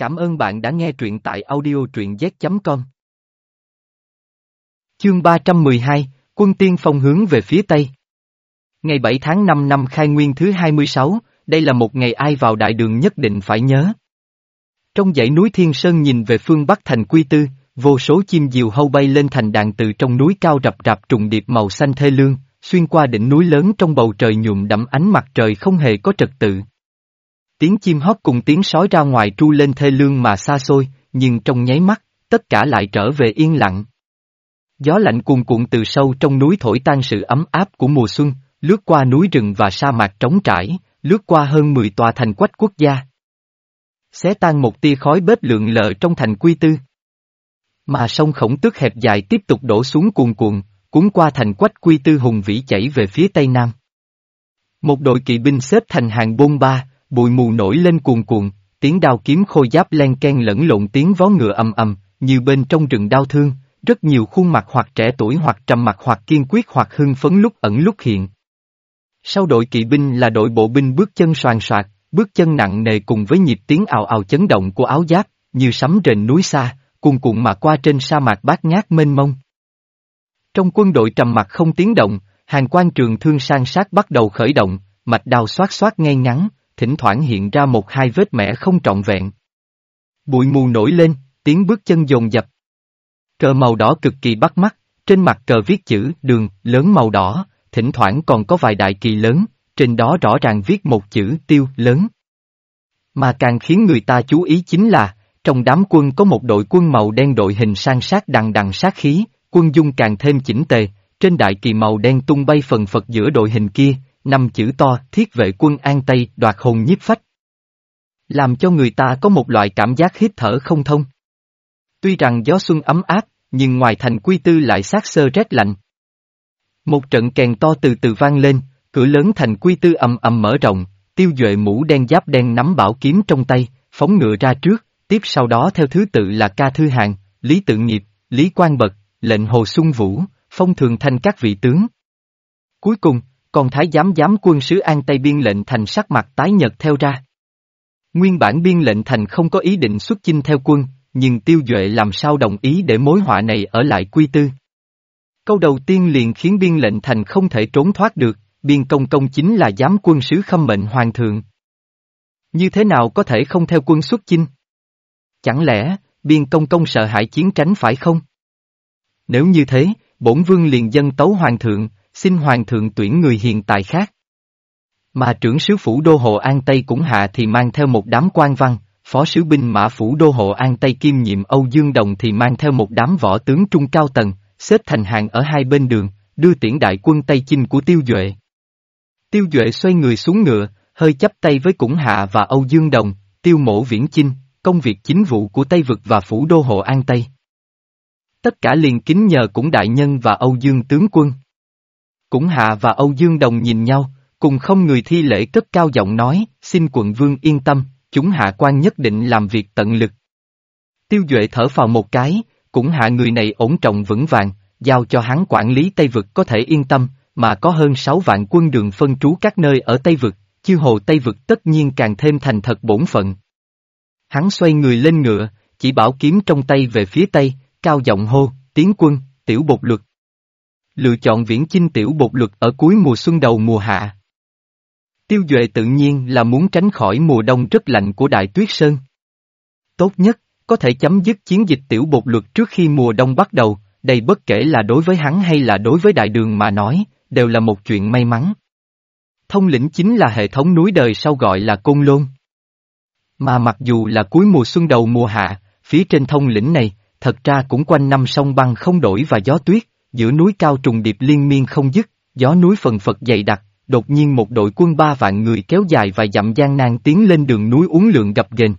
Cảm ơn bạn đã nghe truyện tại audio truyện z.com. Chương 312, Quân tiên phong hướng về phía Tây. Ngày 7 tháng 5 năm khai nguyên thứ 26, đây là một ngày ai vào đại đường nhất định phải nhớ. Trong dãy núi Thiên Sơn nhìn về phương Bắc thành Quy Tư, vô số chim diều hâu bay lên thành đàn từ trong núi cao rập rạp trùng điệp màu xanh thê lương, xuyên qua đỉnh núi lớn trong bầu trời nhuộm đẫm ánh mặt trời không hề có trật tự. Tiếng chim hót cùng tiếng sói ra ngoài tru lên thê lương mà xa xôi, nhưng trong nháy mắt, tất cả lại trở về yên lặng. Gió lạnh cuồn cuộn từ sâu trong núi thổi tan sự ấm áp của mùa xuân, lướt qua núi rừng và sa mạc trống trải, lướt qua hơn 10 tòa thành quách quốc gia. Xé tan một tia khói bếp lượng lờ trong thành quy tư. Mà sông khổng tức hẹp dài tiếp tục đổ xuống cuồn cuộn, cuốn qua thành quách quy tư hùng vĩ chảy về phía tây nam. Một đội kỵ binh xếp thành hàng bôn ba, bụi mù nổi lên cuồn cuộn, tiếng đao kiếm khôi giáp len ken lẫn lộn tiếng vó ngựa ầm ầm, như bên trong rừng đau thương, rất nhiều khuôn mặt hoặc trẻ tuổi hoặc trầm mặt hoặc kiên quyết hoặc hưng phấn lúc ẩn lúc hiện. Sau đội kỵ binh là đội bộ binh bước chân soàn soạt, bước chân nặng nề cùng với nhịp tiếng ào ào chấn động của áo giáp, như sấm rền núi xa, cuồn cuộn mà qua trên sa mạc bát ngát mênh mông. Trong quân đội trầm mặt không tiếng động, hàng quan trường thương sang sát bắt đầu khởi động, mạch đào xoát xoát ngay ngắn, thỉnh thoảng hiện ra một hai vết mẻ không trọn vẹn. Bụi mù nổi lên, tiếng bước chân dồn dập. Cờ màu đỏ cực kỳ bắt mắt, trên mặt cờ viết chữ đường lớn màu đỏ, thỉnh thoảng còn có vài đại kỳ lớn, trên đó rõ ràng viết một chữ tiêu lớn. Mà càng khiến người ta chú ý chính là, trong đám quân có một đội quân màu đen đội hình sang sát đằng đằng sát khí, quân dung càng thêm chỉnh tề, trên đại kỳ màu đen tung bay phần phật giữa đội hình kia, năm chữ to thiết vệ quân an Tây đoạt hồn nhiếp phách. Làm cho người ta có một loại cảm giác hít thở không thông. Tuy rằng gió xuân ấm áp, nhưng ngoài thành quy tư lại sát sơ rét lạnh. Một trận kèn to từ từ vang lên, cửa lớn thành quy tư ầm ầm mở rộng, tiêu duệ mũ đen giáp đen nắm bảo kiếm trong tay, phóng ngựa ra trước, tiếp sau đó theo thứ tự là ca thư hàng, lý tự nghiệp, lý quan bật, lệnh hồ xuân vũ, phong thường thanh các vị tướng. Cuối cùng, còn thái giám giám quân sứ An Tây biên lệnh thành sắc mặt tái nhật theo ra. Nguyên bản biên lệnh thành không có ý định xuất chinh theo quân, nhưng tiêu duệ làm sao đồng ý để mối họa này ở lại quy tư. Câu đầu tiên liền khiến biên lệnh thành không thể trốn thoát được, biên công công chính là giám quân sứ khâm mệnh hoàng thượng. Như thế nào có thể không theo quân xuất chinh? Chẳng lẽ, biên công công sợ hãi chiến tránh phải không? Nếu như thế, bổn vương liền dân tấu hoàng thượng, xin hoàng thượng tuyển người hiện tại khác. Mà trưởng sứ phủ đô hộ An Tây cũng hạ thì mang theo một đám quan văn, phó sứ binh mã phủ đô hộ An Tây kiêm nhiệm Âu Dương Đồng thì mang theo một đám võ tướng trung cao tầng, xếp thành hàng ở hai bên đường, đưa tiễn đại quân Tây Chinh của Tiêu Duệ. Tiêu Duệ xoay người xuống ngựa, hơi chấp tay với Củng Hạ và Âu Dương Đồng, tiêu mổ viễn chinh, công việc chính vụ của Tây Vực và phủ đô hộ An Tây. Tất cả liền kính nhờ Củng Đại Nhân và Âu Dương Tướng Quân. Cũng Hạ và Âu Dương Đồng nhìn nhau, cùng không người thi lễ cất cao giọng nói, xin quận vương yên tâm, chúng hạ quan nhất định làm việc tận lực. Tiêu Duệ thở vào một cái, cũng hạ người này ổn trọng vững vàng, giao cho hắn quản lý Tây Vực có thể yên tâm, mà có hơn 6 vạn quân đường phân trú các nơi ở Tây Vực, chư hồ Tây Vực tất nhiên càng thêm thành thật bổn phận. Hắn xoay người lên ngựa, chỉ bảo kiếm trong tay về phía Tây, cao giọng hô, tiến quân, tiểu bột luật. Lựa chọn viễn chinh tiểu bột luật ở cuối mùa xuân đầu mùa hạ. Tiêu Duệ tự nhiên là muốn tránh khỏi mùa đông rất lạnh của Đại Tuyết Sơn. Tốt nhất, có thể chấm dứt chiến dịch tiểu bột luật trước khi mùa đông bắt đầu, đây bất kể là đối với hắn hay là đối với đại đường mà nói, đều là một chuyện may mắn. Thông lĩnh chính là hệ thống núi đời sau gọi là Côn Lôn. Mà mặc dù là cuối mùa xuân đầu mùa hạ, phía trên thông lĩnh này, thật ra cũng quanh năm sông băng không đổi và gió tuyết, giữa núi cao trùng điệp liên miên không dứt, gió núi phần phật dày đặc, đột nhiên một đội quân ba vạn người kéo dài vài dặm gian nan tiến lên đường núi uốn lượn gập ghềnh.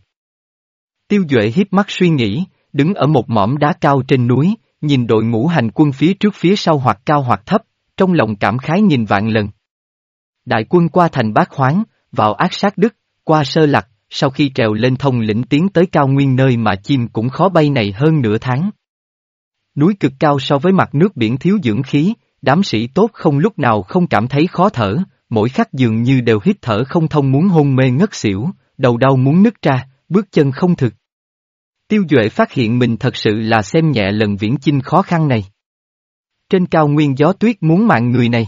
Tiêu Duệ hiếp mắt suy nghĩ, đứng ở một mỏm đá cao trên núi, nhìn đội ngũ hành quân phía trước phía sau hoặc cao hoặc thấp, trong lòng cảm khái nhìn vạn lần. Đại quân qua thành bát hoáng, vào ác sát đức, qua sơ lạc, sau khi trèo lên thông lĩnh tiến tới cao nguyên nơi mà chim cũng khó bay này hơn nửa tháng. Núi cực cao so với mặt nước biển thiếu dưỡng khí, đám sĩ tốt không lúc nào không cảm thấy khó thở, mỗi khắc dường như đều hít thở không thông muốn hôn mê ngất xỉu, đầu đau muốn nứt ra, bước chân không thực. Tiêu Duệ phát hiện mình thật sự là xem nhẹ lần viễn chinh khó khăn này. Trên cao nguyên gió tuyết muốn mạng người này.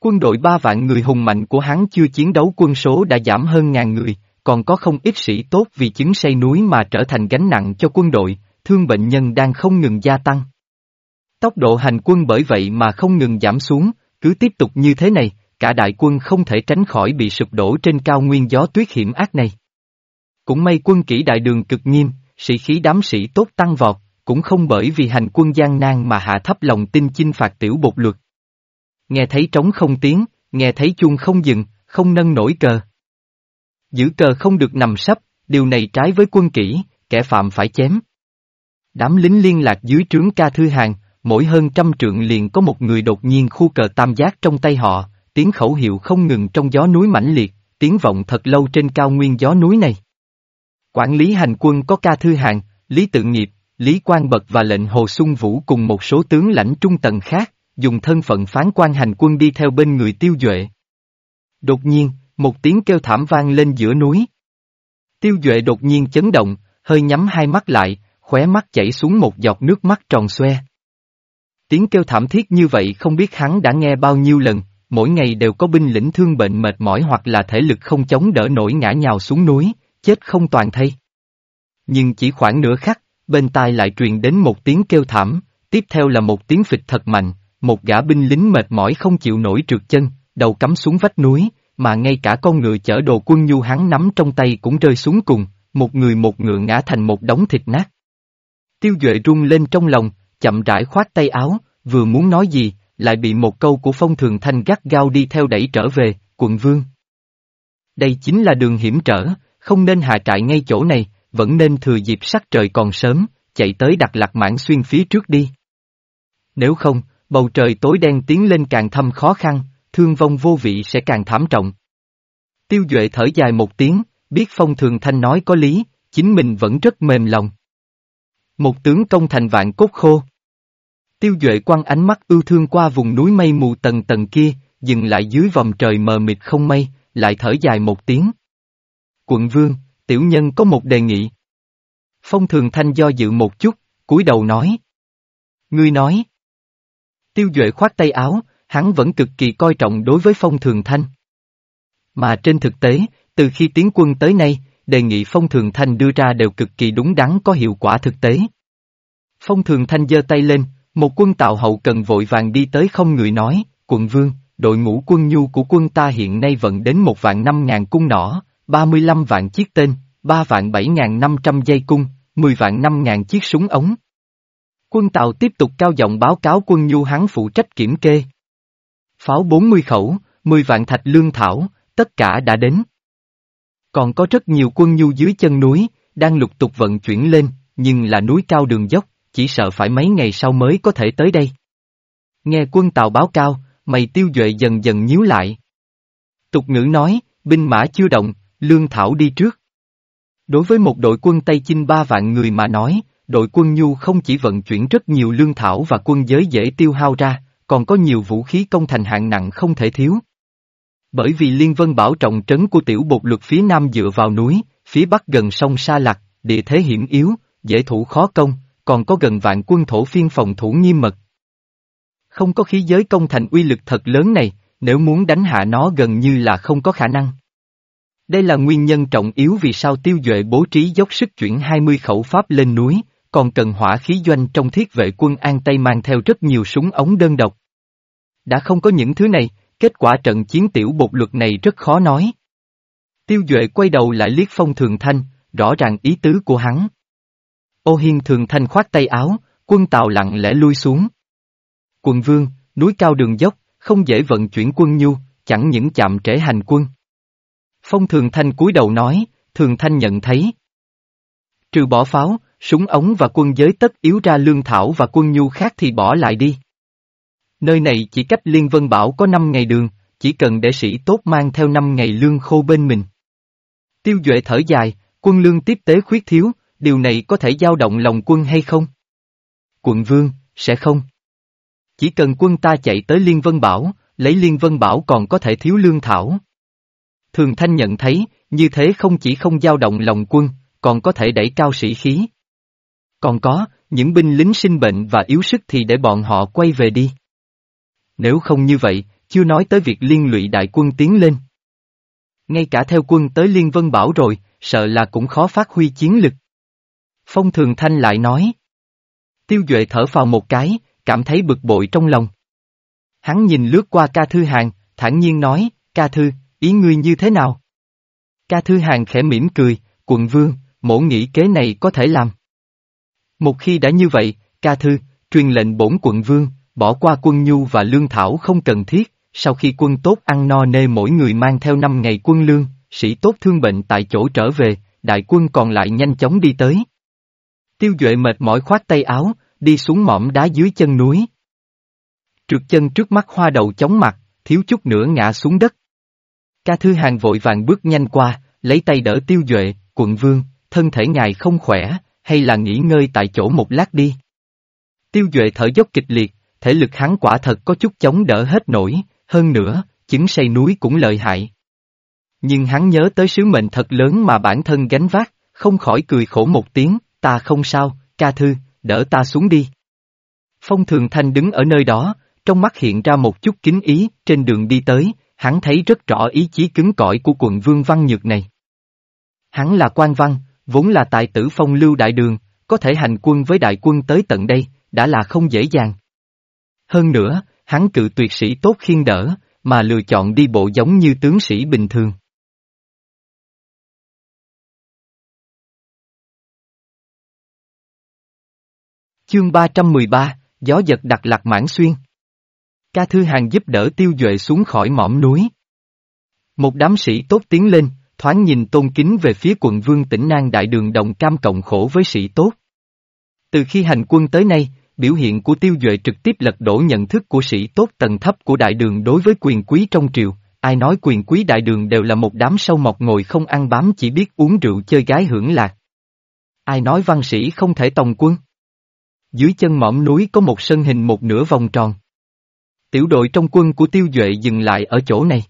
Quân đội ba vạn người hùng mạnh của hắn chưa chiến đấu quân số đã giảm hơn ngàn người, còn có không ít sĩ tốt vì chứng say núi mà trở thành gánh nặng cho quân đội, thương bệnh nhân đang không ngừng gia tăng. Tốc độ hành quân bởi vậy mà không ngừng giảm xuống, cứ tiếp tục như thế này, cả đại quân không thể tránh khỏi bị sụp đổ trên cao nguyên gió tuyết hiểm ác này. Cũng may quân kỹ đại đường cực nghiêm, sĩ khí đám sĩ tốt tăng vọt, cũng không bởi vì hành quân gian nan mà hạ thấp lòng tin chinh phạt tiểu bột luật. Nghe thấy trống không tiếng, nghe thấy chuông không dừng, không nâng nổi cờ. Giữ cờ không được nằm sấp, điều này trái với quân kỹ, kẻ phạm phải chém. Đám lính liên lạc dưới trướng ca thư hàng, mỗi hơn trăm trượng liền có một người đột nhiên khu cờ tam giác trong tay họ, tiếng khẩu hiệu không ngừng trong gió núi mãnh liệt, tiếng vọng thật lâu trên cao nguyên gió núi này. Quản lý hành quân có ca thư hàng, Lý Tự Nghiệp, Lý Quang Bật và lệnh Hồ Xuân Vũ cùng một số tướng lãnh trung tầng khác, dùng thân phận phán quan hành quân đi theo bên người tiêu duệ. Đột nhiên, một tiếng kêu thảm vang lên giữa núi. Tiêu duệ đột nhiên chấn động, hơi nhắm hai mắt lại, khóe mắt chảy xuống một giọt nước mắt tròn xoe. Tiếng kêu thảm thiết như vậy không biết hắn đã nghe bao nhiêu lần, mỗi ngày đều có binh lĩnh thương bệnh mệt mỏi hoặc là thể lực không chống đỡ nổi ngã nhào xuống núi, chết không toàn thây. Nhưng chỉ khoảng nửa khắc, bên tai lại truyền đến một tiếng kêu thảm, tiếp theo là một tiếng phịch thật mạnh, một gã binh lính mệt mỏi không chịu nổi trượt chân, đầu cắm xuống vách núi, mà ngay cả con ngựa chở đồ quân nhu hắn nắm trong tay cũng rơi xuống cùng, một người một ngựa ngã thành một đống thịt nát. Tiêu Duệ rung lên trong lòng, chậm rãi khoát tay áo, vừa muốn nói gì, lại bị một câu của phong thường thanh gắt gao đi theo đẩy trở về, quận vương. Đây chính là đường hiểm trở, không nên hạ trại ngay chỗ này, vẫn nên thừa dịp sắc trời còn sớm, chạy tới đặt lạc mãn xuyên phía trước đi. Nếu không, bầu trời tối đen tiến lên càng thâm khó khăn, thương vong vô vị sẽ càng thảm trọng. Tiêu Duệ thở dài một tiếng, biết phong thường thanh nói có lý, chính mình vẫn rất mềm lòng. Một tướng công thành vạn cốt khô. Tiêu Duệ quăng ánh mắt ưu thương qua vùng núi mây mù tầng tầng kia, dừng lại dưới vòng trời mờ mịt không mây, lại thở dài một tiếng. Quận vương, tiểu nhân có một đề nghị. Phong thường thanh do dự một chút, cúi đầu nói. Ngươi nói. Tiêu Duệ khoát tay áo, hắn vẫn cực kỳ coi trọng đối với phong thường thanh. Mà trên thực tế, từ khi tiến quân tới nay, đề nghị phong thường thanh đưa ra đều cực kỳ đúng đắn có hiệu quả thực tế. Phong thường thanh giơ tay lên, một quân tạo hậu cần vội vàng đi tới không người nói, quận vương, đội ngũ quân nhu của quân ta hiện nay vận đến một vạn năm ngàn cung nỏ, 35 vạn chiếc tên, 3 vạn 7 ngàn 500 dây cung, 10 vạn 5 ngàn chiếc súng ống. Quân Tàu tiếp tục cao giọng báo cáo quân nhu hắn phụ trách kiểm kê. Pháo 40 khẩu, 10 vạn thạch lương thảo, tất cả đã đến. Còn có rất nhiều quân nhu dưới chân núi, đang lục tục vận chuyển lên, nhưng là núi cao đường dốc, chỉ sợ phải mấy ngày sau mới có thể tới đây. Nghe quân Tàu báo cao, mày tiêu duệ dần dần nhíu lại. Tục ngữ nói, binh mã chưa động, lương thảo đi trước. Đối với một đội quân Tây Chinh ba vạn người mà nói, đội quân Nhu không chỉ vận chuyển rất nhiều lương thảo và quân giới dễ tiêu hao ra, còn có nhiều vũ khí công thành hạng nặng không thể thiếu. Bởi vì Liên Vân Bảo trọng trấn của tiểu bột luật phía nam dựa vào núi, phía bắc gần sông Sa Lạc, địa thế hiểm yếu, dễ thủ khó công, còn có gần vạn quân thổ phiên phòng thủ nghiêm mật. Không có khí giới công thành uy lực thật lớn này, nếu muốn đánh hạ nó gần như là không có khả năng. Đây là nguyên nhân trọng yếu vì sao tiêu duệ bố trí dốc sức chuyển 20 khẩu pháp lên núi, còn cần hỏa khí doanh trong thiết vệ quân An Tây mang theo rất nhiều súng ống đơn độc. Đã không có những thứ này, kết quả trận chiến tiểu bột luật này rất khó nói. Tiêu Duệ quay đầu lại liếc phong thường thanh, rõ ràng ý tứ của hắn. Ô hiên thường thanh khoát tay áo, quân tàu lặng lẽ lui xuống. Quần vương, núi cao đường dốc, không dễ vận chuyển quân nhu, chẳng những chạm trễ hành quân. Phong thường thanh cúi đầu nói, thường thanh nhận thấy. Trừ bỏ pháo, súng ống và quân giới tất yếu ra lương thảo và quân nhu khác thì bỏ lại đi. Nơi này chỉ cách Liên Vân Bảo có 5 ngày đường, chỉ cần để sĩ tốt mang theo 5 ngày lương khô bên mình. Tiêu Duệ thở dài, quân lương tiếp tế khuyết thiếu, điều này có thể dao động lòng quân hay không? Quận Vương, sẽ không. Chỉ cần quân ta chạy tới Liên Vân Bảo, lấy Liên Vân Bảo còn có thể thiếu lương thảo. Thường Thanh nhận thấy, như thế không chỉ không dao động lòng quân, còn có thể đẩy cao sĩ khí. Còn có, những binh lính sinh bệnh và yếu sức thì để bọn họ quay về đi. Nếu không như vậy, chưa nói tới việc liên lụy đại quân tiến lên. Ngay cả theo quân tới Liên Vân Bảo rồi, sợ là cũng khó phát huy chiến lực. Phong Thường Thanh lại nói. Tiêu Duệ thở vào một cái, cảm thấy bực bội trong lòng. Hắn nhìn lướt qua ca thư hàng, thản nhiên nói, ca thư, ý ngươi như thế nào? Ca thư hàng khẽ mỉm cười, quận vương, mổ nghĩ kế này có thể làm. Một khi đã như vậy, ca thư, truyền lệnh bổn quận vương, bỏ qua quân nhu và lương thảo không cần thiết, sau khi quân tốt ăn no nê mỗi người mang theo 5 ngày quân lương, sĩ tốt thương bệnh tại chỗ trở về, đại quân còn lại nhanh chóng đi tới. Tiêu Duệ mệt mỏi khoát tay áo, đi xuống mỏm đá dưới chân núi. Trượt chân trước mắt hoa đầu chóng mặt, thiếu chút nữa ngã xuống đất. Ca Thư Hàng vội vàng bước nhanh qua, lấy tay đỡ Tiêu Duệ, quận vương, thân thể ngài không khỏe, hay là nghỉ ngơi tại chỗ một lát đi. Tiêu Duệ thở dốc kịch liệt, thể lực hắn quả thật có chút chống đỡ hết nổi, hơn nữa, chứng say núi cũng lợi hại. Nhưng hắn nhớ tới sứ mệnh thật lớn mà bản thân gánh vác, không khỏi cười khổ một tiếng, ta không sao, ca thư, đỡ ta xuống đi. Phong Thường Thanh đứng ở nơi đó, trong mắt hiện ra một chút kính ý, trên đường đi tới, hắn thấy rất rõ ý chí cứng cỏi của quận vương văn nhược này. Hắn là quan văn, vốn là tài tử phong lưu đại đường, có thể hành quân với đại quân tới tận đây, đã là không dễ dàng. Hơn nữa, hắn cự tuyệt sĩ tốt khiên đỡ, mà lựa chọn đi bộ giống như tướng sĩ bình thường. Chương 313, Gió giật đặt lạc mãn xuyên. Ca Thư Hàng giúp đỡ tiêu duệ xuống khỏi mỏm núi. Một đám sĩ tốt tiến lên, thoáng nhìn tôn kính về phía quận vương tỉnh Nang đại đường đồng cam cộng khổ với sĩ tốt. Từ khi hành quân tới nay, biểu hiện của tiêu duệ trực tiếp lật đổ nhận thức của sĩ tốt tầng thấp của đại đường đối với quyền quý trong triều, ai nói quyền quý đại đường đều là một đám sâu mọc ngồi không ăn bám chỉ biết uống rượu chơi gái hưởng lạc. Ai nói văn sĩ không thể tòng quân? Dưới chân mỏm núi có một sân hình một nửa vòng tròn. Tiểu đội trong quân của tiêu duệ dừng lại ở chỗ này.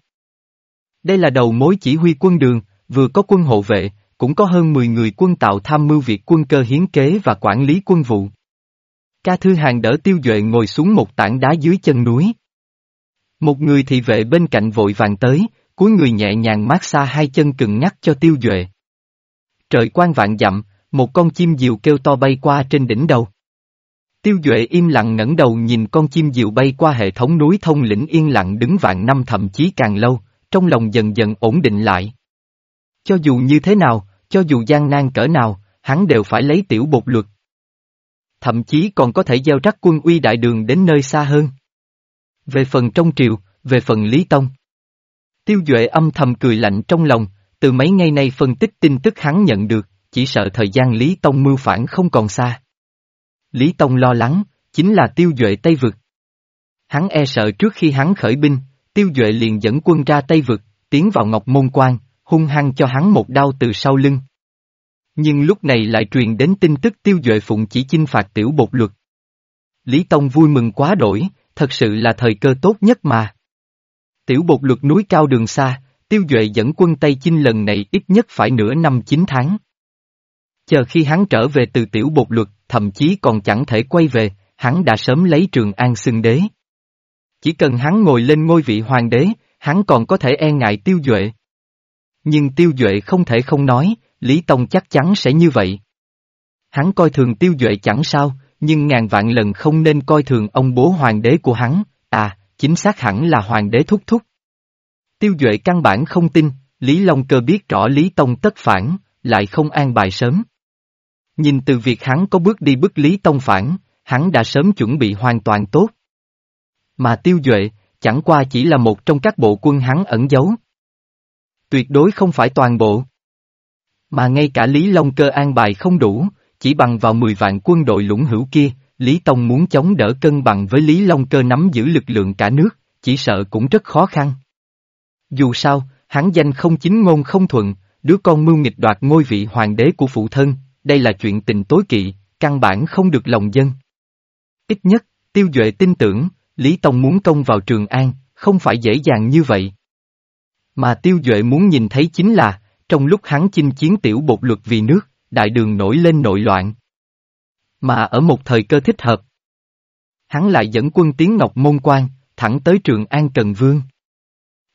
Đây là đầu mối chỉ huy quân đường, vừa có quân hộ vệ, cũng có hơn 10 người quân tạo tham mưu việc quân cơ hiến kế và quản lý quân vụ. Ca Thư Hàng đỡ Tiêu Duệ ngồi xuống một tảng đá dưới chân núi. Một người thị vệ bên cạnh vội vàng tới, cuối người nhẹ nhàng mát xa hai chân cừng ngắt cho Tiêu Duệ. Trời quang vạn dặm, một con chim diều kêu to bay qua trên đỉnh đầu. Tiêu Duệ im lặng ngẩng đầu nhìn con chim diều bay qua hệ thống núi thông lĩnh yên lặng đứng vạn năm thậm chí càng lâu, trong lòng dần dần ổn định lại. Cho dù như thế nào, cho dù gian nan cỡ nào, hắn đều phải lấy tiểu bột luật. Thậm chí còn có thể gieo rắc quân uy đại đường đến nơi xa hơn. Về phần trong triều, về phần Lý Tông. Tiêu Duệ âm thầm cười lạnh trong lòng, từ mấy ngày nay phân tích tin tức hắn nhận được, chỉ sợ thời gian Lý Tông mưu phản không còn xa. Lý Tông lo lắng, chính là Tiêu Duệ Tây Vực. Hắn e sợ trước khi hắn khởi binh, Tiêu Duệ liền dẫn quân ra Tây Vực, tiến vào Ngọc Môn Quan, hung hăng cho hắn một đau từ sau lưng. Nhưng lúc này lại truyền đến tin tức Tiêu Duệ Phụng chỉ chinh phạt tiểu bột luật. Lý Tông vui mừng quá đổi, thật sự là thời cơ tốt nhất mà. Tiểu bột luật núi cao đường xa, Tiêu Duệ dẫn quân Tây Chinh lần này ít nhất phải nửa năm chín tháng. Chờ khi hắn trở về từ tiểu bột luật, thậm chí còn chẳng thể quay về, hắn đã sớm lấy Trường An xưng đế. Chỉ cần hắn ngồi lên ngôi vị hoàng đế, hắn còn có thể e ngại tiêu duệ. Nhưng tiêu duệ không thể không nói, Lý Tông chắc chắn sẽ như vậy. Hắn coi thường tiêu duệ chẳng sao, nhưng ngàn vạn lần không nên coi thường ông bố hoàng đế của hắn, à, chính xác hẳn là hoàng đế thúc thúc. Tiêu duệ căn bản không tin, Lý Long Cơ biết rõ Lý Tông tất phản, lại không an bài sớm. Nhìn từ việc hắn có bước đi bức Lý Tông phản, hắn đã sớm chuẩn bị hoàn toàn tốt. Mà tiêu duệ, chẳng qua chỉ là một trong các bộ quân hắn ẩn giấu. Tuyệt đối không phải toàn bộ. Mà ngay cả Lý Long cơ an bài không đủ, chỉ bằng vào 10 vạn quân đội lũng hữu kia, Lý Tông muốn chống đỡ cân bằng với Lý Long cơ nắm giữ lực lượng cả nước, chỉ sợ cũng rất khó khăn. Dù sao, hắn danh không chính ngôn không thuận, đứa con mưu nghịch đoạt ngôi vị hoàng đế của phụ thân, đây là chuyện tình tối kỵ, căn bản không được lòng dân. Ít nhất, tiêu duệ tin tưởng, Lý Tông muốn công vào Trường An, không phải dễ dàng như vậy. Mà Tiêu Duệ muốn nhìn thấy chính là, trong lúc hắn chinh chiến tiểu bột luật vì nước, đại đường nổi lên nội loạn. Mà ở một thời cơ thích hợp, hắn lại dẫn quân tiến Ngọc Môn Quan, thẳng tới Trường An Cần Vương.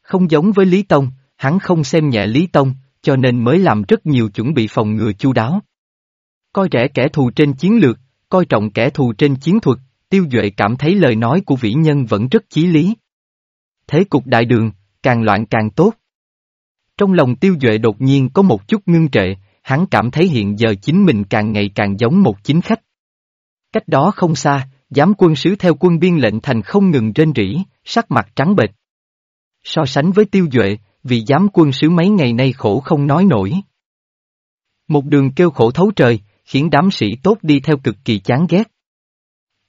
Không giống với Lý Tông, hắn không xem nhẹ Lý Tông, cho nên mới làm rất nhiều chuẩn bị phòng ngừa chu đáo. Coi rẻ kẻ thù trên chiến lược, coi trọng kẻ thù trên chiến thuật, tiêu duệ cảm thấy lời nói của vĩ nhân vẫn rất chí lý. Thế cục đại đường, càng loạn càng tốt. Trong lòng tiêu duệ đột nhiên có một chút ngưng trệ, hắn cảm thấy hiện giờ chính mình càng ngày càng giống một chính khách. Cách đó không xa, giám quân sứ theo quân biên lệnh thành không ngừng rên rỉ, sắc mặt trắng bệch. So sánh với tiêu duệ, vì giám quân sứ mấy ngày nay khổ không nói nổi. Một đường kêu khổ thấu trời, khiến đám sĩ tốt đi theo cực kỳ chán ghét.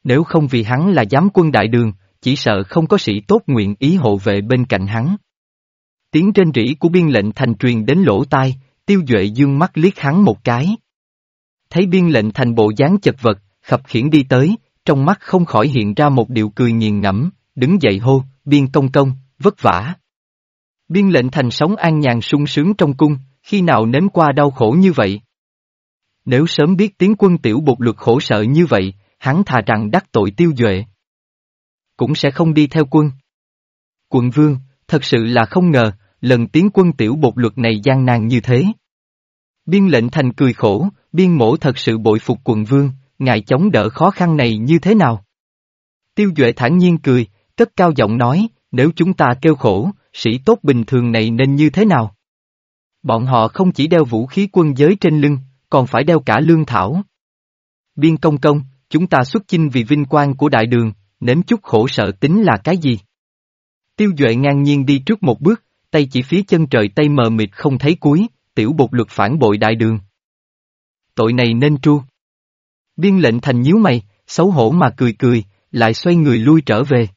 Nếu không vì hắn là giám quân đại đường, chỉ sợ không có sĩ tốt nguyện ý hộ vệ bên cạnh hắn. Tiếng trên rỉ của biên lệnh thành truyền đến lỗ tai, tiêu duệ dương mắt liếc hắn một cái. Thấy biên lệnh thành bộ dáng chật vật, khập khiển đi tới, trong mắt không khỏi hiện ra một điều cười nghiền ngẫm, đứng dậy hô, biên công công, vất vả. Biên lệnh thành sống an nhàn sung sướng trong cung, khi nào nếm qua đau khổ như vậy? Nếu sớm biết tiếng quân tiểu bột luật khổ sợ như vậy, hắn thà rằng đắc tội tiêu duệ. Cũng sẽ không đi theo quân. Quận vương, thật sự là không ngờ, lần tiến quân tiểu bột luật này gian nan như thế. Biên lệnh thành cười khổ, biên mổ thật sự bội phục quận vương, ngài chống đỡ khó khăn này như thế nào? Tiêu Duệ thản nhiên cười, cất cao giọng nói, nếu chúng ta kêu khổ, sĩ tốt bình thường này nên như thế nào? Bọn họ không chỉ đeo vũ khí quân giới trên lưng, còn phải đeo cả lương thảo. Biên công công, chúng ta xuất chinh vì vinh quang của đại đường, nếm chút khổ sợ tính là cái gì? Tiêu Duệ ngang nhiên đi trước một bước, tay chỉ phía chân trời tay mờ mịt không thấy cuối, tiểu bột luật phản bội đại đường. Tội này nên tru. Biên lệnh thành nhíu mày, xấu hổ mà cười cười, lại xoay người lui trở về.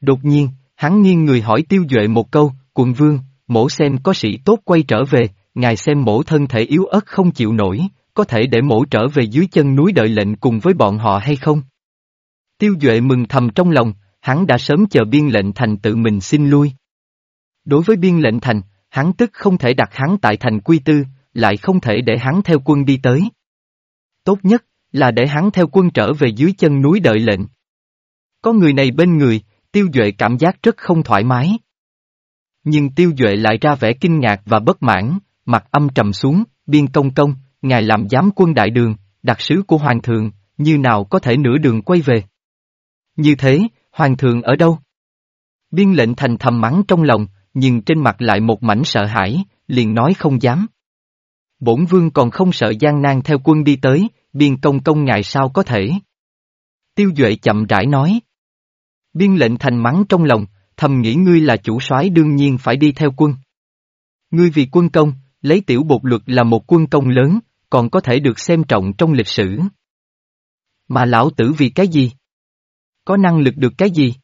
Đột nhiên, hắn nghiêng người hỏi tiêu duệ một câu, quận vương, mổ xem có sĩ tốt quay trở về, ngài xem mổ thân thể yếu ớt không chịu nổi, có thể để mổ trở về dưới chân núi đợi lệnh cùng với bọn họ hay không? Tiêu duệ mừng thầm trong lòng, hắn đã sớm chờ biên lệnh thành tự mình xin lui. Đối với biên lệnh thành, hắn tức không thể đặt hắn tại thành quy tư, lại không thể để hắn theo quân đi tới. Tốt nhất, là để hắn theo quân trở về dưới chân núi đợi lệnh. Có người này bên người, tiêu duệ cảm giác rất không thoải mái. Nhưng tiêu duệ lại ra vẻ kinh ngạc và bất mãn, mặt âm trầm xuống, biên công công, ngài làm giám quân đại đường, đặc sứ của hoàng thượng, như nào có thể nửa đường quay về. Như thế, hoàng thượng ở đâu? Biên lệnh thành thầm mắng trong lòng, nhưng trên mặt lại một mảnh sợ hãi, liền nói không dám. Bổn vương còn không sợ gian nan theo quân đi tới, biên công công ngài sao có thể. Tiêu Duệ chậm rãi nói. Biên lệnh thành mắng trong lòng, thầm nghĩ ngươi là chủ soái đương nhiên phải đi theo quân. Ngươi vì quân công, lấy tiểu bột luật là một quân công lớn, còn có thể được xem trọng trong lịch sử. Mà lão tử vì cái gì? Có năng lực được cái gì?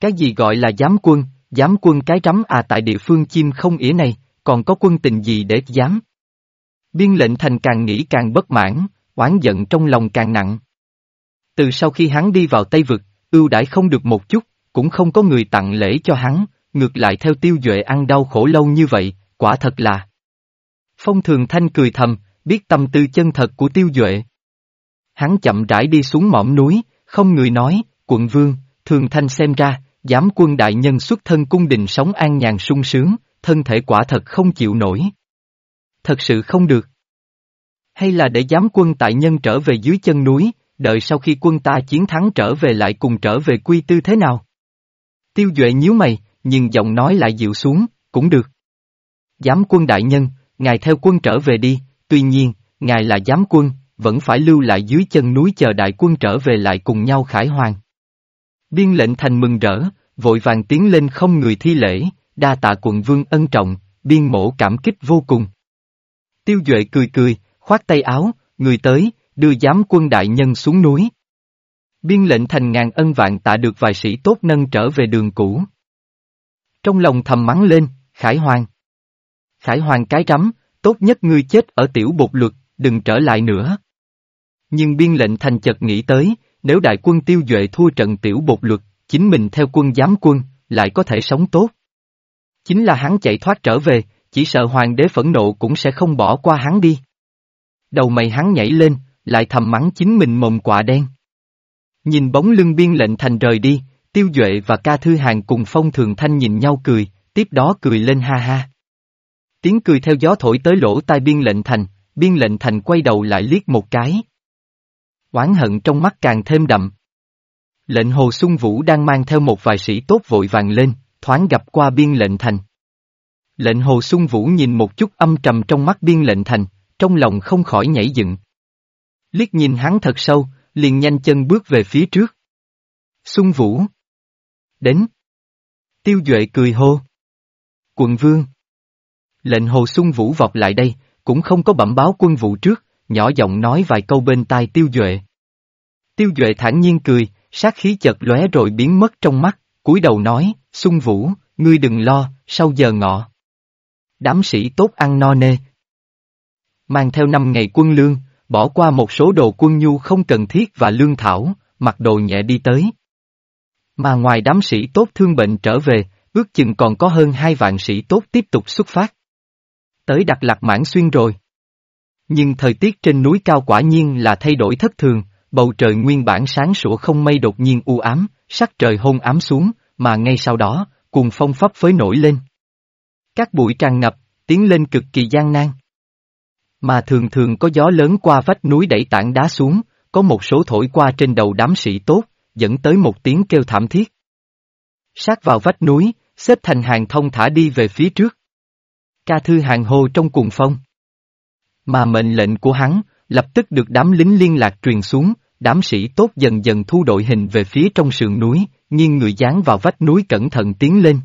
Cái gì gọi là giám quân, dám quân cái trắm à tại địa phương chim không ỉa này, còn có quân tình gì để dám Biên lệnh thành càng nghĩ càng bất mãn, oán giận trong lòng càng nặng. Từ sau khi hắn đi vào Tây Vực, ưu đãi không được một chút, cũng không có người tặng lễ cho hắn, ngược lại theo tiêu duệ ăn đau khổ lâu như vậy, quả thật là. Phong Thường Thanh cười thầm, biết tâm tư chân thật của tiêu duệ. Hắn chậm rãi đi xuống mỏm núi, không người nói, quận vương, Thường Thanh xem ra, giám quân đại nhân xuất thân cung đình sống an nhàn sung sướng, thân thể quả thật không chịu nổi. Thật sự không được. Hay là để giám quân tại nhân trở về dưới chân núi, đợi sau khi quân ta chiến thắng trở về lại cùng trở về quy tư thế nào? Tiêu Duệ nhíu mày, nhưng giọng nói lại dịu xuống, cũng được. Giám quân đại nhân, ngài theo quân trở về đi, tuy nhiên, ngài là giám quân, vẫn phải lưu lại dưới chân núi chờ đại quân trở về lại cùng nhau khải hoàng. Biên lệnh thành mừng rỡ, vội vàng tiến lên không người thi lễ, đa tạ quận vương ân trọng, biên mổ cảm kích vô cùng. Tiêu Duệ cười cười, khoát tay áo, người tới, đưa giám quân đại nhân xuống núi. Biên lệnh thành ngàn ân vạn tạ được vài sĩ tốt nâng trở về đường cũ. Trong lòng thầm mắng lên, Khải Hoàng. Khải Hoàng cái rắm, tốt nhất ngươi chết ở tiểu bột luật, đừng trở lại nữa. Nhưng biên lệnh thành chợt nghĩ tới, nếu đại quân tiêu duệ thua trận tiểu bột luật, chính mình theo quân giám quân, lại có thể sống tốt. Chính là hắn chạy thoát trở về, chỉ sợ hoàng đế phẫn nộ cũng sẽ không bỏ qua hắn đi. Đầu mày hắn nhảy lên, lại thầm mắng chính mình mồm quạ đen. Nhìn bóng lưng biên lệnh thành rời đi, tiêu duệ và ca thư hàng cùng phong thường thanh nhìn nhau cười, tiếp đó cười lên ha ha. Tiếng cười theo gió thổi tới lỗ tai biên lệnh thành, biên lệnh thành quay đầu lại liếc một cái. Oán hận trong mắt càng thêm đậm. Lệnh hồ Xuân vũ đang mang theo một vài sĩ tốt vội vàng lên, thoáng gặp qua biên lệnh thành. Lệnh hồ Xuân vũ nhìn một chút âm trầm trong mắt biên lệnh thành, trong lòng không khỏi nhảy dựng. Liếc nhìn hắn thật sâu, liền nhanh chân bước về phía trước. Xuân vũ. Đến. Tiêu Duệ cười hô. Quận vương. Lệnh hồ Xuân vũ vọt lại đây, cũng không có bẩm báo quân vụ trước, nhỏ giọng nói vài câu bên tai Tiêu Duệ. Tiêu Duệ thản nhiên cười, sát khí chợt lóe rồi biến mất trong mắt, cúi đầu nói, sung vũ, ngươi đừng lo, sau giờ ngọ. Đám sĩ tốt ăn no nê. Mang theo năm ngày quân lương, bỏ qua một số đồ quân nhu không cần thiết và lương thảo, mặc đồ nhẹ đi tới. Mà ngoài đám sĩ tốt thương bệnh trở về, ước chừng còn có hơn hai vạn sĩ tốt tiếp tục xuất phát. Tới đặt lạc mãn xuyên rồi. Nhưng thời tiết trên núi cao quả nhiên là thay đổi thất thường, bầu trời nguyên bản sáng sủa không mây đột nhiên u ám, sắc trời hôn ám xuống, mà ngay sau đó, cuồng phong pháp phới nổi lên. Các bụi tràn ngập, tiến lên cực kỳ gian nan. Mà thường thường có gió lớn qua vách núi đẩy tảng đá xuống, có một số thổi qua trên đầu đám sĩ tốt, dẫn tới một tiếng kêu thảm thiết. Sát vào vách núi, xếp thành hàng thông thả đi về phía trước. Ca thư hàng hồ trong cuồng phong. Mà mệnh lệnh của hắn, lập tức được đám lính liên lạc truyền xuống, đám sĩ tốt dần dần thu đội hình về phía trong sườn núi, nghiêng người dán vào vách núi cẩn thận tiến lên.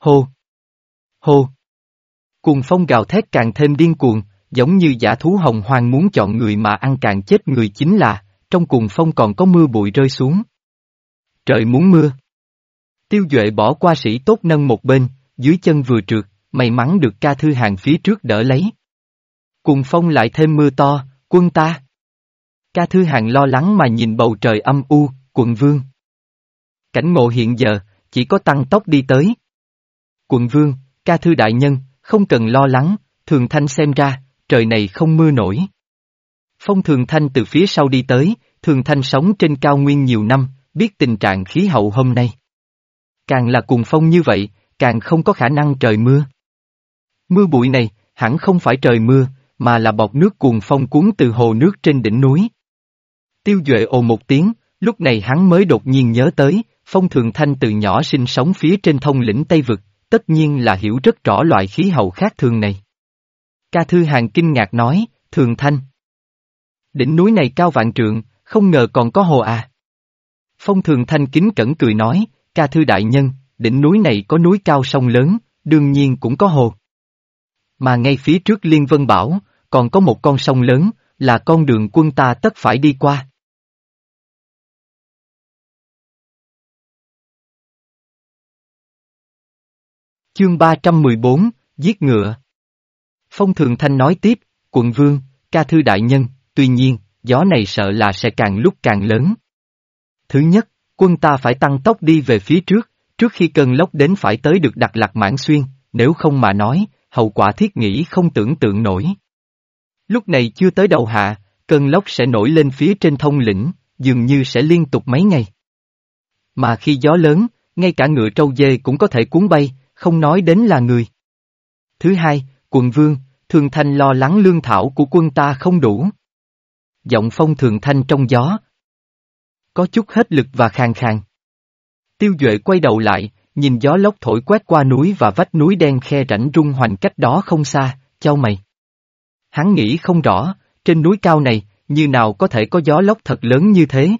Hô! Hô! Cuồng phong gào thét càng thêm điên cuồng, giống như giả thú hồng hoang muốn chọn người mà ăn càng chết người chính là, trong cuồng phong còn có mưa bụi rơi xuống. Trời muốn mưa. Tiêu Duệ bỏ qua sĩ tốt nâng một bên, dưới chân vừa trượt, may mắn được ca thư hàng phía trước đỡ lấy. Cuồng phong lại thêm mưa to, quân ta. Ca thư hàng lo lắng mà nhìn bầu trời âm u, quận vương. Cảnh ngộ hiện giờ, chỉ có tăng tốc đi tới. Quận vương, ca thư đại nhân, không cần lo lắng, thường thanh xem ra, trời này không mưa nổi. Phong Thường Thanh từ phía sau đi tới, Thường Thanh sống trên cao nguyên nhiều năm, biết tình trạng khí hậu hôm nay. Càng là cùng phong như vậy, càng không có khả năng trời mưa. Mưa bụi này, hẳn không phải trời mưa, mà là bọt nước cuồng phong cuốn từ hồ nước trên đỉnh núi. Tiêu Duệ ồ một tiếng, lúc này hắn mới đột nhiên nhớ tới, Phong Thường Thanh từ nhỏ sinh sống phía trên thông lĩnh Tây Vực, tất nhiên là hiểu rất rõ loại khí hậu khác thường này. Ca Thư Hàng kinh ngạc nói, Thường Thanh. Đỉnh núi này cao vạn trượng, không ngờ còn có hồ à. Phong Thường Thanh kính cẩn cười nói, Ca Thư Đại Nhân, đỉnh núi này có núi cao sông lớn, đương nhiên cũng có hồ. Mà ngay phía trước Liên Vân Bảo, còn có một con sông lớn, là con đường quân ta tất phải đi qua. Chương 314, Giết ngựa Phong Thường Thanh nói tiếp, quận vương, ca thư đại nhân, tuy nhiên, gió này sợ là sẽ càng lúc càng lớn. Thứ nhất, quân ta phải tăng tốc đi về phía trước, trước khi cơn lốc đến phải tới được đặt lạc mãn xuyên, nếu không mà nói, hậu quả thiết nghĩ không tưởng tượng nổi. Lúc này chưa tới đầu hạ, cơn lốc sẽ nổi lên phía trên thông lĩnh, dường như sẽ liên tục mấy ngày. Mà khi gió lớn, ngay cả ngựa trâu dê cũng có thể cuốn bay, không nói đến là người. Thứ hai, quận vương, thường thanh lo lắng lương thảo của quân ta không đủ. Giọng phong thường thanh trong gió. Có chút hết lực và khàn khàn. Tiêu Duệ quay đầu lại, nhìn gió lốc thổi quét qua núi và vách núi đen khe rãnh rung hoành cách đó không xa, chau mày. Hắn nghĩ không rõ, trên núi cao này, như nào có thể có gió lốc thật lớn như thế.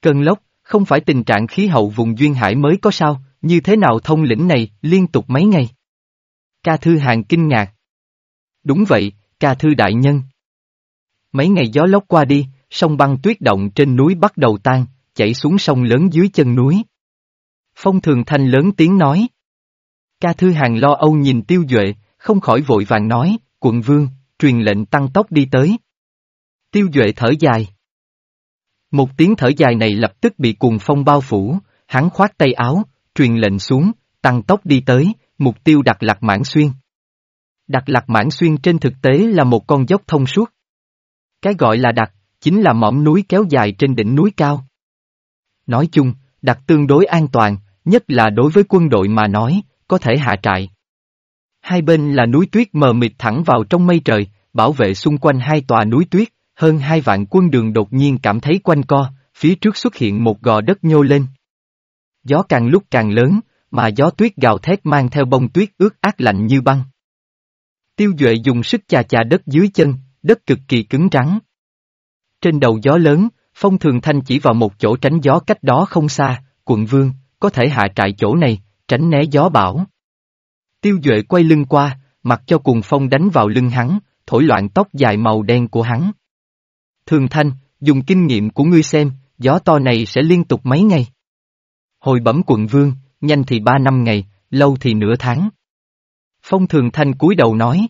Cơn lốc, không phải tình trạng khí hậu vùng duyên hải mới có sao, như thế nào thông lĩnh này, liên tục mấy ngày. Ca Thư Hàng kinh ngạc. Đúng vậy, Ca Thư Đại Nhân. Mấy ngày gió lốc qua đi, sông băng tuyết động trên núi bắt đầu tan, chảy xuống sông lớn dưới chân núi. Phong Thường Thanh lớn tiếng nói. Ca Thư Hàng lo âu nhìn Tiêu Duệ, không khỏi vội vàng nói, quận vương, truyền lệnh tăng tốc đi tới. Tiêu Duệ thở dài. Một tiếng thở dài này lập tức bị cuồng phong bao phủ, hắn khoát tay áo, truyền lệnh xuống, tăng tốc đi tới, mục tiêu đặt lạc mãn xuyên. Đặt lạc mãn xuyên trên thực tế là một con dốc thông suốt. Cái gọi là đặt chính là mỏm núi kéo dài trên đỉnh núi cao. Nói chung, đặt tương đối an toàn, nhất là đối với quân đội mà nói, có thể hạ trại. Hai bên là núi tuyết mờ mịt thẳng vào trong mây trời, bảo vệ xung quanh hai tòa núi tuyết, hơn hai vạn quân đường đột nhiên cảm thấy quanh co, phía trước xuất hiện một gò đất nhô lên. Gió càng lúc càng lớn, mà gió tuyết gào thét mang theo bông tuyết ướt át lạnh như băng. Tiêu Duệ dùng sức chà chà đất dưới chân, đất cực kỳ cứng rắn. Trên đầu gió lớn, Phong Thường Thanh chỉ vào một chỗ tránh gió cách đó không xa, quận vương, có thể hạ trại chỗ này, tránh né gió bão. Tiêu Duệ quay lưng qua, mặc cho cuồng phong đánh vào lưng hắn, thổi loạn tóc dài màu đen của hắn. Thường Thanh, dùng kinh nghiệm của ngươi xem, gió to này sẽ liên tục mấy ngày. Hồi bẩm quận vương, nhanh thì ba năm ngày, lâu thì nửa tháng. Phong Thường Thanh cúi đầu nói.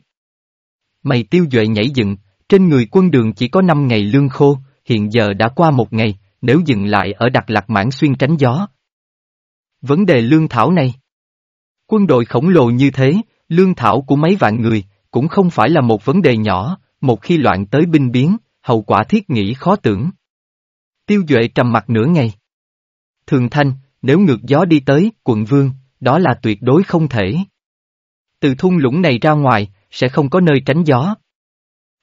Mày tiêu duệ nhảy dựng, trên người quân đường chỉ có năm ngày lương khô, hiện giờ đã qua một ngày, nếu dừng lại ở Đặc Lạc Mãn Xuyên tránh gió. Vấn đề lương thảo này. Quân đội khổng lồ như thế, lương thảo của mấy vạn người, cũng không phải là một vấn đề nhỏ, một khi loạn tới binh biến, hậu quả thiết nghĩ khó tưởng. Tiêu Duệ trầm mặt nửa ngày. Thường Thanh, nếu ngược gió đi tới, quận vương, đó là tuyệt đối không thể. Từ thung lũng này ra ngoài, sẽ không có nơi tránh gió.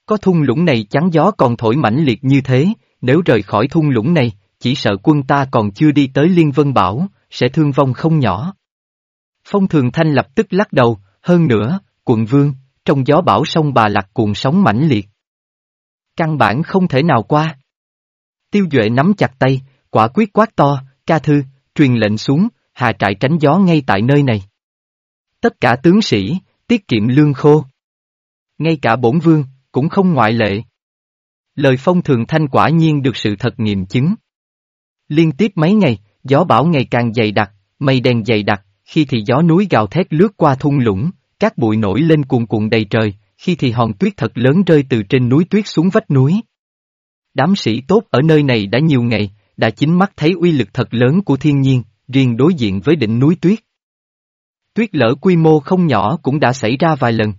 Có thung lũng này chắn gió còn thổi mãnh liệt như thế, nếu rời khỏi thung lũng này, chỉ sợ quân ta còn chưa đi tới Liên Vân Bảo, sẽ thương vong không nhỏ. Phong Thường Thanh lập tức lắc đầu, hơn nữa, quận vương, trong gió bão sông Bà Lạc cuồng sóng mãnh liệt. Căn bản không thể nào qua. Tiêu Duệ nắm chặt tay, quả quyết quát to, ca thư, truyền lệnh xuống, hạ trại tránh gió ngay tại nơi này. Tất cả tướng sĩ, tiết kiệm lương khô. Ngay cả bổn vương, cũng không ngoại lệ. Lời phong thường thanh quả nhiên được sự thật nghiệm chứng. Liên tiếp mấy ngày, gió bão ngày càng dày đặc, mây đen dày đặc, khi thì gió núi gào thét lướt qua thung lũng, các bụi nổi lên cuồn cuộn đầy trời, khi thì hòn tuyết thật lớn rơi từ trên núi tuyết xuống vách núi. Đám sĩ tốt ở nơi này đã nhiều ngày, đã chính mắt thấy uy lực thật lớn của thiên nhiên, riêng đối diện với đỉnh núi tuyết. Tuyết lở quy mô không nhỏ cũng đã xảy ra vài lần.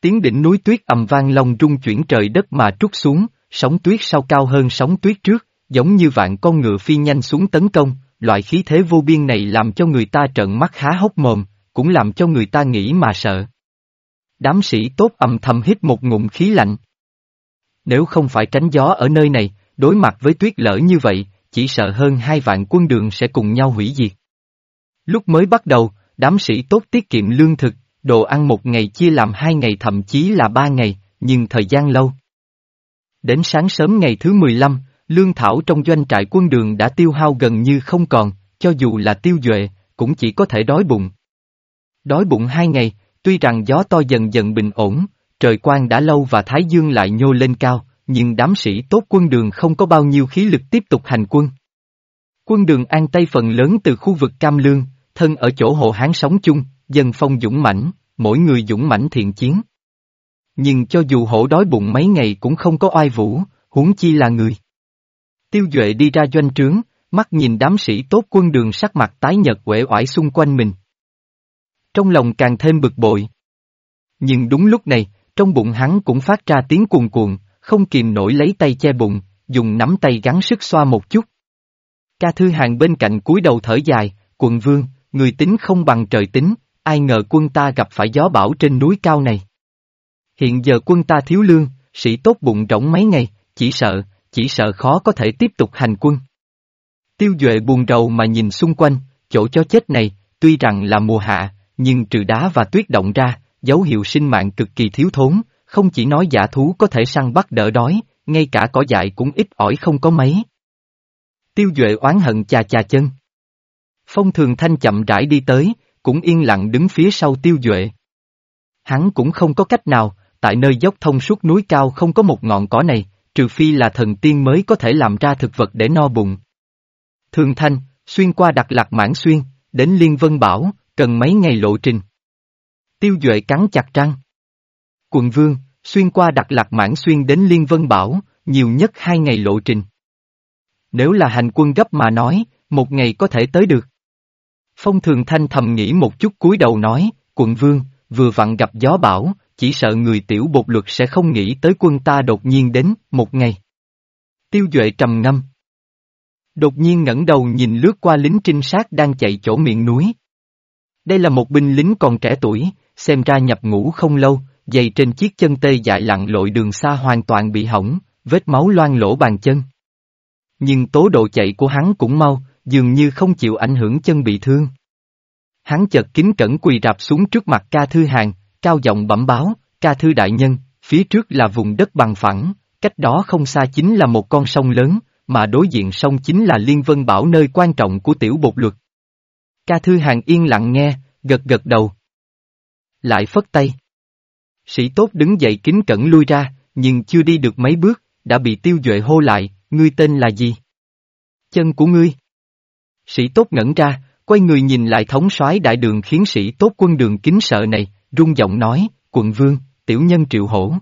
Tiếng đỉnh núi tuyết ầm vang lòng rung chuyển trời đất mà trút xuống, sóng tuyết sau cao hơn sóng tuyết trước, giống như vạn con ngựa phi nhanh xuống tấn công, loại khí thế vô biên này làm cho người ta trợn mắt há hốc mồm, cũng làm cho người ta nghĩ mà sợ. Đám sĩ tốt ầm thầm hít một ngụm khí lạnh. Nếu không phải tránh gió ở nơi này, đối mặt với tuyết lở như vậy, chỉ sợ hơn hai vạn quân đường sẽ cùng nhau hủy diệt. Lúc mới bắt đầu, đám sĩ tốt tiết kiệm lương thực, đồ ăn một ngày chia làm hai ngày thậm chí là ba ngày, nhưng thời gian lâu. Đến sáng sớm ngày thứ 15, lương thảo trong doanh trại quân đường đã tiêu hao gần như không còn, cho dù là tiêu duệ, cũng chỉ có thể đói bụng. Đói bụng hai ngày, tuy rằng gió to dần dần bình ổn, trời quang đã lâu và thái dương lại nhô lên cao, nhưng đám sĩ tốt quân đường không có bao nhiêu khí lực tiếp tục hành quân. Quân đường an tây phần lớn từ khu vực Cam Lương, thân ở chỗ hộ hán sống chung, dân phong dũng mãnh, mỗi người dũng mãnh thiện chiến. Nhưng cho dù hổ đói bụng mấy ngày cũng không có oai vũ, huống chi là người. Tiêu Duệ đi ra doanh trướng, mắt nhìn đám sĩ tốt quân đường sắc mặt tái nhợt uể oải xung quanh mình. Trong lòng càng thêm bực bội. Nhưng đúng lúc này, trong bụng hắn cũng phát ra tiếng cuồn cuộn, không kìm nổi lấy tay che bụng, dùng nắm tay gắn sức xoa một chút. Ca Thư Hàng bên cạnh cúi đầu thở dài, quận vương, người tính không bằng trời tính, ai ngờ quân ta gặp phải gió bão trên núi cao này. Hiện giờ quân ta thiếu lương, sĩ tốt bụng rỗng mấy ngày, chỉ sợ, chỉ sợ khó có thể tiếp tục hành quân. Tiêu Duệ buồn rầu mà nhìn xung quanh, chỗ cho chết này, tuy rằng là mùa hạ, nhưng trừ đá và tuyết động ra, dấu hiệu sinh mạng cực kỳ thiếu thốn, không chỉ nói giả thú có thể săn bắt đỡ đói, ngay cả cỏ dại cũng ít ỏi không có mấy. Tiêu Duệ oán hận chà chà chân. Phong Thường Thanh chậm rãi đi tới, cũng yên lặng đứng phía sau Tiêu Duệ. Hắn cũng không có cách nào, tại nơi dốc thông suốt núi cao không có một ngọn cỏ này, trừ phi là thần tiên mới có thể làm ra thực vật để no bụng. Thường Thanh, xuyên qua đặc lạc mãn xuyên, đến Liên Vân Bảo, cần mấy ngày lộ trình. Tiêu Duệ cắn chặt răng. Quận Vương, xuyên qua đặc lạc mãn xuyên đến Liên Vân Bảo, nhiều nhất hai ngày lộ trình. Nếu là hành quân gấp mà nói, một ngày có thể tới được. Phong Thường Thanh thầm nghĩ một chút cúi đầu nói, quận Vương, vừa vặn gặp gió bão, chỉ sợ người tiểu bột luật sẽ không nghĩ tới quân ta đột nhiên đến, một ngày. Tiêu Duệ trầm ngâm. Đột nhiên ngẩng đầu nhìn lướt qua lính trinh sát đang chạy chỗ miệng núi. Đây là một binh lính còn trẻ tuổi, xem ra nhập ngũ không lâu, giày trên chiếc chân tê dại lặn lội đường xa hoàn toàn bị hỏng, vết máu loang lỗ bàn chân. Nhưng tố độ chạy của hắn cũng mau, dường như không chịu ảnh hưởng chân bị thương. Hắn chợt kính cẩn quỳ rạp xuống trước mặt ca thư hàng, cao giọng bẩm báo, ca thư đại nhân, phía trước là vùng đất bằng phẳng, cách đó không xa chính là một con sông lớn, mà đối diện sông chính là Liên Vân Bảo nơi quan trọng của tiểu bột luật. Ca thư hàng yên lặng nghe, gật gật đầu. Lại phất tay. Sĩ tốt đứng dậy kính cẩn lui ra, nhưng chưa đi được mấy bước, đã bị tiêu duệ hô lại, ngươi tên là gì? Chân của ngươi. Sĩ tốt ngẩn ra, quay người nhìn lại thống soái đại đường khiến sĩ tốt quân đường kính sợ này, rung giọng nói, quận vương, tiểu nhân triệu hổ.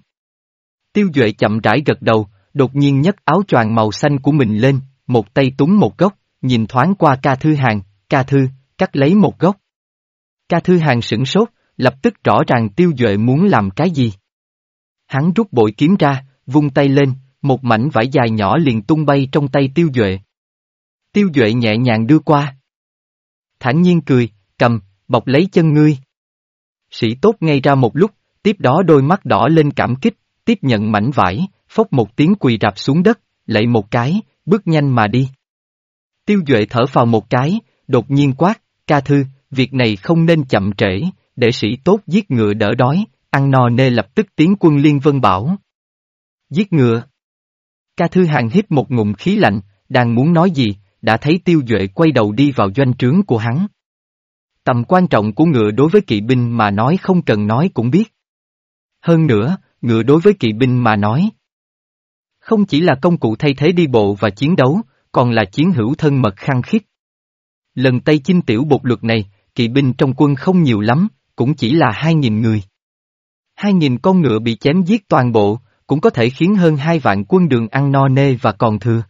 Tiêu Duệ chậm rãi gật đầu, đột nhiên nhấc áo choàng màu xanh của mình lên, một tay túng một góc, nhìn thoáng qua ca thư hàng, ca thư, cắt lấy một góc. Ca thư hàng sửng sốt, lập tức rõ ràng Tiêu Duệ muốn làm cái gì. Hắn rút bội kiếm ra, vung tay lên, một mảnh vải dài nhỏ liền tung bay trong tay Tiêu Duệ. Tiêu Duệ nhẹ nhàng đưa qua. Thản nhiên cười, cầm, bọc lấy chân ngươi. Sĩ tốt ngay ra một lúc, tiếp đó đôi mắt đỏ lên cảm kích, tiếp nhận mảnh vải, phốc một tiếng quỳ rạp xuống đất, lạy một cái, bước nhanh mà đi. Tiêu Duệ thở vào một cái, đột nhiên quát, ca thư, việc này không nên chậm trễ, để sĩ tốt giết ngựa đỡ đói, ăn no nê lập tức tiến quân liên vân bảo. Giết ngựa. Ca thư hàng hít một ngụm khí lạnh, đang muốn nói gì, đã thấy tiêu duệ quay đầu đi vào doanh trướng của hắn. Tầm quan trọng của ngựa đối với kỵ binh mà nói không cần nói cũng biết. Hơn nữa, ngựa đối với kỵ binh mà nói. Không chỉ là công cụ thay thế đi bộ và chiến đấu, còn là chiến hữu thân mật khăng khít. Lần Tây Chinh tiểu bột luật này, kỵ binh trong quân không nhiều lắm, cũng chỉ là hai nghìn người. Hai nghìn con ngựa bị chém giết toàn bộ, cũng có thể khiến hơn hai vạn quân đường ăn no nê và còn thừa.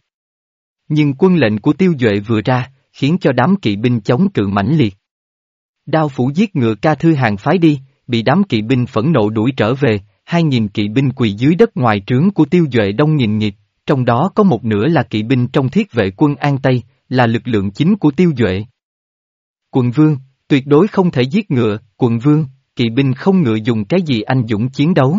Nhưng quân lệnh của tiêu duệ vừa ra, khiến cho đám kỵ binh chống cự mãnh liệt. Đao phủ giết ngựa ca thư hàng phái đi, bị đám kỵ binh phẫn nộ đuổi trở về, hai nghìn kỵ binh quỳ dưới đất ngoài trướng của tiêu duệ đông nghìn nghịt, trong đó có một nửa là kỵ binh trong thiết vệ quân An Tây, là lực lượng chính của tiêu duệ. Quận vương, tuyệt đối không thể giết ngựa, quận vương, kỵ binh không ngựa dùng cái gì anh dũng chiến đấu.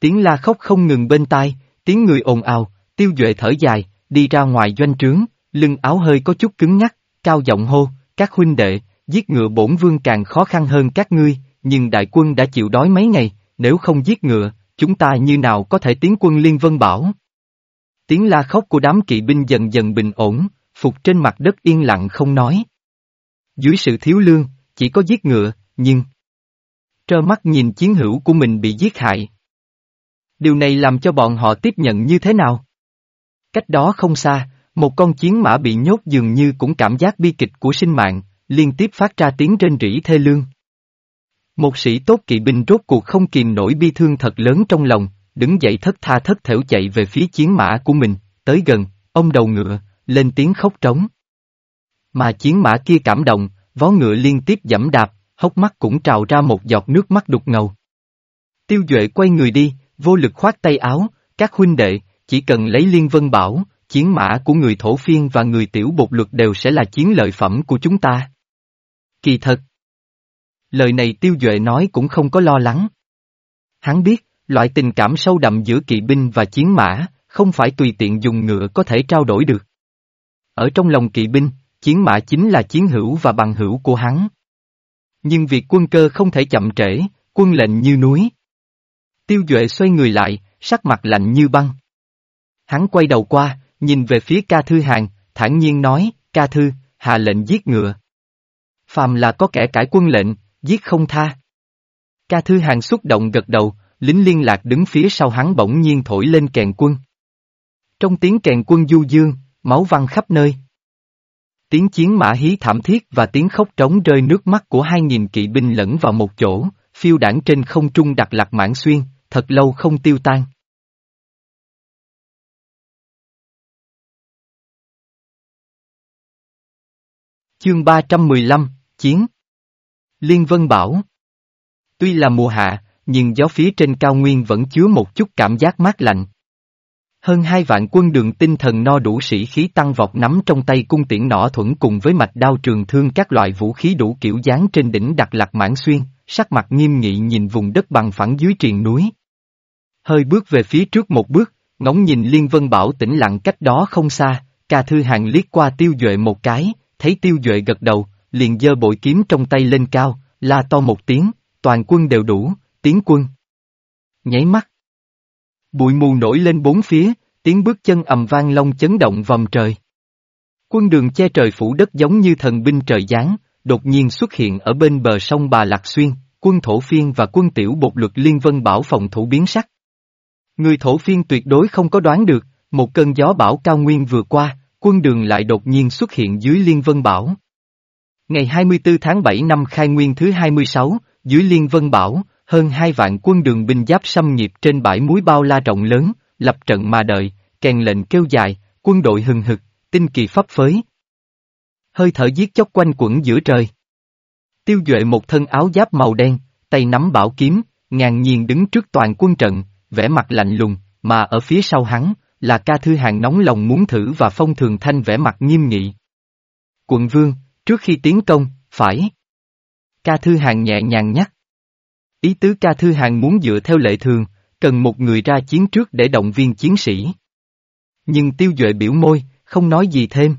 Tiếng la khóc không ngừng bên tai, tiếng người ồn ào, tiêu duệ thở dài, đi ra ngoài doanh trướng, lưng áo hơi có chút cứng ngắc, cao giọng hô, các huynh đệ, giết ngựa bổn vương càng khó khăn hơn các ngươi, nhưng đại quân đã chịu đói mấy ngày, nếu không giết ngựa, chúng ta như nào có thể tiến quân Liên Vân Bảo? Tiếng la khóc của đám kỵ binh dần dần bình ổn, phục trên mặt đất yên lặng không nói. Dưới sự thiếu lương, chỉ có giết ngựa, nhưng... Trơ mắt nhìn chiến hữu của mình bị giết hại. Điều này làm cho bọn họ tiếp nhận như thế nào? Cách đó không xa, một con chiến mã bị nhốt dường như cũng cảm giác bi kịch của sinh mạng, liên tiếp phát ra tiếng rên rỉ thê lương. Một sĩ tốt kỵ binh rốt cuộc không kìm nổi bi thương thật lớn trong lòng, đứng dậy thất tha thất thểu chạy về phía chiến mã của mình, tới gần, ông đầu ngựa, lên tiếng khóc trống. Mà chiến mã kia cảm động, vó ngựa liên tiếp dẫm đạp, hốc mắt cũng trào ra một giọt nước mắt đục ngầu. Tiêu Duệ quay người đi, vô lực khoát tay áo, các huynh đệ, chỉ cần lấy liên vân bảo, chiến mã của người thổ phiên và người tiểu bột luật đều sẽ là chiến lợi phẩm của chúng ta. Kỳ thật. Lời này Tiêu Duệ nói cũng không có lo lắng. Hắn biết, loại tình cảm sâu đậm giữa kỵ binh và chiến mã, không phải tùy tiện dùng ngựa có thể trao đổi được. Ở trong lòng kỵ binh, chiến mã chính là chiến hữu và bằng hữu của hắn. Nhưng việc quân cơ không thể chậm trễ, quân lệnh như núi. Tiêu Duệ xoay người lại, sắc mặt lạnh như băng. Hắn quay đầu qua, nhìn về phía ca thư hàng, thản nhiên nói, ca thư, hạ lệnh giết ngựa. Phàm là có kẻ cải quân lệnh, giết không tha. Ca thư hàng xúc động gật đầu, lính liên lạc đứng phía sau hắn bỗng nhiên thổi lên kèn quân. Trong tiếng kèn quân du dương, máu văng khắp nơi. Tiếng chiến mã hí thảm thiết và tiếng khóc trống rơi nước mắt của hai nghìn kỵ binh lẫn vào một chỗ, phiêu đảng trên không trung đặt lạc mãn xuyên, thật lâu không tiêu tan. Chương 315, Chiến Liên Vân Bảo Tuy là mùa hạ, nhưng gió phía trên cao nguyên vẫn chứa một chút cảm giác mát lạnh. Hơn hai vạn quân đường tinh thần no đủ sĩ khí tăng vọt nắm trong tay cung tiễn nỏ thuẫn cùng với mạch đao trường thương các loại vũ khí đủ kiểu dáng trên đỉnh đặt lạc mãn xuyên, sắc mặt nghiêm nghị nhìn vùng đất bằng phẳng dưới triền núi. Hơi bước về phía trước một bước, ngóng nhìn Liên Vân Bảo tĩnh lặng cách đó không xa, ca thư hàng liếc qua tiêu duệ một cái, thấy tiêu duệ gật đầu, liền giơ bội kiếm trong tay lên cao, la to một tiếng, toàn quân đều đủ, tiến quân. Nháy mắt. Bụi mù nổi lên bốn phía, tiếng bước chân ầm vang long chấn động vòng trời. Quân đường che trời phủ đất giống như thần binh trời giáng, đột nhiên xuất hiện ở bên bờ sông Bà Lạc Xuyên, quân thổ phiên và quân tiểu bột lực liên vân bảo phòng thủ biến sắc. Người thổ phiên tuyệt đối không có đoán được, một cơn gió bão cao nguyên vừa qua, quân đường lại đột nhiên xuất hiện dưới liên vân bảo. Ngày 24 tháng 7 năm khai nguyên thứ 26, dưới liên vân bảo, hơn hai vạn quân đường binh giáp xâm nhập trên bãi muối bao la rộng lớn, lập trận mà đợi, kèn lệnh kêu dài, quân đội hừng hực, tinh kỳ pháp phới. Hơi thở giết chóc quanh quẩn giữa trời. Tiêu Duệ một thân áo giáp màu đen, tay nắm bảo kiếm, ngàn nhiên đứng trước toàn quân trận, vẻ mặt lạnh lùng, mà ở phía sau hắn, là ca thư hàng nóng lòng muốn thử và phong thường thanh vẻ mặt nghiêm nghị. Quận vương, trước khi tiến công, phải. Ca thư hàng nhẹ nhàng nhắc. Ý tứ ca thư hàng muốn dựa theo lệ thường, cần một người ra chiến trước để động viên chiến sĩ. Nhưng tiêu duệ biểu môi, không nói gì thêm.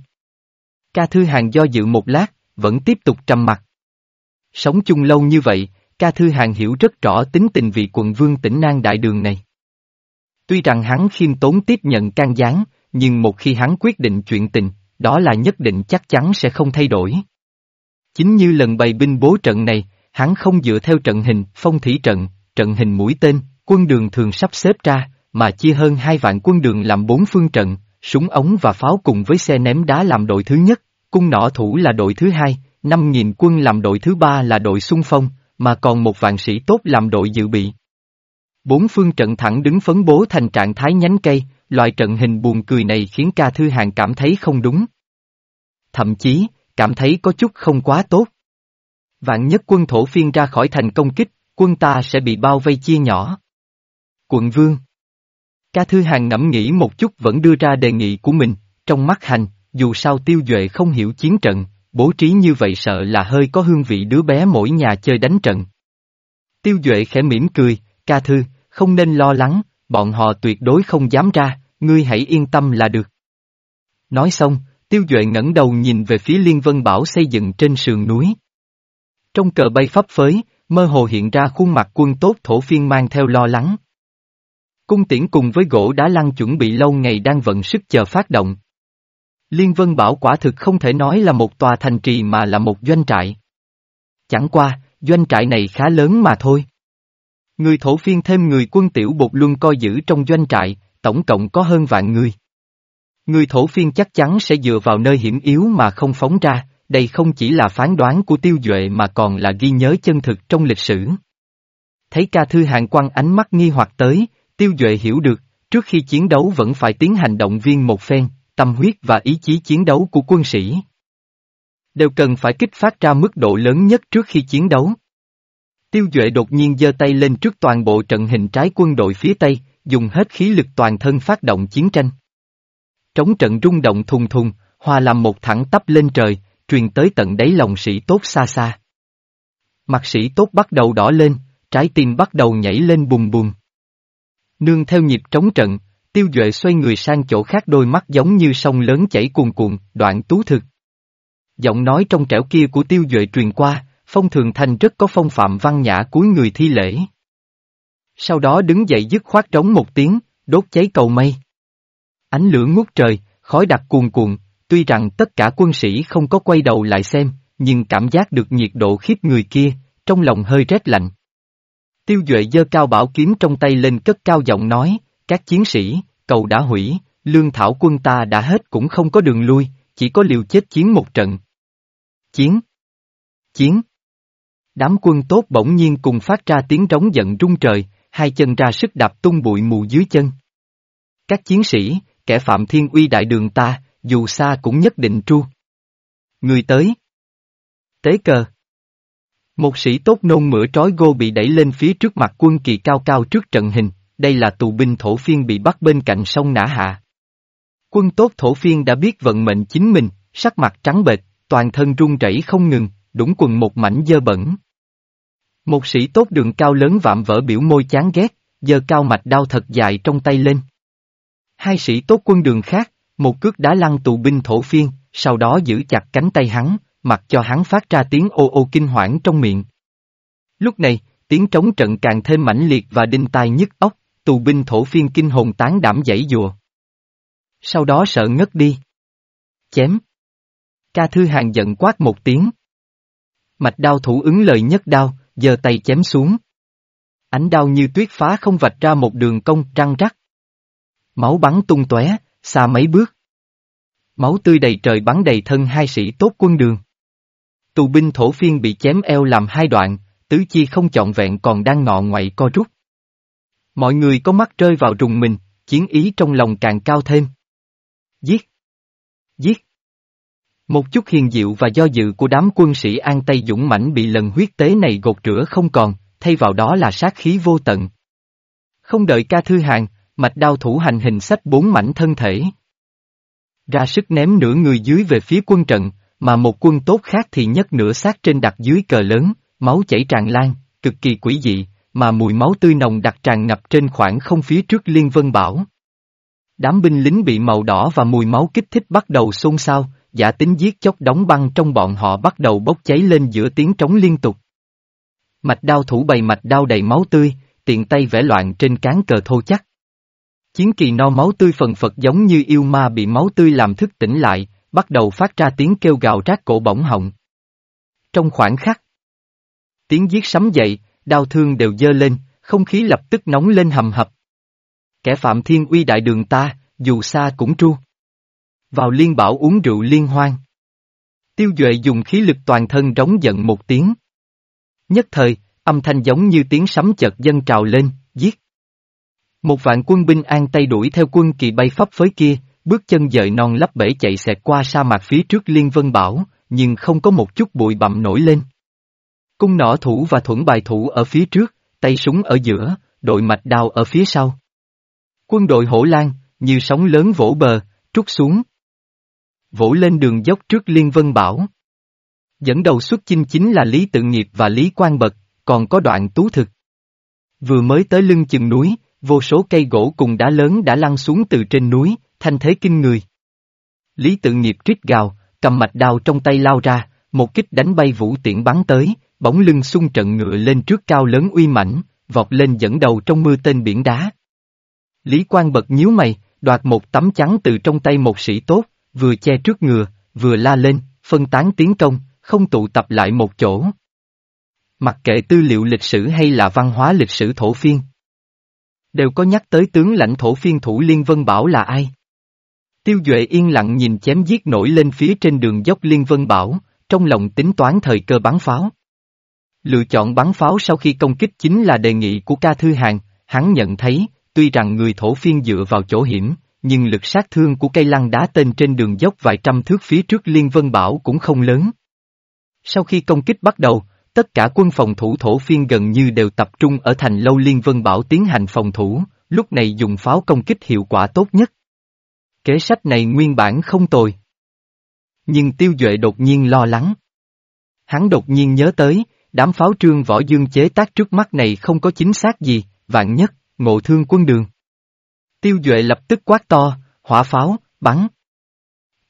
Ca thư hàng do dự một lát, vẫn tiếp tục trầm mặt. Sống chung lâu như vậy, ca thư hàng hiểu rất rõ tính tình vị quận vương tỉnh Nang Đại Đường này. Tuy rằng hắn khiêm tốn tiếp nhận can gián, nhưng một khi hắn quyết định chuyện tình, đó là nhất định chắc chắn sẽ không thay đổi. Chính như lần bày binh bố trận này, hắn không dựa theo trận hình, phong thủy trận, trận hình mũi tên, quân đường thường sắp xếp ra, mà chia hơn hai vạn quân đường làm bốn phương trận, súng ống và pháo cùng với xe ném đá làm đội thứ nhất, cung nỏ thủ là đội thứ hai, năm nghìn quân làm đội thứ ba là đội xung phong, mà còn một vạn sĩ tốt làm đội dự bị. Bốn phương trận thẳng đứng phấn bố thành trạng thái nhánh cây, loại trận hình buồn cười này khiến ca thư hàng cảm thấy không đúng. Thậm chí, cảm thấy có chút không quá tốt. Vạn nhất quân thổ phiên ra khỏi thành công kích, quân ta sẽ bị bao vây chia nhỏ. Quận vương Ca thư hàng ngẫm nghĩ một chút vẫn đưa ra đề nghị của mình, trong mắt hành, dù sao tiêu duệ không hiểu chiến trận, bố trí như vậy sợ là hơi có hương vị đứa bé mỗi nhà chơi đánh trận. Tiêu duệ khẽ mỉm cười, ca thư, không nên lo lắng, bọn họ tuyệt đối không dám ra, ngươi hãy yên tâm là được. Nói xong, tiêu duệ ngẩng đầu nhìn về phía liên vân bảo xây dựng trên sườn núi. Trong cờ bay phấp phới, mơ hồ hiện ra khuôn mặt quân tốt thổ phiên mang theo lo lắng. Cung tiễn cùng với gỗ đá lăng chuẩn bị lâu ngày đang vận sức chờ phát động. Liên Vân Bảo quả thực không thể nói là một tòa thành trì mà là một doanh trại. Chẳng qua, doanh trại này khá lớn mà thôi. Người thổ phiên thêm người quân tiểu bột luân coi giữ trong doanh trại, tổng cộng có hơn vạn người. Người thổ phiên chắc chắn sẽ dựa vào nơi hiểm yếu mà không phóng ra, đây không chỉ là phán đoán của tiêu duệ mà còn là ghi nhớ chân thực trong lịch sử. Thấy ca thư hạng quan ánh mắt nghi hoặc tới, tiêu duệ hiểu được, trước khi chiến đấu vẫn phải tiến hành động viên một phen, tâm huyết và ý chí chiến đấu của quân sĩ. Đều cần phải kích phát ra mức độ lớn nhất trước khi chiến đấu. Tiêu Duệ đột nhiên giơ tay lên trước toàn bộ trận hình trái quân đội phía Tây, dùng hết khí lực toàn thân phát động chiến tranh. Trống trận rung động thùng thùng, hòa làm một thẳng tắp lên trời, truyền tới tận đáy lòng sĩ tốt xa xa. Mặt sĩ tốt bắt đầu đỏ lên, trái tim bắt đầu nhảy lên bùng bùng. Nương theo nhịp trống trận, tiêu duệ xoay người sang chỗ khác đôi mắt giống như sông lớn chảy cuồn cuộn, đoạn tú thực. Giọng nói trong trẻo kia của tiêu duệ truyền qua, phong thường thành rất có phong phạm văn nhã cuối người thi lễ. Sau đó đứng dậy dứt khoát trống một tiếng, đốt cháy cầu mây. Ánh lửa ngút trời, khói đặc cuồn cuộn, tuy rằng tất cả quân sĩ không có quay đầu lại xem, nhưng cảm giác được nhiệt độ khiếp người kia, trong lòng hơi rét lạnh. Tiêu Duệ giơ cao bảo kiếm trong tay lên cất cao giọng nói, các chiến sĩ, cầu đã hủy, lương thảo quân ta đã hết cũng không có đường lui, chỉ có liều chết chiến một trận. Chiến! Chiến! Đám quân tốt bỗng nhiên cùng phát ra tiếng trống giận rung trời, hai chân ra sức đạp tung bụi mù dưới chân. Các chiến sĩ, kẻ phạm thiên uy đại đường ta, dù xa cũng nhất định tru. Người tới. Tế cờ. Một sĩ tốt nôn mửa trói gô bị đẩy lên phía trước mặt quân kỳ cao cao trước trận hình, đây là tù binh thổ phiên bị bắt bên cạnh sông Nã Hạ. Quân tốt thổ phiên đã biết vận mệnh chính mình, sắc mặt trắng bệch, toàn thân run rẩy không ngừng, đũng quần một mảnh dơ bẩn. Một sĩ tốt đường cao lớn vạm vỡ biểu môi chán ghét, giơ cao mạch đao thật dài trong tay lên. Hai sĩ tốt quân đường khác, một cước đá lăn tù binh thổ phiên, sau đó giữ chặt cánh tay hắn, mặc cho hắn phát ra tiếng ô ô kinh hoảng trong miệng. Lúc này, tiếng trống trận càng thêm mãnh liệt và đinh tai nhức óc, tù binh thổ phiên kinh hồn tán đảm dãy dùa. Sau đó sợ ngất đi. Chém. Ca Thư Hàng giận quát một tiếng. Mạch đao thủ ứng lời nhất đao, giơ tay chém xuống. Ánh đao như tuyết phá không vạch ra một đường cong trăng rắc. Máu bắn tung tóe, xa mấy bước. Máu tươi đầy trời bắn đầy thân hai sĩ tốt quân đường. Tù binh thổ phiên bị chém eo làm hai đoạn, tứ chi không trọn vẹn còn đang ngọ ngoại co rút. Mọi người có mắt rơi vào rùng mình, chiến ý trong lòng càng cao thêm. Giết! Giết! Một chút hiền diệu và do dự của đám quân sĩ an Tây dũng mãnh bị lần huyết tế này gột rửa không còn, thay vào đó là sát khí vô tận. Không đợi ca thư hàng, mạch đao thủ hành hình sách bốn mảnh thân thể. Ra sức ném nửa người dưới về phía quân trận, mà một quân tốt khác thì nhấc nửa xác trên đặt dưới cờ lớn, máu chảy tràn lan, cực kỳ quỷ dị, mà mùi máu tươi nồng đặc tràn ngập trên khoảng không phía trước Liên Vân Bảo. Đám binh lính bị màu đỏ và mùi máu kích thích bắt đầu xôn xao, giả tính giết chóc đóng băng trong bọn họ bắt đầu bốc cháy lên giữa tiếng trống liên tục. Mạch đao thủ bày mạch đao đầy máu tươi, tiện tay vẽ loạn trên cán cờ thô chắc. Chiến kỳ no máu tươi phần phật giống như yêu ma bị máu tươi làm thức tỉnh lại, bắt đầu phát ra tiếng kêu gào rát cổ bỗng họng. Trong khoảng khắc, tiếng giết sấm dậy, đau thương đều dơ lên, không khí lập tức nóng lên hầm hập. Kẻ phạm thiên uy đại đường ta, dù xa cũng tru. Vào liên bảo uống rượu liên hoan. Tiêu Duệ dùng khí lực toàn thân rống giận một tiếng. Nhất thời, âm thanh giống như tiếng sấm chợt dân trào lên, giết. Một vạn quân binh an tay đuổi theo quân kỳ bay pháp phới kia, bước chân dời non lấp bể chạy xẹt qua sa mạc phía trước Liên Vân Bảo, nhưng không có một chút bụi bặm nổi lên. Cung nỏ thủ và thuẫn bài thủ ở phía trước, tay súng ở giữa, đội mạch đao ở phía sau. Quân đội hổ lan, như sóng lớn vỗ bờ, trút xuống. Vỗ lên đường dốc trước Liên Vân Bảo. Dẫn đầu xuất chinh chính là Lý Tự Nghiệp và Lý Quang Bật, còn có đoạn tú thực. Vừa mới tới lưng chừng núi, vô số cây gỗ cùng đá lớn đã lăn xuống từ trên núi, thanh thế kinh người. Lý Tự Nghiệp trích gào, cầm mạch đao trong tay lao ra, một kích đánh bay vũ tiễn bắn tới, bóng lưng xung trận ngựa lên trước cao lớn uy mãnh, vọt lên dẫn đầu trong mưa tên biển đá. Lý Quang bật nhíu mày, đoạt một tấm trắng từ trong tay một sĩ tốt, vừa che trước ngừa, vừa la lên, phân tán tiến công, không tụ tập lại một chỗ. Mặc kệ tư liệu lịch sử hay là văn hóa lịch sử thổ phiên. Đều có nhắc tới tướng lãnh thổ phiên thủ Liên Vân Bảo là ai. Tiêu Duệ yên lặng nhìn chém giết nổi lên phía trên đường dốc Liên Vân Bảo, trong lòng tính toán thời cơ bắn pháo. Lựa chọn bắn pháo sau khi công kích chính là đề nghị của ca thư hàng, hắn nhận thấy, tuy rằng người thổ phiên dựa vào chỗ hiểm, nhưng lực sát thương của cây lăng đá tên trên đường dốc vài trăm thước phía trước Liên Vân Bảo cũng không lớn. Sau khi công kích bắt đầu, tất cả quân phòng thủ thổ phiên gần như đều tập trung ở thành lâu Liên Vân Bảo tiến hành phòng thủ, lúc này dùng pháo công kích hiệu quả tốt nhất. Kế sách này nguyên bản không tồi. Nhưng Tiêu Duệ đột nhiên lo lắng. Hắn đột nhiên nhớ tới, đám pháo trương võ dương chế tác trước mắt này không có chính xác gì, vạn nhất, ngộ thương quân đường. Tiêu Duệ lập tức quát to, hỏa pháo, bắn.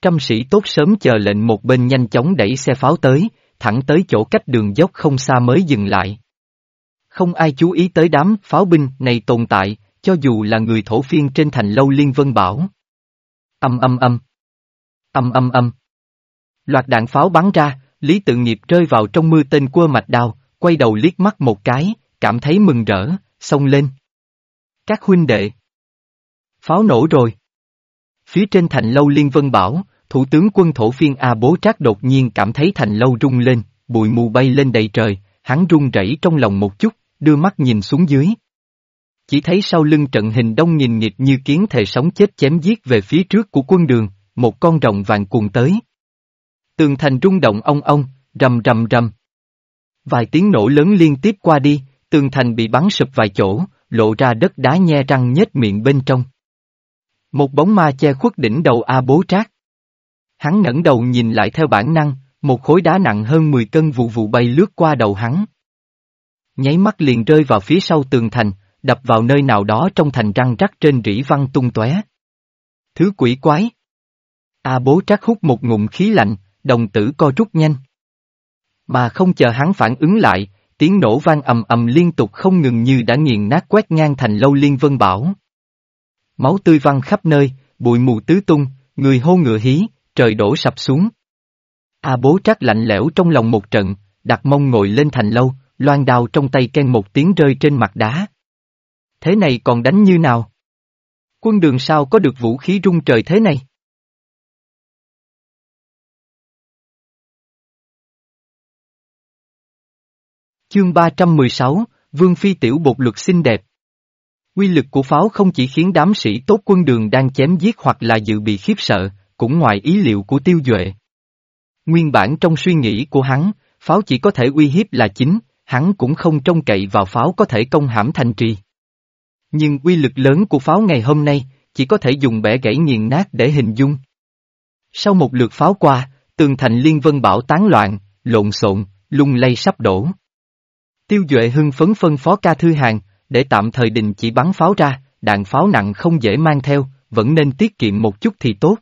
Trăm sĩ tốt sớm chờ lệnh một bên nhanh chóng đẩy xe pháo tới, thẳng tới chỗ cách đường dốc không xa mới dừng lại. Không ai chú ý tới đám pháo binh này tồn tại, cho dù là người thổ phiên trên thành lâu liên vân bảo. Âm âm âm. Âm âm âm. Loạt đạn pháo bắn ra, Lý tự nghiệp rơi vào trong mưa tên cua mạch đao, quay đầu liếc mắt một cái, cảm thấy mừng rỡ, xông lên. Các huynh đệ. Pháo nổ rồi. Phía trên thành lâu Liên Vân Bảo, Thủ tướng quân thổ phiên A Bố Trác đột nhiên cảm thấy thành lâu rung lên, bụi mù bay lên đầy trời, hắn run rẩy trong lòng một chút, đưa mắt nhìn xuống dưới. Chỉ thấy sau lưng trận hình đông nhìn nghịch như kiến thể sống chết chém giết về phía trước của quân đường, một con rồng vàng cuồng tới. Tường thành rung động ong ong, rầm rầm rầm. Vài tiếng nổ lớn liên tiếp qua đi, tường thành bị bắn sụp vài chỗ, lộ ra đất đá nhe răng nhếch miệng bên trong. Một bóng ma che khuất đỉnh đầu A bố trác. Hắn ngẩng đầu nhìn lại theo bản năng, một khối đá nặng hơn 10 cân vụ vụ bay lướt qua đầu hắn. Nháy mắt liền rơi vào phía sau tường thành, đập vào nơi nào đó trong thành răng rắc trên rỉ văn tung tóe. Thứ quỷ quái. A bố trác hút một ngụm khí lạnh, đồng tử co rút nhanh. Mà không chờ hắn phản ứng lại, tiếng nổ vang ầm ầm liên tục không ngừng như đã nghiền nát quét ngang thành lâu liên vân bảo. Máu tươi văng khắp nơi, bụi mù tứ tung, người hô ngựa hí, trời đổ sập xuống. A bố trác lạnh lẽo trong lòng một trận, đặt mông ngồi lên thành lâu, loan đao trong tay ken một tiếng rơi trên mặt đá. Thế này còn đánh như nào? Quân đường sao có được vũ khí rung trời thế này? Chương 316, Vương Phi Tiểu Bột Luật xinh đẹp. Quy lực của pháo không chỉ khiến đám sĩ tốt quân đường đang chém giết hoặc là dự bị khiếp sợ, cũng ngoài ý liệu của tiêu duệ. Nguyên bản trong suy nghĩ của hắn, pháo chỉ có thể uy hiếp là chính, hắn cũng không trông cậy vào pháo có thể công hãm thành trì. Nhưng quy lực lớn của pháo ngày hôm nay, chỉ có thể dùng bẻ gãy nghiền nát để hình dung. Sau một lượt pháo qua, tường thành liên vân bảo tán loạn, lộn xộn, lung lay sắp đổ. Tiêu Duệ hưng phấn phân phó ca thư hàng, để tạm thời đình chỉ bắn pháo ra, đạn pháo nặng không dễ mang theo, vẫn nên tiết kiệm một chút thì tốt.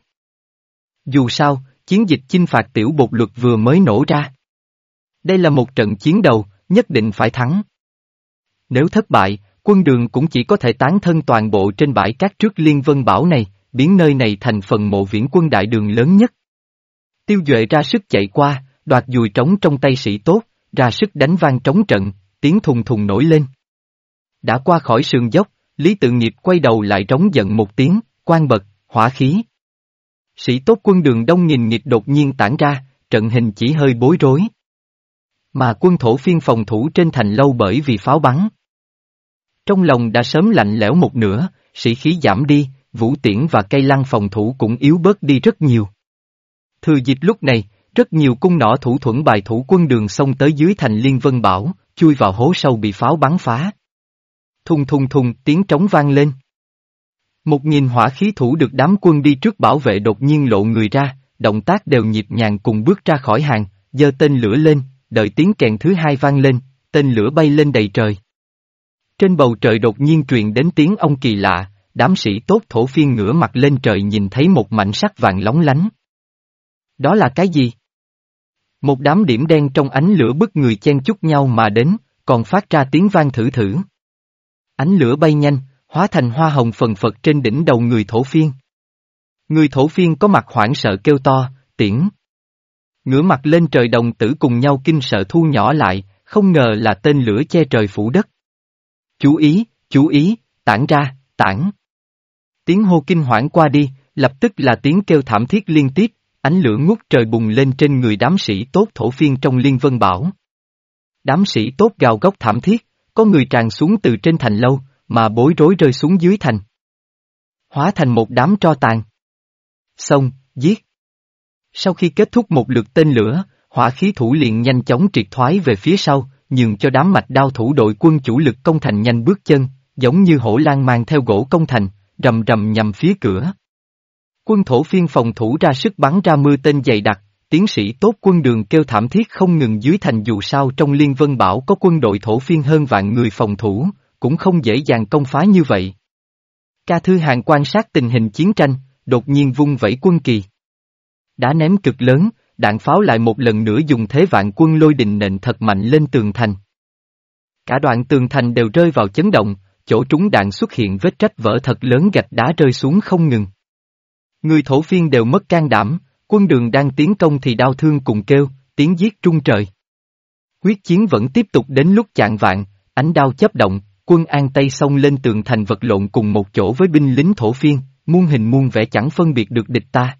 Dù sao, chiến dịch chinh phạt tiểu bột luật vừa mới nổ ra. Đây là một trận chiến đầu, nhất định phải thắng. Nếu thất bại, quân đường cũng chỉ có thể tán thân toàn bộ trên bãi cát trước liên vân bảo này, biến nơi này thành phần mộ viễn quân đại đường lớn nhất. Tiêu Duệ ra sức chạy qua, đoạt dùi trống trong tay sĩ tốt, ra sức đánh vang trống trận, tiếng thùng thùng nổi lên. Đã qua khỏi sườn dốc, Lý Tự Nghiệp quay đầu lại trống giận một tiếng, quan bật, hỏa khí. Sĩ tốt quân đường đông nghìn nghịch đột nhiên tản ra, trận hình chỉ hơi bối rối. Mà quân thổ phiên phòng thủ trên thành lâu bởi vì pháo bắn. Trong lòng đã sớm lạnh lẽo một nửa, sĩ khí giảm đi, vũ tiễn và cây lăng phòng thủ cũng yếu bớt đi rất nhiều. Thừa dịp lúc này, rất nhiều cung nỏ thủ thuẫn bài thủ quân đường xông tới dưới thành Liên Vân Bảo, chui vào hố sâu bị pháo bắn phá. Thùng thùng thùng tiếng trống vang lên. Một nghìn hỏa khí thủ được đám quân đi trước bảo vệ đột nhiên lộ người ra, động tác đều nhịp nhàng cùng bước ra khỏi hàng, giơ tên lửa lên, đợi tiếng kèn thứ hai vang lên, tên lửa bay lên đầy trời. Trên bầu trời đột nhiên truyền đến tiếng ông kỳ lạ, đám sĩ tốt thổ phiên ngửa mặt lên trời nhìn thấy một mảnh sắc vàng lóng lánh. Đó là cái gì? Một đám điểm đen trong ánh lửa bức người chen chúc nhau mà đến, còn phát ra tiếng vang thử thử. Ánh lửa bay nhanh, hóa thành hoa hồng phần phật trên đỉnh đầu người thổ phiên. Người thổ phiên có mặt hoảng sợ kêu to, tiễn. Ngửa mặt lên trời đồng tử cùng nhau kinh sợ thu nhỏ lại, không ngờ là tên lửa che trời phủ đất. Chú ý, chú ý, tản ra, tản. Tiếng hô kinh hoảng qua đi, lập tức là tiếng kêu thảm thiết liên tiếp, Ánh lửa ngút trời bùng lên trên người đám sĩ tốt thổ phiên trong liên vân bảo. Đám sĩ tốt gào góc thảm thiết, có người tràn xuống từ trên thành lâu, mà bối rối rơi xuống dưới thành. Hóa thành một đám tro tàn. Xong, giết. Sau khi kết thúc một lượt tên lửa, hỏa khí thủ liền nhanh chóng triệt thoái về phía sau, nhường cho đám mạch đao thủ đội quân chủ lực công thành nhanh bước chân, giống như hổ lan mang theo gỗ công thành, rầm rầm nhằm phía cửa. Quân thổ phiên phòng thủ ra sức bắn ra mưa tên dày đặc, tiến sĩ tốt quân đường kêu thảm thiết không ngừng dưới thành dù sao trong liên vân bảo có quân đội thổ phiên hơn vạn người phòng thủ, cũng không dễ dàng công phá như vậy. Ca Thư Hàng quan sát tình hình chiến tranh, đột nhiên vung vẩy quân kỳ. Đá ném cực lớn, đạn pháo lại một lần nữa dùng thế vạn quân lôi đình nện thật mạnh lên tường thành. Cả đoạn tường thành đều rơi vào chấn động, chỗ trúng đạn xuất hiện vết trách vỡ thật lớn gạch đá rơi xuống không ngừng. Người thổ phiên đều mất can đảm, quân đường đang tiến công thì đau thương cùng kêu, tiếng giết trung trời. Huyết chiến vẫn tiếp tục đến lúc chạng vạn, ánh đao chấp động, quân an Tây xông lên tường thành vật lộn cùng một chỗ với binh lính thổ phiên, muôn hình muôn vẻ chẳng phân biệt được địch ta.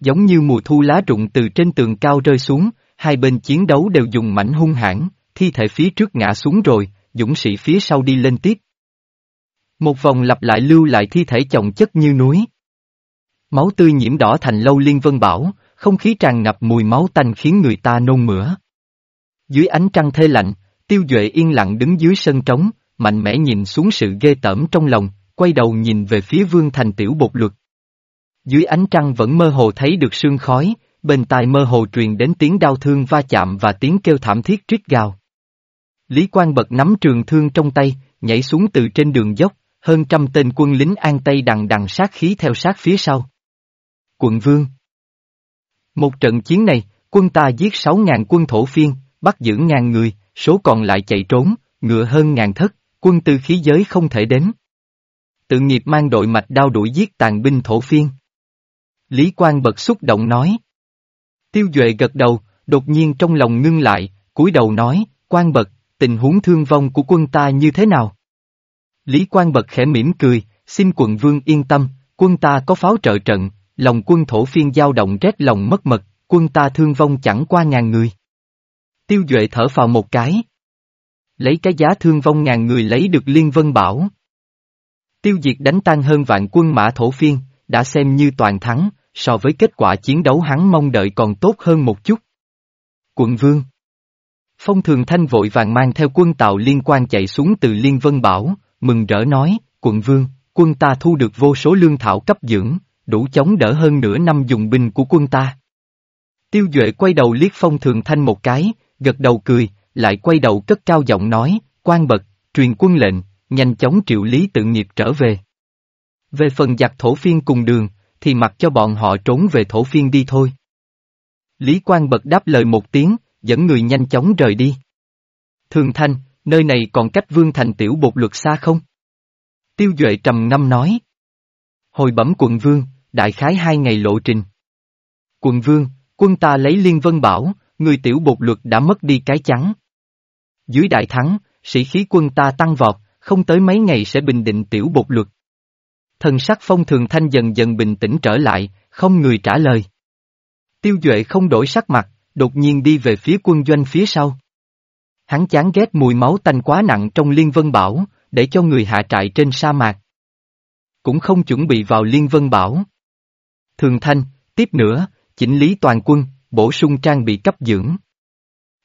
Giống như mùa thu lá rụng từ trên tường cao rơi xuống, hai bên chiến đấu đều dùng mảnh hung hãn, thi thể phía trước ngã xuống rồi, dũng sĩ phía sau đi lên tiếp. Một vòng lặp lại lưu lại thi thể chồng chất như núi. Máu tươi nhiễm đỏ thành lâu liên vân bảo, không khí tràn ngập mùi máu tanh khiến người ta nôn mửa. Dưới ánh trăng thê lạnh, tiêu duệ yên lặng đứng dưới sân trống, mạnh mẽ nhìn xuống sự ghê tởm trong lòng, quay đầu nhìn về phía vương thành tiểu bột luật. Dưới ánh trăng vẫn mơ hồ thấy được sương khói, bên tai mơ hồ truyền đến tiếng đau thương va chạm và tiếng kêu thảm thiết trít gào. Lý Quang bật nắm trường thương trong tay, nhảy xuống từ trên đường dốc, hơn trăm tên quân lính an tây đằng đằng sát khí theo sát phía sau. Quận Vương Một trận chiến này, quân ta giết sáu ngàn quân thổ phiên, bắt giữ ngàn người, số còn lại chạy trốn, ngựa hơn ngàn thất, quân tư khí giới không thể đến. Tự nghiệp mang đội mạch đao đuổi giết tàn binh thổ phiên. Lý Quang bật xúc động nói. Tiêu Duệ gật đầu, đột nhiên trong lòng ngưng lại, cúi đầu nói, Quang bật, tình huống thương vong của quân ta như thế nào? Lý Quang bật khẽ mỉm cười, xin quận vương yên tâm, quân ta có pháo trợ trận, lòng quân thổ phiên giao động rét lòng mất mật, quân ta thương vong chẳng qua ngàn người. Tiêu Duệ thở vào một cái. Lấy cái giá thương vong ngàn người lấy được Liên Vân Bảo. Tiêu diệt đánh tan hơn vạn quân mã thổ phiên, đã xem như toàn thắng, so với kết quả chiến đấu hắn mong đợi còn tốt hơn một chút. Quận Vương Phong Thường Thanh vội vàng mang theo quân tàu liên quan chạy xuống từ Liên Vân Bảo, mừng rỡ nói, quận Vương, quân ta thu được vô số lương thảo cấp dưỡng, đủ chống đỡ hơn nửa năm dùng binh của quân ta. Tiêu Duệ quay đầu liếc Phong Thường Thanh một cái, gật đầu cười, lại quay đầu cất cao giọng nói, quan bậc, truyền quân lệnh, nhanh chóng triệu lý tự nghiệp trở về. Về phần giặc thổ phiên cùng đường, thì mặc cho bọn họ trốn về thổ phiên đi thôi. Lý Quang bật đáp lời một tiếng, dẫn người nhanh chóng rời đi. Thường Thanh, nơi này còn cách vương thành tiểu bột luật xa không? Tiêu Duệ trầm ngâm nói. Hồi bẩm quận vương, đại khái hai ngày lộ trình. Quận vương, quân ta lấy liên vân bảo, người tiểu bột luật đã mất đi cái chắn. Dưới đại thắng, sĩ khí quân ta tăng vọt, không tới mấy ngày sẽ bình định tiểu bột luật. Thần sắc phong thường thanh dần dần bình tĩnh trở lại, không người trả lời. Tiêu Duệ không đổi sắc mặt, đột nhiên đi về phía quân doanh phía sau. Hắn chán ghét mùi máu tanh quá nặng trong Liên Vân Bảo, để cho người hạ trại trên sa mạc. Cũng không chuẩn bị vào Liên Vân Bảo. Thường Thanh, tiếp nữa, chỉnh lý toàn quân, bổ sung trang bị cấp dưỡng.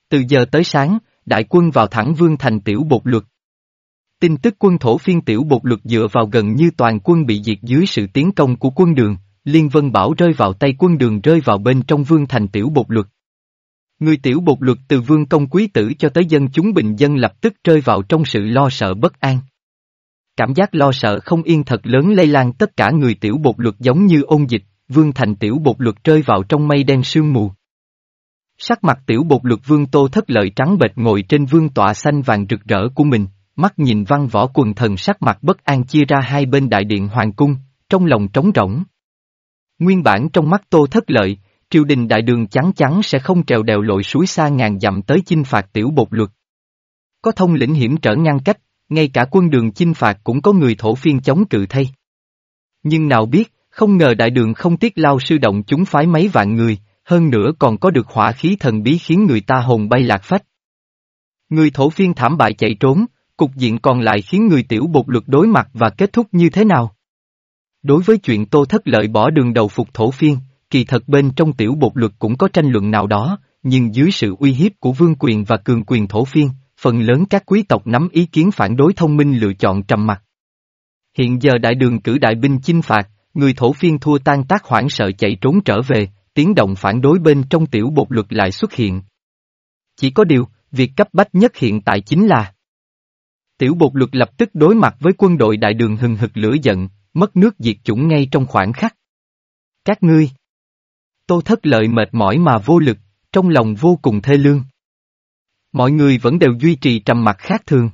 Từ giờ tới sáng, đại quân vào thẳng vương thành tiểu bột luật. Tin tức quân thổ phiên tiểu bột luật dựa vào gần như toàn quân bị diệt dưới sự tiến công của quân đường, Liên Vân Bảo rơi vào tay quân đường rơi vào bên trong vương thành tiểu bột luật. Người tiểu bột luật từ vương công quý tử cho tới dân chúng bình dân lập tức rơi vào trong sự lo sợ bất an. Cảm giác lo sợ không yên thật lớn lây lan tất cả người tiểu bột luật giống như ôn dịch, vương thành tiểu bột luật rơi vào trong mây đen sương mù. Sắc mặt tiểu bột luật vương tô thất lợi trắng bệch ngồi trên vương tọa xanh vàng rực rỡ của mình, mắt nhìn văn võ quần thần sắc mặt bất an chia ra hai bên đại điện hoàng cung, trong lòng trống rỗng. Nguyên bản trong mắt tô thất lợi, triều đình đại đường chắn chắn sẽ không trèo đèo lội suối xa ngàn dặm tới chinh phạt tiểu bột luật. Có thông lĩnh hiểm trở ngăn cách, ngay cả quân đường chinh phạt cũng có người thổ phiên chống cự thay. Nhưng nào biết, không ngờ đại đường không tiếc lao sư động chúng phái mấy vạn người, hơn nữa còn có được hỏa khí thần bí khiến người ta hồn bay lạc phách. Người thổ phiên thảm bại chạy trốn, cục diện còn lại khiến người tiểu bột luật đối mặt và kết thúc như thế nào? Đối với chuyện tô thất lợi bỏ đường đầu phục thổ phiên, kỳ thật bên trong tiểu bột luật cũng có tranh luận nào đó, nhưng dưới sự uy hiếp của vương quyền và cường quyền thổ phiên, phần lớn các quý tộc nắm ý kiến phản đối thông minh lựa chọn trầm mặc. Hiện giờ đại đường cử đại binh chinh phạt, người thổ phiên thua tan tác hoảng sợ chạy trốn trở về, tiếng động phản đối bên trong tiểu bột luật lại xuất hiện. Chỉ có điều, việc cấp bách nhất hiện tại chính là Tiểu bột luật lập tức đối mặt với quân đội đại đường hừng hực lửa giận, mất nước diệt chủng ngay trong khoảng khắc. Các ngươi Tô thất lợi mệt mỏi mà vô lực, trong lòng vô cùng thê lương. Mọi người vẫn đều duy trì trầm mặt khác thường.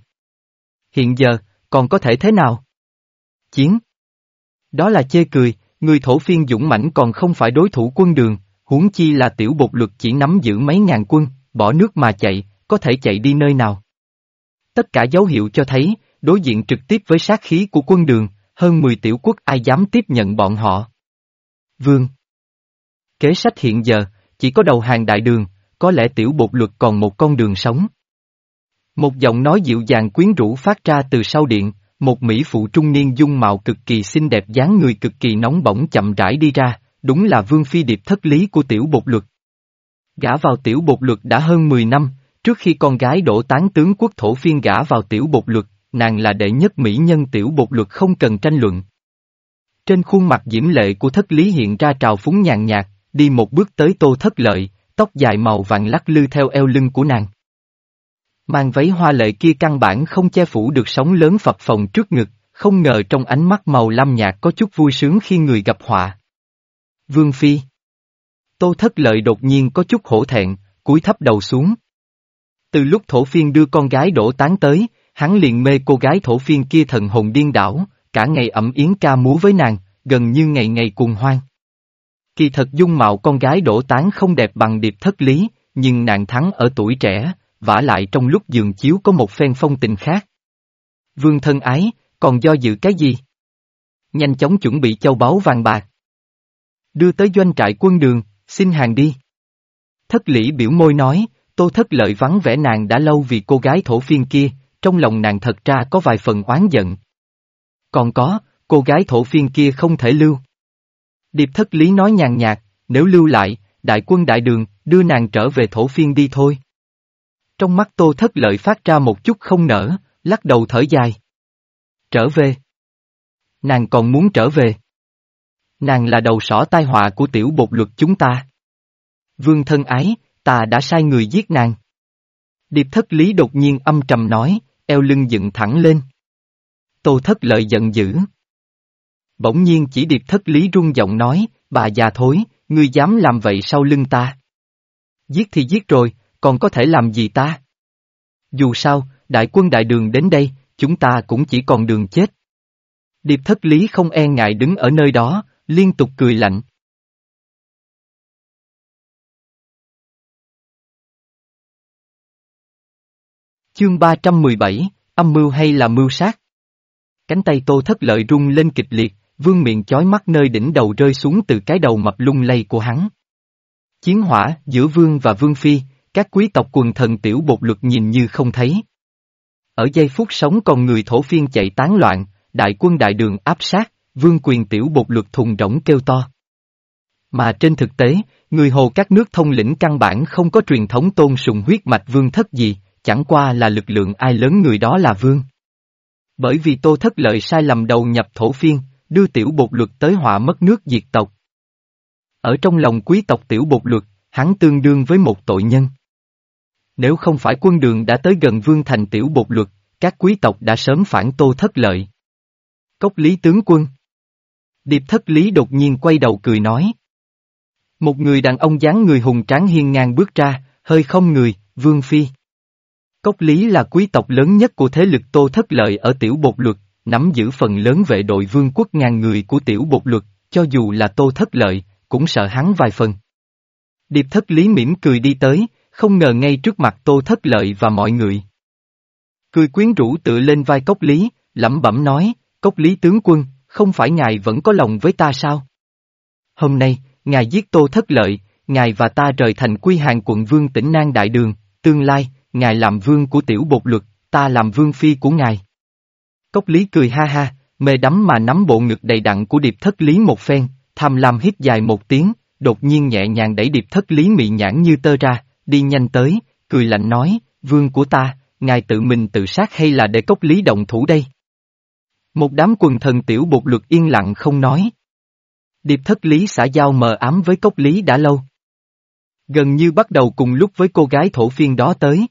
Hiện giờ, còn có thể thế nào? Chiến. Đó là chê cười, người thổ phiên dũng mãnh còn không phải đối thủ quân đường, huống chi là tiểu bột luật chỉ nắm giữ mấy ngàn quân, bỏ nước mà chạy, có thể chạy đi nơi nào. Tất cả dấu hiệu cho thấy, đối diện trực tiếp với sát khí của quân đường, hơn 10 tiểu quốc ai dám tiếp nhận bọn họ. Vương Kế sách hiện giờ, chỉ có đầu hàng đại đường, có lẽ tiểu bột luật còn một con đường sống. Một giọng nói dịu dàng quyến rũ phát ra từ sau điện, một mỹ phụ trung niên dung mạo cực kỳ xinh đẹp dáng người cực kỳ nóng bỏng chậm rãi đi ra, đúng là vương phi điệp thất lý của tiểu bột luật. Gã vào tiểu bột luật đã hơn 10 năm, Trước khi con gái đổ tán tướng quốc thổ phiên gả vào tiểu bột luật, nàng là đệ nhất mỹ nhân tiểu bột luật không cần tranh luận. Trên khuôn mặt diễm lệ của thất lý hiện ra trào phúng nhàn nhạt, đi một bước tới tô thất lợi, tóc dài màu vàng lắc lư theo eo lưng của nàng. Mang váy hoa lệ kia căn bản không che phủ được sóng lớn phập phồng trước ngực, không ngờ trong ánh mắt màu lam nhạt có chút vui sướng khi người gặp họa. Vương Phi Tô thất lợi đột nhiên có chút hổ thẹn, cúi thấp đầu xuống. Từ lúc thổ phiên đưa con gái đổ tán tới, hắn liền mê cô gái thổ phiên kia thần hồn điên đảo, cả ngày ẩm yến ca múa với nàng, gần như ngày ngày cuồng hoang. Kỳ thật dung mạo con gái đổ tán không đẹp bằng điệp thất lý, nhưng nàng thắng ở tuổi trẻ, vả lại trong lúc giường chiếu có một phen phong tình khác. Vương thân ái, còn do dự cái gì? Nhanh chóng chuẩn bị châu báu vàng bạc. Đưa tới doanh trại quân đường, xin hàng đi. Thất lĩ biểu môi nói, tô thất lợi vắng vẻ nàng đã lâu vì cô gái thổ phiên kia, trong lòng nàng thật ra có vài phần oán giận. Còn có, cô gái thổ phiên kia không thể lưu. Điệp thất lý nói nhàn nhạt, nếu lưu lại, đại quân đại đường, đưa nàng trở về thổ phiên đi thôi. Trong mắt tô thất lợi phát ra một chút không nở, lắc đầu thở dài. Trở về. Nàng còn muốn trở về. Nàng là đầu sỏ tai họa của tiểu bột luật chúng ta. Vương thân ái, ta đã sai người giết nàng. Điệp thất lý đột nhiên âm trầm nói, eo lưng dựng thẳng lên. Tô thất lợi giận dữ. Bỗng nhiên chỉ điệp thất lý rung giọng nói, bà già thối, ngươi dám làm vậy sau lưng ta. Giết thì giết rồi, còn có thể làm gì ta? Dù sao, đại quân đại đường đến đây, chúng ta cũng chỉ còn đường chết. Điệp thất lý không e ngại đứng ở nơi đó, liên tục cười lạnh. Chương 317, âm mưu hay là mưu sát? Cánh tay tô thất lợi rung lên kịch liệt, vương miệng chói mắt nơi đỉnh đầu rơi xuống từ cái đầu mập lung lay của hắn. Chiến hỏa giữa vương và vương phi, các quý tộc quần thần tiểu bột luật nhìn như không thấy. Ở giây phút sống còn người thổ phiên chạy tán loạn, đại quân đại đường áp sát, vương quyền tiểu bột luật thùng rỗng kêu to. Mà trên thực tế, người hồ các nước thông lĩnh căn bản không có truyền thống tôn sùng huyết mạch vương thất gì, chẳng qua là lực lượng ai lớn người đó là vương. Bởi vì tô thất lợi sai lầm đầu nhập thổ phiên, đưa tiểu bột luật tới họa mất nước diệt tộc. Ở trong lòng quý tộc tiểu bột luật, hắn tương đương với một tội nhân. Nếu không phải quân đường đã tới gần vương thành tiểu bột luật, các quý tộc đã sớm phản tô thất lợi. Cốc lý tướng quân Điệp thất lý đột nhiên quay đầu cười nói. Một người đàn ông dáng người hùng tráng hiên ngang bước ra, hơi không người, vương phi. Cốc lý là quý tộc lớn nhất của thế lực tô thất lợi ở tiểu bột luật, nắm giữ phần lớn vệ đội vương quốc ngàn người của tiểu bột luật, cho dù là tô thất lợi, cũng sợ hắn vài phần. Điệp thất lý mỉm cười đi tới, không ngờ ngay trước mặt tô thất lợi và mọi người. Cười quyến rũ tự lên vai cốc lý, lẩm bẩm nói, cốc lý tướng quân, không phải ngài vẫn có lòng với ta sao? Hôm nay, ngài giết tô thất lợi, ngài và ta rời thành quy hàng quận vương tỉnh Nang Đại Đường, tương lai, ngài làm vương của tiểu bột luật, ta làm vương phi của ngài. Cốc lý cười ha ha, mê đắm mà nắm bộ ngực đầy đặn của điệp thất lý một phen, tham lam hít dài một tiếng, đột nhiên nhẹ nhàng đẩy điệp thất lý mị nhãn như tơ ra, đi nhanh tới, cười lạnh nói, vương của ta, ngài tự mình tự sát hay là để cốc lý động thủ đây? Một đám quần thần tiểu bột luật yên lặng không nói. Điệp thất lý xã giao mờ ám với cốc lý đã lâu. Gần như bắt đầu cùng lúc với cô gái thổ phiên đó tới.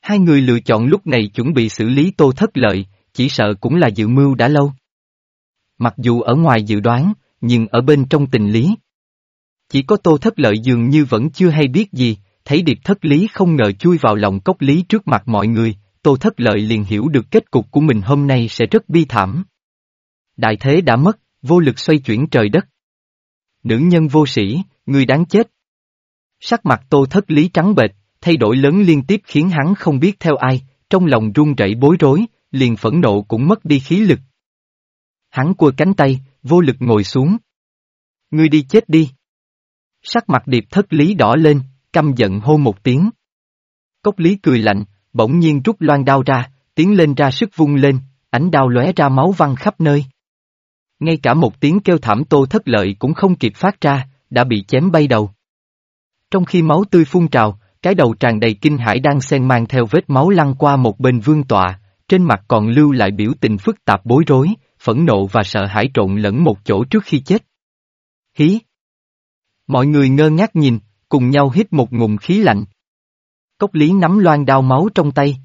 Hai người lựa chọn lúc này chuẩn bị xử lý tô thất lợi, chỉ sợ cũng là dự mưu đã lâu. Mặc dù ở ngoài dự đoán, nhưng ở bên trong tình lý. Chỉ có tô thất lợi dường như vẫn chưa hay biết gì, thấy điệp thất lý không ngờ chui vào lòng cốc lý trước mặt mọi người, tô thất lợi liền hiểu được kết cục của mình hôm nay sẽ rất bi thảm. Đại thế đã mất, vô lực xoay chuyển trời đất. Nữ nhân vô sĩ, người đáng chết. Sắc mặt tô thất lý trắng bệch, thay đổi lớn liên tiếp khiến hắn không biết theo ai, trong lòng run rẩy bối rối, liền phẫn nộ cũng mất đi khí lực. Hắn cua cánh tay, vô lực ngồi xuống. Ngươi đi chết đi. Sắc mặt điệp thất lý đỏ lên, căm giận hô một tiếng. Cốc lý cười lạnh, bỗng nhiên rút loan đao ra, tiến lên ra sức vung lên, ánh đao lóe ra máu văng khắp nơi. Ngay cả một tiếng kêu thảm tô thất lợi cũng không kịp phát ra, đã bị chém bay đầu. Trong khi máu tươi phun trào, cái đầu tràn đầy kinh hải đang xen mang theo vết máu lăn qua một bên vương tọa, trên mặt còn lưu lại biểu tình phức tạp bối rối, phẫn nộ và sợ hãi trộn lẫn một chỗ trước khi chết. Hí! Mọi người ngơ ngác nhìn, cùng nhau hít một ngụm khí lạnh. Cốc lý nắm loan đao máu trong tay.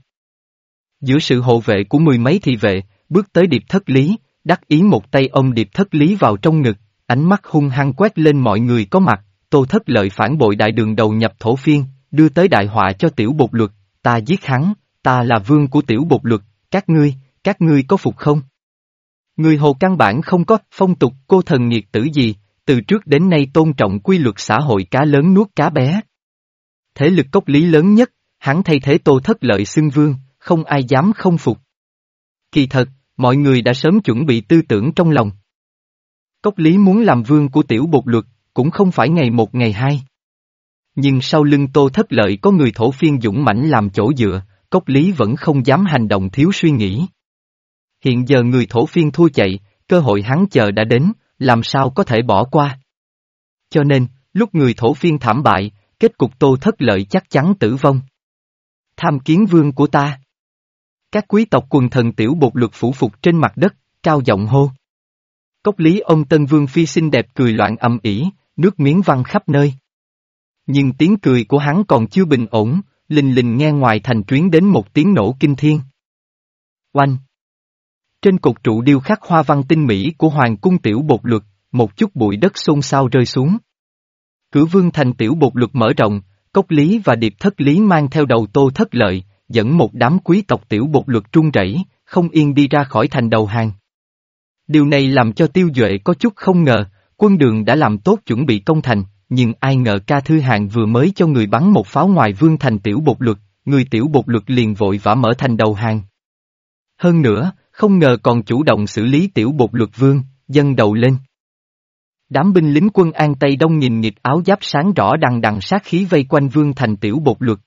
Giữa sự hộ vệ của mười mấy thị vệ, bước tới điệp thất lý, đắc ý một tay ôm điệp thất lý vào trong ngực, ánh mắt hung hăng quét lên mọi người có mặt, tô thất lợi phản bội đại đường đầu nhập thổ phiên, đưa tới đại họa cho tiểu bột luật, ta giết hắn, ta là vương của tiểu bột luật, các ngươi, các ngươi có phục không? Người hồ căn bản không có phong tục cô thần nghiệt tử gì, từ trước đến nay tôn trọng quy luật xã hội cá lớn nuốt cá bé. Thế lực cốc lý lớn nhất, hắn thay thế tô thất lợi xưng vương, không ai dám không phục. Kỳ thật, mọi người đã sớm chuẩn bị tư tưởng trong lòng. Cốc lý muốn làm vương của tiểu bột luật, cũng không phải ngày một ngày hai. Nhưng sau lưng tô thất lợi có người thổ phiên dũng mãnh làm chỗ dựa, cốc lý vẫn không dám hành động thiếu suy nghĩ. Hiện giờ người thổ phiên thua chạy, cơ hội hắn chờ đã đến, làm sao có thể bỏ qua. Cho nên, lúc người thổ phiên thảm bại, kết cục tô thất lợi chắc chắn tử vong. Tham kiến vương của ta. Các quý tộc quần thần tiểu bột luật phủ phục trên mặt đất, cao giọng hô. Cốc lý ông Tân Vương Phi xinh đẹp cười loạn âm ỉ, nước miếng văng khắp nơi. Nhưng tiếng cười của hắn còn chưa bình ổn, linh linh nghe ngoài thành chuyến đến một tiếng nổ kinh thiên. Oanh! Trên cột trụ điêu khắc hoa văn tinh mỹ của Hoàng cung tiểu bột luật, một chút bụi đất xôn xao rơi xuống. Cử vương thành tiểu bột luật mở rộng, cốc lý và điệp thất lý mang theo đầu tô thất lợi, dẫn một đám quý tộc tiểu bột luật trung rẩy, không yên đi ra khỏi thành đầu hàng. Điều này làm cho tiêu duệ có chút không ngờ, quân đường đã làm tốt chuẩn bị công thành, nhưng ai ngờ ca thư hạng vừa mới cho người bắn một pháo ngoài vương thành tiểu bột luật, người tiểu bột luật liền vội vã mở thành đầu hàng. Hơn nữa, không ngờ còn chủ động xử lý tiểu bột luật vương, dân đầu lên. Đám binh lính quân An Tây Đông nhìn nghịch áo giáp sáng rõ đằng đằng sát khí vây quanh vương thành tiểu bột luật.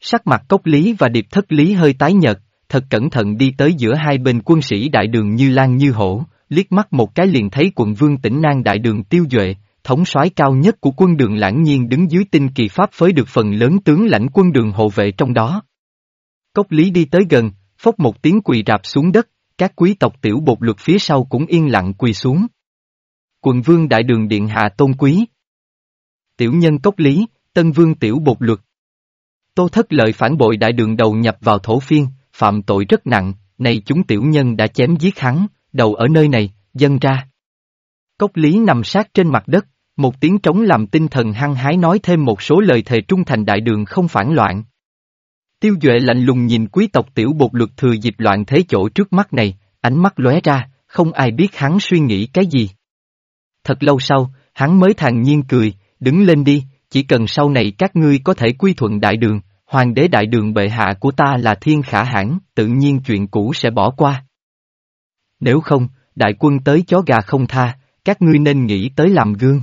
Sắc mặt cốc lý và điệp thất lý hơi tái nhợt, thật cẩn thận đi tới giữa hai bên quân sĩ đại đường như lan như hổ, liếc mắt một cái liền thấy quận vương tỉnh Nang đại đường tiêu duệ, thống soái cao nhất của quân đường lãng nhiên đứng dưới tinh kỳ pháp phới được phần lớn tướng lãnh quân đường hộ vệ trong đó. Cốc lý đi tới gần, phốc một tiếng quỳ rạp xuống đất, các quý tộc tiểu bột luật phía sau cũng yên lặng quỳ xuống. Quận vương đại đường điện hạ tôn quý. Tiểu nhân cốc lý, tân vương tiểu bột luật. Tô thất lợi phản bội đại đường đầu nhập vào thổ phiên, phạm tội rất nặng, này chúng tiểu nhân đã chém giết hắn, đầu ở nơi này, dân ra. Cốc lý nằm sát trên mặt đất, một tiếng trống làm tinh thần hăng hái nói thêm một số lời thề trung thành đại đường không phản loạn. Tiêu Duệ lạnh lùng nhìn quý tộc tiểu bột luật thừa dịp loạn thế chỗ trước mắt này, ánh mắt lóe ra, không ai biết hắn suy nghĩ cái gì. Thật lâu sau, hắn mới thản nhiên cười, đứng lên đi, chỉ cần sau này các ngươi có thể quy thuận đại đường, hoàng đế đại đường bệ hạ của ta là thiên khả hãn, tự nhiên chuyện cũ sẽ bỏ qua. Nếu không, đại quân tới chó gà không tha, các ngươi nên nghĩ tới làm gương.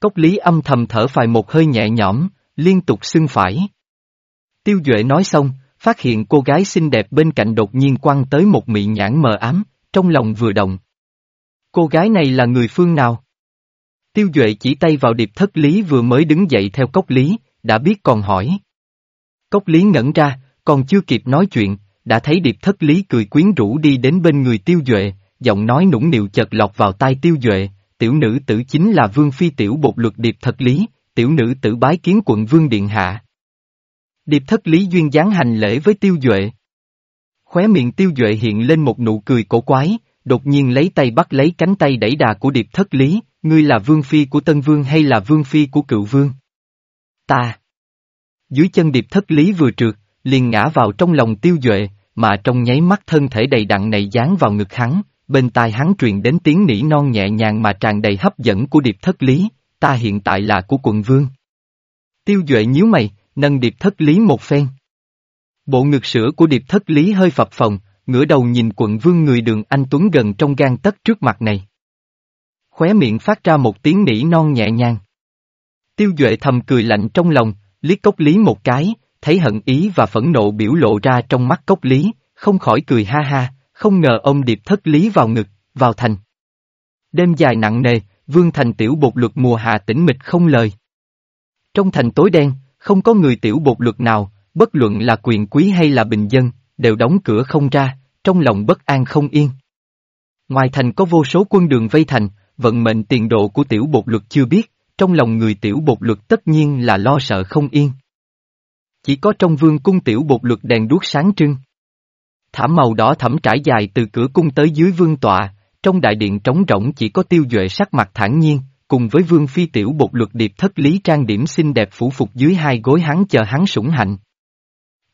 Cốc lý âm thầm thở phài một hơi nhẹ nhõm, liên tục xưng phải. Tiêu Duệ nói xong, phát hiện cô gái xinh đẹp bên cạnh đột nhiên quăng tới một mị nhãn mờ ám, trong lòng vừa động. Cô gái này là người phương nào? Tiêu Duệ chỉ tay vào điệp thất lý vừa mới đứng dậy theo cốc lý, đã biết còn hỏi. Cốc lý ngẩn ra, còn chưa kịp nói chuyện, đã thấy điệp thất lý cười quyến rũ đi đến bên người Tiêu Duệ, giọng nói nũng nịu chợt lọt vào tai Tiêu Duệ, tiểu nữ tử chính là vương phi tiểu bột luật điệp thật lý, tiểu nữ tử bái kiến quận vương điện hạ. Điệp thất lý duyên dáng hành lễ với tiêu duệ. Khóe miệng tiêu duệ hiện lên một nụ cười cổ quái, đột nhiên lấy tay bắt lấy cánh tay đẩy đà của điệp thất lý, ngươi là vương phi của tân vương hay là vương phi của cựu vương? Ta. Dưới chân điệp thất lý vừa trượt, liền ngã vào trong lòng tiêu duệ, mà trong nháy mắt thân thể đầy đặn này dán vào ngực hắn, bên tai hắn truyền đến tiếng nỉ non nhẹ nhàng mà tràn đầy hấp dẫn của điệp thất lý, ta hiện tại là của quận vương. Tiêu Duệ nhíu mày, nâng điệp thất lý một phen. Bộ ngực sữa của điệp thất lý hơi phập phồng, ngửa đầu nhìn quận vương người đường anh Tuấn gần trong gan tấc trước mặt này. Khóe miệng phát ra một tiếng nỉ non nhẹ nhàng. Tiêu Duệ thầm cười lạnh trong lòng, liếc cốc lý một cái, thấy hận ý và phẫn nộ biểu lộ ra trong mắt cốc lý, không khỏi cười ha ha, không ngờ ông điệp thất lý vào ngực, vào thành. Đêm dài nặng nề, vương thành tiểu bột luật mùa hạ tĩnh mịch không lời. Trong thành tối đen, không có người tiểu bột luật nào, bất luận là quyền quý hay là bình dân, đều đóng cửa không ra, trong lòng bất an không yên. Ngoài thành có vô số quân đường vây thành, vận mệnh tiền độ của tiểu bột luật chưa biết, trong lòng người tiểu bột luật tất nhiên là lo sợ không yên. Chỉ có trong vương cung tiểu bột luật đèn đuốc sáng trưng. Thảm màu đỏ thẫm trải dài từ cửa cung tới dưới vương tọa, trong đại điện trống rỗng chỉ có tiêu duệ sắc mặt thản nhiên, cùng với vương phi tiểu bột luật điệp thất lý trang điểm xinh đẹp phủ phục dưới hai gối hắn chờ hắn sủng hạnh.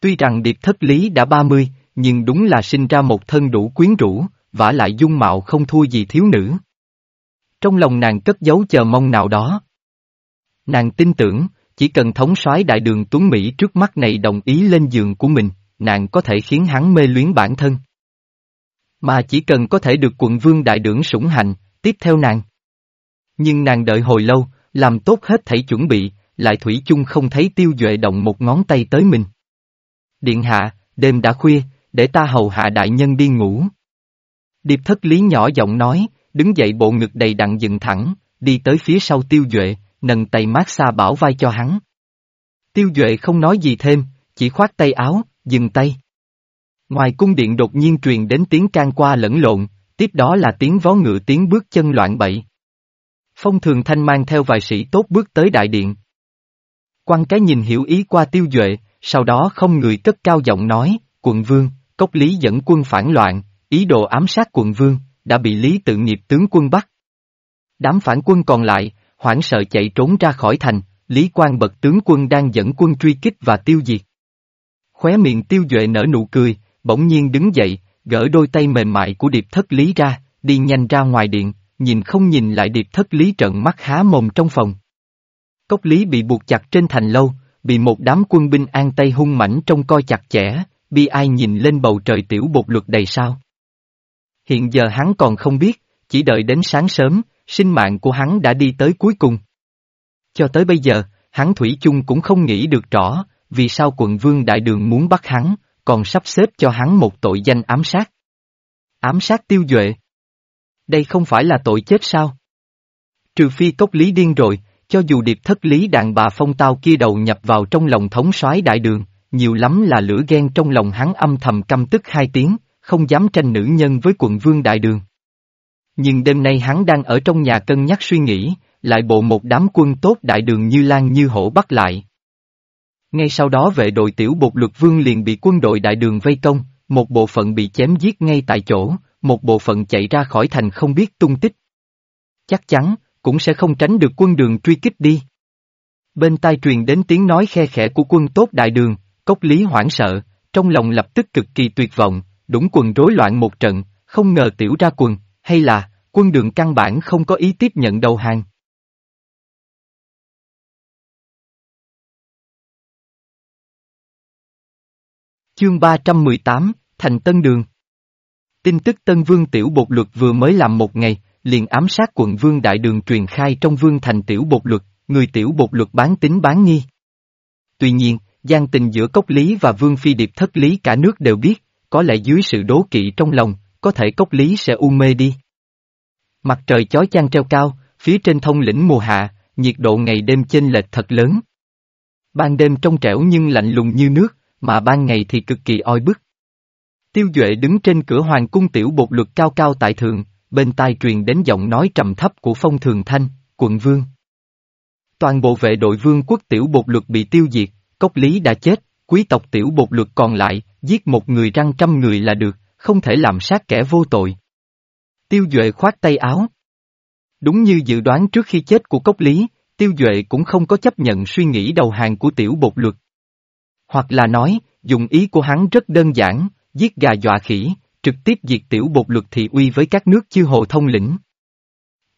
Tuy rằng điệp thất lý đã 30, nhưng đúng là sinh ra một thân đủ quyến rũ, vả lại dung mạo không thua gì thiếu nữ. Trong lòng nàng cất giấu chờ mong nào đó. Nàng tin tưởng, chỉ cần thống soái đại đường Tuấn Mỹ trước mắt này đồng ý lên giường của mình, nàng có thể khiến hắn mê luyến bản thân. Mà chỉ cần có thể được quận vương đại đường sủng hành, tiếp theo nàng. Nhưng nàng đợi hồi lâu, làm tốt hết thảy chuẩn bị, lại thủy chung không thấy tiêu duệ động một ngón tay tới mình. Điện hạ, đêm đã khuya, để ta hầu hạ đại nhân đi ngủ. Điệp thất lý nhỏ giọng nói, đứng dậy bộ ngực đầy đặn dựng thẳng, đi tới phía sau tiêu duệ, nâng tay mát xa bảo vai cho hắn. Tiêu duệ không nói gì thêm, chỉ khoát tay áo, dừng tay. Ngoài cung điện đột nhiên truyền đến tiếng can qua lẫn lộn, tiếp đó là tiếng vó ngựa tiếng bước chân loạn bậy. Phong thường thanh mang theo vài sĩ tốt bước tới đại điện. Quan cái nhìn hiểu ý qua tiêu duệ, sau đó không người cất cao giọng nói, quận vương, cốc lý dẫn quân phản loạn, ý đồ ám sát quận vương, đã bị lý tự nghiệp tướng quân bắt. Đám phản quân còn lại, hoảng sợ chạy trốn ra khỏi thành, Lý Quang bậc tướng quân đang dẫn quân truy kích và tiêu diệt. Khóe miệng tiêu duệ nở nụ cười, bỗng nhiên đứng dậy, gỡ đôi tay mềm mại của điệp thất lý ra, đi nhanh ra ngoài điện, nhìn không nhìn lại điệp thất lý trận mắt há mồm trong phòng. Cốc lý bị buộc chặt trên thành lâu, bị một đám quân binh an tây hung mảnh trông coi chặt chẽ, bi ai nhìn lên bầu trời tiểu bột luật đầy sao. Hiện giờ hắn còn không biết, chỉ đợi đến sáng sớm, sinh mạng của hắn đã đi tới cuối cùng. Cho tới bây giờ, hắn Thủy chung cũng không nghĩ được rõ, vì sao quận vương đại đường muốn bắt hắn, còn sắp xếp cho hắn một tội danh ám sát. Ám sát tiêu duệ. Đây không phải là tội chết sao? Trừ phi cốc lý điên rồi, cho dù điệp thất lý đàn bà phong tao kia đầu nhập vào trong lòng thống soái đại đường, nhiều lắm là lửa ghen trong lòng hắn âm thầm căm tức hai tiếng, không dám tranh nữ nhân với quận vương đại đường. Nhưng đêm nay hắn đang ở trong nhà cân nhắc suy nghĩ, lại bộ một đám quân tốt đại đường như lan như hổ bắt lại. Ngay sau đó vệ đội tiểu bột luật vương liền bị quân đội đại đường vây công, một bộ phận bị chém giết ngay tại chỗ, một bộ phận chạy ra khỏi thành không biết tung tích. Chắc chắn, cũng sẽ không tránh được quân đường truy kích đi. Bên tai truyền đến tiếng nói khe khẽ của quân tốt đại đường, cốc lý hoảng sợ, trong lòng lập tức cực kỳ tuyệt vọng, đúng quần rối loạn một trận, không ngờ tiểu ra quần, hay là, quân đường căn bản không có ý tiếp nhận đầu hàng. Chương 318, Thành Tân Đường Tin tức Tân Vương Tiểu Bột Luật vừa mới làm một ngày, liền ám sát quận Vương Đại Đường truyền khai trong Vương Thành Tiểu Bột Luật, người Tiểu Bột Luật bán tính bán nghi. Tuy nhiên, gian tình giữa Cốc Lý và Vương Phi Điệp thất lý cả nước đều biết, có lẽ dưới sự đố kỵ trong lòng, có thể Cốc Lý sẽ u mê đi. Mặt trời chói chang treo cao, phía trên thông lĩnh mùa hạ, nhiệt độ ngày đêm chênh lệch thật lớn. Ban đêm trong trẻo nhưng lạnh lùng như nước, mà ban ngày thì cực kỳ oi bức. Tiêu Duệ đứng trên cửa hoàng cung tiểu bột luật cao cao tại thượng, bên tai truyền đến giọng nói trầm thấp của phong thường thanh, quận vương. Toàn bộ vệ đội vương quốc tiểu bột luật bị tiêu diệt, cốc lý đã chết, quý tộc tiểu bột luật còn lại, giết một người răng trăm người là được, không thể làm sát kẻ vô tội. Tiêu Duệ khoát tay áo. Đúng như dự đoán trước khi chết của cốc lý, Tiêu Duệ cũng không có chấp nhận suy nghĩ đầu hàng của tiểu bột luật. Hoặc là nói, dùng ý của hắn rất đơn giản, giết gà dọa khỉ, trực tiếp diệt tiểu bột luật thị uy với các nước chư hồ thông lĩnh.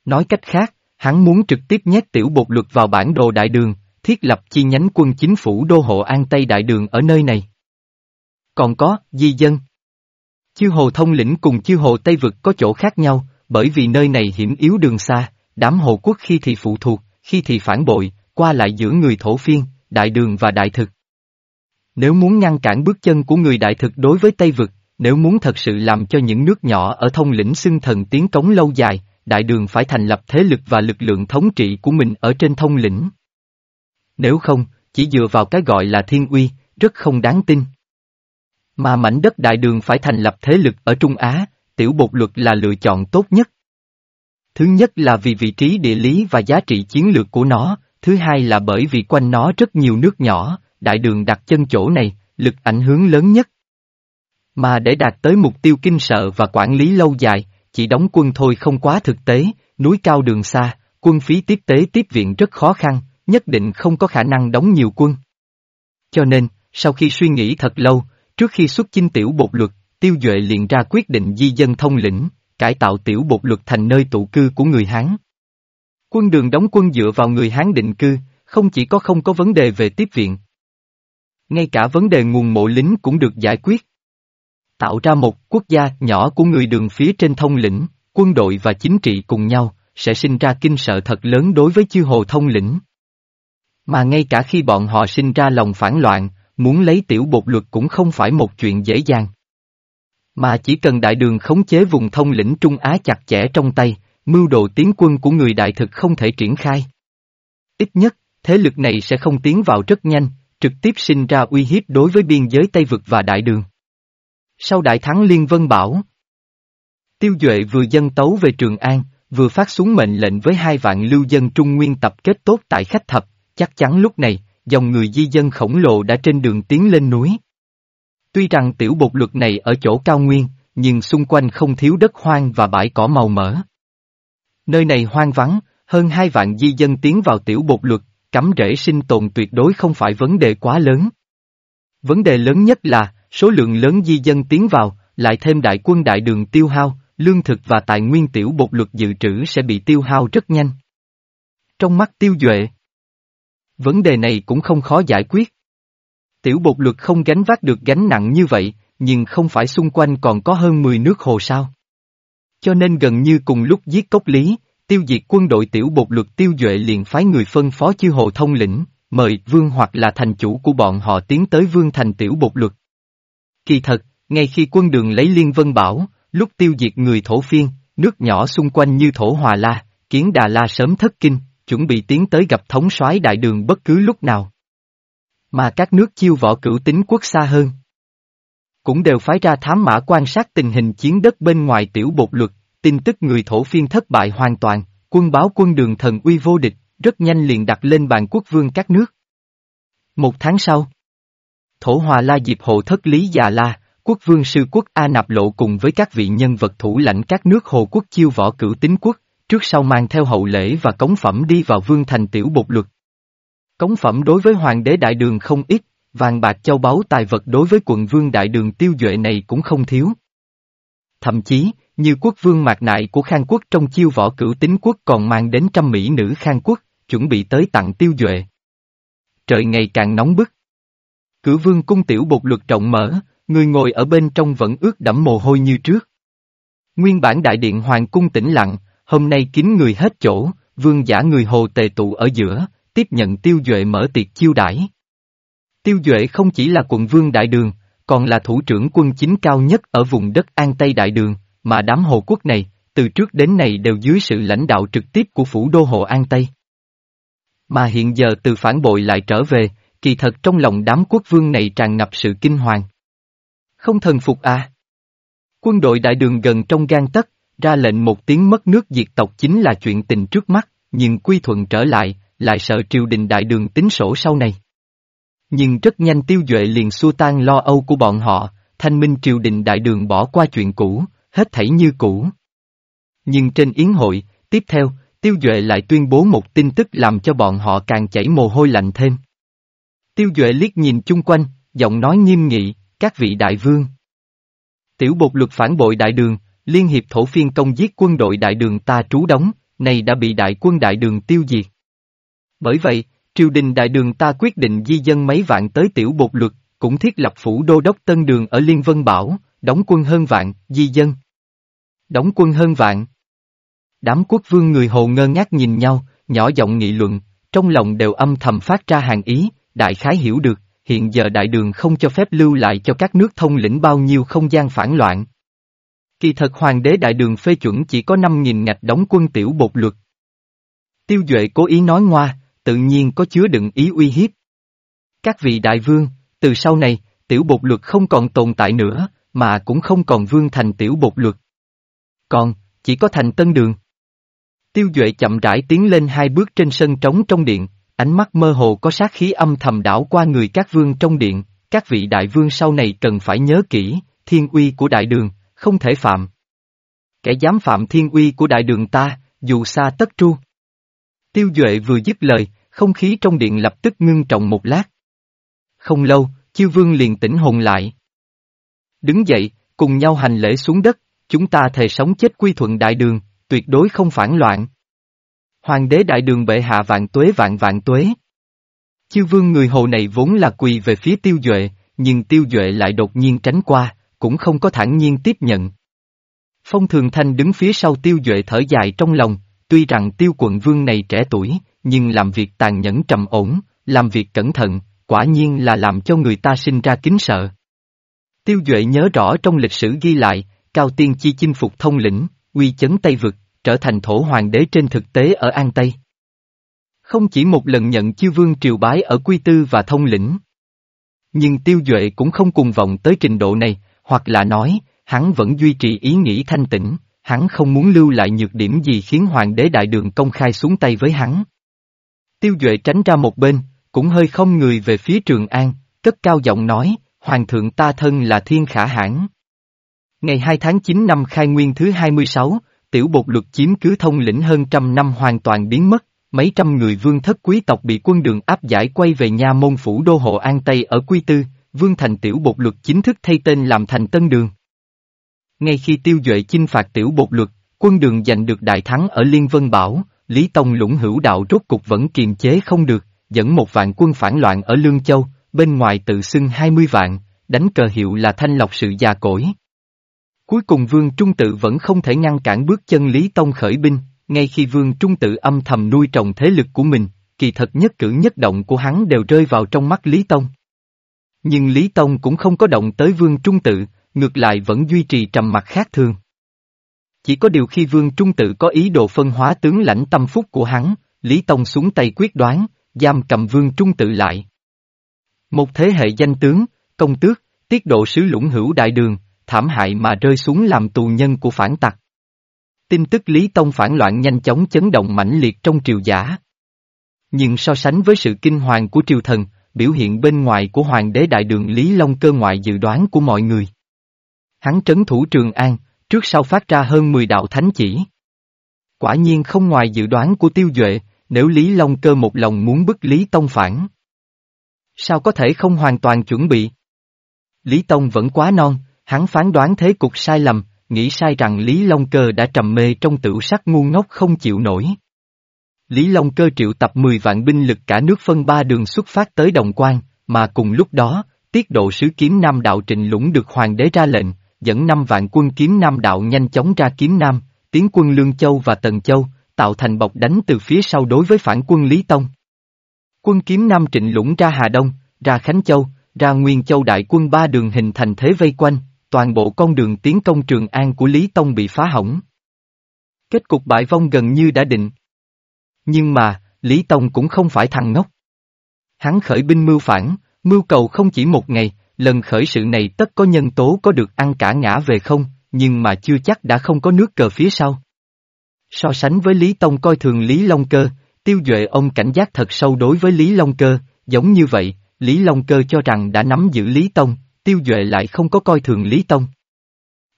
Nói cách khác, hắn muốn trực tiếp nhét tiểu bột luật vào bản đồ đại đường, thiết lập chi nhánh quân chính phủ đô hộ An Tây Đại Đường ở nơi này. Còn có, di dân. Chư hồ thông lĩnh cùng chư hồ Tây Vực có chỗ khác nhau, bởi vì nơi này hiểm yếu đường xa, đám hồ quốc khi thì phụ thuộc, khi thì phản bội, qua lại giữa người thổ phiên, đại đường và đại thực. Nếu muốn ngăn cản bước chân của người đại thực đối với Tây Vực, nếu muốn thật sự làm cho những nước nhỏ ở thông lĩnh xưng thần tiến cống lâu dài, đại đường phải thành lập thế lực và lực lượng thống trị của mình ở trên thông lĩnh. Nếu không, chỉ dựa vào cái gọi là thiên uy, rất không đáng tin. Mà mảnh đất đại đường phải thành lập thế lực ở Trung Á, tiểu bột luật là lựa chọn tốt nhất. Thứ nhất là vì vị trí địa lý và giá trị chiến lược của nó, thứ hai là bởi vì quanh nó rất nhiều nước nhỏ, đại đường đặt chân chỗ này, lực ảnh hưởng lớn nhất. Mà để đạt tới mục tiêu kinh sợ và quản lý lâu dài, chỉ đóng quân thôi không quá thực tế, núi cao đường xa, quân phí tiếp tế tiếp viện rất khó khăn, nhất định không có khả năng đóng nhiều quân. Cho nên, sau khi suy nghĩ thật lâu, trước khi xuất chinh tiểu bột luật, tiêu duệ liền ra quyết định di dân thông lĩnh, cải tạo tiểu bột luật thành nơi tụ cư của người Hán. Quân đường đóng quân dựa vào người Hán định cư, không chỉ có không có vấn đề về tiếp viện. Ngay cả vấn đề nguồn mộ lính cũng được giải quyết. Tạo ra một quốc gia nhỏ của người đường phía trên thông lĩnh, quân đội và chính trị cùng nhau, sẽ sinh ra kinh sợ thật lớn đối với chư hồ thông lĩnh. Mà ngay cả khi bọn họ sinh ra lòng phản loạn, muốn lấy tiểu bột luật cũng không phải một chuyện dễ dàng. Mà chỉ cần đại đường khống chế vùng thông lĩnh Trung Á chặt chẽ trong tay, mưu đồ tiến quân của người đại thực không thể triển khai. Ít nhất, thế lực này sẽ không tiến vào rất nhanh, trực tiếp sinh ra uy hiếp đối với biên giới Tây Vực và đại đường. Sau đại thắng Liên Vân Bảo, Tiêu Duệ vừa dân tấu về Trường An, vừa phát xuống mệnh lệnh với hai vạn lưu dân Trung Nguyên tập kết tốt tại khách thập, chắc chắn lúc này, dòng người di dân khổng lồ đã trên đường tiến lên núi. Tuy rằng tiểu bột luật này ở chỗ cao nguyên, nhưng xung quanh không thiếu đất hoang và bãi cỏ màu mỡ. Nơi này hoang vắng, hơn hai vạn di dân tiến vào tiểu bột luật, cắm rễ sinh tồn tuyệt đối không phải vấn đề quá lớn. Vấn đề lớn nhất là, số lượng lớn di dân tiến vào, lại thêm đại quân đại đường tiêu hao, lương thực và tài nguyên tiểu bột luật dự trữ sẽ bị tiêu hao rất nhanh. Trong mắt tiêu duệ, vấn đề này cũng không khó giải quyết. Tiểu bột luật không gánh vác được gánh nặng như vậy, nhưng không phải xung quanh còn có hơn 10 nước hồ sao. Cho nên gần như cùng lúc giết cốc lý, tiêu diệt quân đội tiểu bột luật tiêu duệ liền phái người phân phó chư hồ thông lĩnh, mời vương hoặc là thành chủ của bọn họ tiến tới vương thành tiểu bột luật. Kỳ thật, ngay khi quân đường lấy liên vân bảo, lúc tiêu diệt người thổ phiên, nước nhỏ xung quanh như thổ hòa la, kiến đà la sớm thất kinh, chuẩn bị tiến tới gặp thống soái đại đường bất cứ lúc nào. Mà các nước chiêu võ cửu tính quốc xa hơn. Cũng đều phái ra thám mã quan sát tình hình chiến đất bên ngoài tiểu bột luật, tin tức người thổ phiên thất bại hoàn toàn, quân báo quân đường thần uy vô địch, rất nhanh liền đặt lên bàn quốc vương các nước. Một tháng sau, thổ hòa la diệp hộ thất lý già la, quốc vương sư quốc A Nạp Lộ cùng với các vị nhân vật thủ lãnh các nước hồ quốc chiêu võ cửu tính quốc, trước sau mang theo hậu lễ và cống phẩm đi vào vương thành tiểu bột luật. Cống phẩm đối với hoàng đế đại đường không ít, vàng bạc châu báu tài vật đối với quận vương đại đường tiêu duệ này cũng không thiếu. Thậm chí, như quốc vương mạc nại của Khang quốc trong chiêu võ cửu tính quốc còn mang đến trăm mỹ nữ Khang quốc, chuẩn bị tới tặng tiêu duệ. Trời ngày càng nóng bức. Cửu vương cung tiểu bột luật rộng mở, người ngồi ở bên trong vẫn ướt đẫm mồ hôi như trước. Nguyên bản đại điện hoàng cung tĩnh lặng, hôm nay kín người hết chỗ, vương giả người hồ tề tụ ở giữa, tiếp nhận tiêu duệ mở tiệc chiêu đãi. Tiêu duệ không chỉ là quận vương đại đường, còn là thủ trưởng quân chính cao nhất ở vùng đất An Tây đại đường, mà đám hồ quốc này, từ trước đến nay đều dưới sự lãnh đạo trực tiếp của phủ đô hộ An Tây. Mà hiện giờ từ phản bội lại trở về, kỳ thật trong lòng đám quốc vương này tràn ngập sự kinh hoàng. Không thần phục à? Quân đội đại đường gần trong gan tất, ra lệnh một tiếng mất nước diệt tộc chính là chuyện tình trước mắt, nhưng quy thuận trở lại, lại sợ triều đình đại đường tính sổ sau này. Nhưng rất nhanh tiêu duệ liền xua tan lo âu của bọn họ, thanh minh triều đình đại đường bỏ qua chuyện cũ, hết thảy như cũ. Nhưng trên yến hội, tiếp theo, tiêu duệ lại tuyên bố một tin tức làm cho bọn họ càng chảy mồ hôi lạnh thêm. Tiêu duệ liếc nhìn chung quanh, giọng nói nghiêm nghị, các vị đại vương. Tiểu bột luật phản bội đại đường, liên hiệp thổ phiên công giết quân đội đại đường ta trú đóng, này đã bị đại quân đại đường tiêu diệt. Bởi vậy, triều đình đại đường ta quyết định di dân mấy vạn tới tiểu bột luật, cũng thiết lập phủ đô đốc Tân Đường ở Liên Vân Bảo, đóng quân hơn vạn, di dân. Đóng quân hơn vạn. Đám quốc vương người hồ ngơ ngác nhìn nhau, nhỏ giọng nghị luận, trong lòng đều âm thầm phát ra hàng ý, đại khái hiểu được, hiện giờ đại đường không cho phép lưu lại cho các nước thông lĩnh bao nhiêu không gian phản loạn. Kỳ thật hoàng đế đại đường phê chuẩn chỉ có 5.000 ngạch đóng quân tiểu bột luật. Tiêu Duệ cố ý nói ngoa, tự nhiên có chứa đựng ý uy hiếp. Các vị đại vương, từ sau này, tiểu bột luật không còn tồn tại nữa, mà cũng không còn vương thành tiểu bột luật. Còn, chỉ có thành tân đường. Tiêu Duệ chậm rãi tiến lên hai bước trên sân trống trong điện, ánh mắt mơ hồ có sát khí âm thầm đảo qua người các vương trong điện, các vị đại vương sau này cần phải nhớ kỹ, thiên uy của đại đường, không thể phạm. Kẻ dám phạm thiên uy của đại đường ta, dù xa tất tru. Tiêu Duệ vừa dứt lời, không khí trong điện lập tức ngưng trọng một lát. Không lâu, chiêu vương liền tỉnh hồn lại. Đứng dậy, cùng nhau hành lễ xuống đất, chúng ta thề sống chết quy thuận đại đường, tuyệt đối không phản loạn. Hoàng đế đại đường bệ hạ vạn tuế vạn vạn tuế. chư vương người hồ này vốn là quỳ về phía tiêu duệ, nhưng tiêu duệ lại đột nhiên tránh qua, cũng không có thản nhiên tiếp nhận. Phong Thường Thanh đứng phía sau tiêu duệ thở dài trong lòng, tuy rằng tiêu quận vương này trẻ tuổi, nhưng làm việc tàn nhẫn trầm ổn, làm việc cẩn thận, quả nhiên là làm cho người ta sinh ra kính sợ. Tiêu Duệ nhớ rõ trong lịch sử ghi lại, Cao Tiên Chi chinh phục thông lĩnh, uy chấn Tây Vực, trở thành thổ hoàng đế trên thực tế ở An Tây. Không chỉ một lần nhận chiêu vương triều bái ở Quy Tư và thông lĩnh. Nhưng Tiêu Duệ cũng không cùng vọng tới trình độ này, hoặc là nói, hắn vẫn duy trì ý nghĩ thanh tĩnh, hắn không muốn lưu lại nhược điểm gì khiến hoàng đế đại đường công khai xuống tay với hắn. Tiêu Duệ tránh ra một bên, cũng hơi không người về phía Trường An, cất cao giọng nói, Hoàng thượng ta thân là thiên khả hãn. Ngày 2 tháng 9 năm khai nguyên thứ 26, tiểu bột luật chiếm cứ thông lĩnh hơn trăm năm hoàn toàn biến mất, mấy trăm người vương thất quý tộc bị quân đường áp giải quay về nha môn phủ đô hộ An Tây ở Quy Tư, vương thành tiểu bột luật chính thức thay tên làm thành Tân Đường. Ngay khi tiêu duệ chinh phạt tiểu bột luật, quân đường giành được đại thắng ở Liên Vân Bảo, Lý Tông lũng hữu đạo rốt cục vẫn kiềm chế không được, dẫn một vạn quân phản loạn ở Lương Châu, bên ngoài tự xưng 20 vạn, đánh cờ hiệu là thanh lọc sự già cỗi. Cuối cùng Vương Trung Tự vẫn không thể ngăn cản bước chân Lý Tông khởi binh, ngay khi Vương Trung Tự âm thầm nuôi trồng thế lực của mình, kỳ thật nhất cử nhất động của hắn đều rơi vào trong mắt Lý Tông. Nhưng Lý Tông cũng không có động tới Vương Trung Tự, ngược lại vẫn duy trì trầm mặc khác thường. Chỉ có điều khi Vương Trung Tự có ý đồ phân hóa tướng lãnh tâm phúc của hắn, Lý Tông xuống tay quyết đoán, giam cầm Vương Trung Tự lại. Một thế hệ danh tướng, công tước, tiết độ sứ lũng hữu đại đường, thảm hại mà rơi xuống làm tù nhân của phản tặc. Tin tức Lý Tông phản loạn nhanh chóng chấn động mãnh liệt trong triều giả. Nhưng so sánh với sự kinh hoàng của triều thần, biểu hiện bên ngoài của hoàng đế đại đường Lý Long cơ ngoại dự đoán của mọi người. Hắn trấn thủ Trường An, trước sau phát ra hơn 10 đạo thánh chỉ. Quả nhiên không ngoài dự đoán của tiêu duệ, nếu Lý Long cơ một lòng muốn bức Lý Tông phản. Sao có thể không hoàn toàn chuẩn bị? Lý Tông vẫn quá non, hắn phán đoán thế cục sai lầm, nghĩ sai rằng Lý Long Cơ đã trầm mê trong tửu sắc ngu ngốc không chịu nổi. Lý Long Cơ triệu tập 10 vạn binh lực cả nước phân ba đường xuất phát tới Đồng Quan, mà cùng lúc đó, tiết độ sứ kiếm Nam đạo Trịnh Lũng được hoàng đế ra lệnh, dẫn 5 vạn quân kiếm Nam đạo nhanh chóng ra kiếm Nam, tiến quân Lương Châu và Tần Châu, tạo thành bọc đánh từ phía sau đối với phản quân Lý Tông. Quân kiếm Nam Trịnh Lũng ra Hà Đông, ra Khánh Châu, ra Nguyên Châu đại quân ba đường hình thành thế vây quanh, toàn bộ con đường tiến công Trường An của Lý Tông bị phá hỏng. Kết cục bại vong gần như đã định. Nhưng mà, Lý Tông cũng không phải thằng ngốc. Hắn khởi binh mưu phản, mưu cầu không chỉ một ngày, lần khởi sự này tất có nhân tố có được ăn cả ngã về không, nhưng mà chưa chắc đã không có nước cờ phía sau. So sánh với Lý Tông coi thường Lý Long Cơ, tiêu duệ ông cảnh giác thật sâu đối với Lý Long Cơ, giống như vậy, Lý Long Cơ cho rằng đã nắm giữ Lý Tông, Tiêu Duệ lại không có coi thường Lý Tông.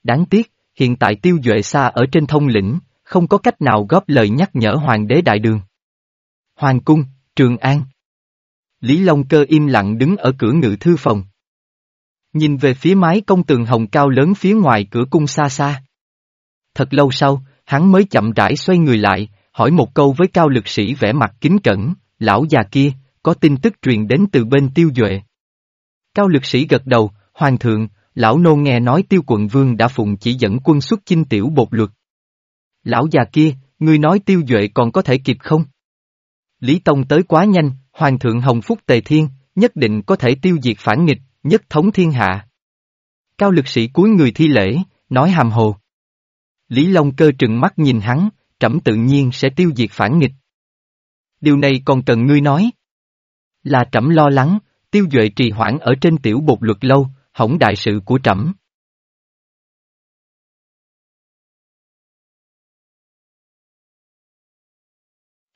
Đáng tiếc, hiện tại Tiêu Duệ xa ở trên thông lĩnh, không có cách nào góp lời nhắc nhở Hoàng đế Đại Đường. Hoàng Cung, Trường An. Lý Long Cơ im lặng đứng ở cửa ngự thư phòng. Nhìn về phía mái công tường hồng cao lớn phía ngoài cửa cung xa xa. Thật lâu sau, hắn mới chậm rãi xoay người lại, hỏi một câu với cao lực sĩ vẻ mặt kính cẩn, lão già kia, có tin tức truyền đến từ bên tiêu duệ. Cao lực sĩ gật đầu, Hoàng thượng, lão nô nghe nói tiêu quận vương đã phụng chỉ dẫn quân xuất chinh tiểu bột luật. Lão già kia, ngươi nói tiêu duệ còn có thể kịp không? Lý Tông tới quá nhanh, Hoàng thượng Hồng Phúc Tề Thiên, nhất định có thể tiêu diệt phản nghịch, nhất thống thiên hạ. Cao lực sĩ cuối người thi lễ, nói hàm hồ. Lý Long cơ trừng mắt nhìn hắn, trẫm tự nhiên sẽ tiêu diệt phản nghịch. Điều này còn cần ngươi nói. Là trẫm lo lắng, tiêu duệ trì hoãn ở trên tiểu bột luật lâu, hỏng đại sự của trẫm.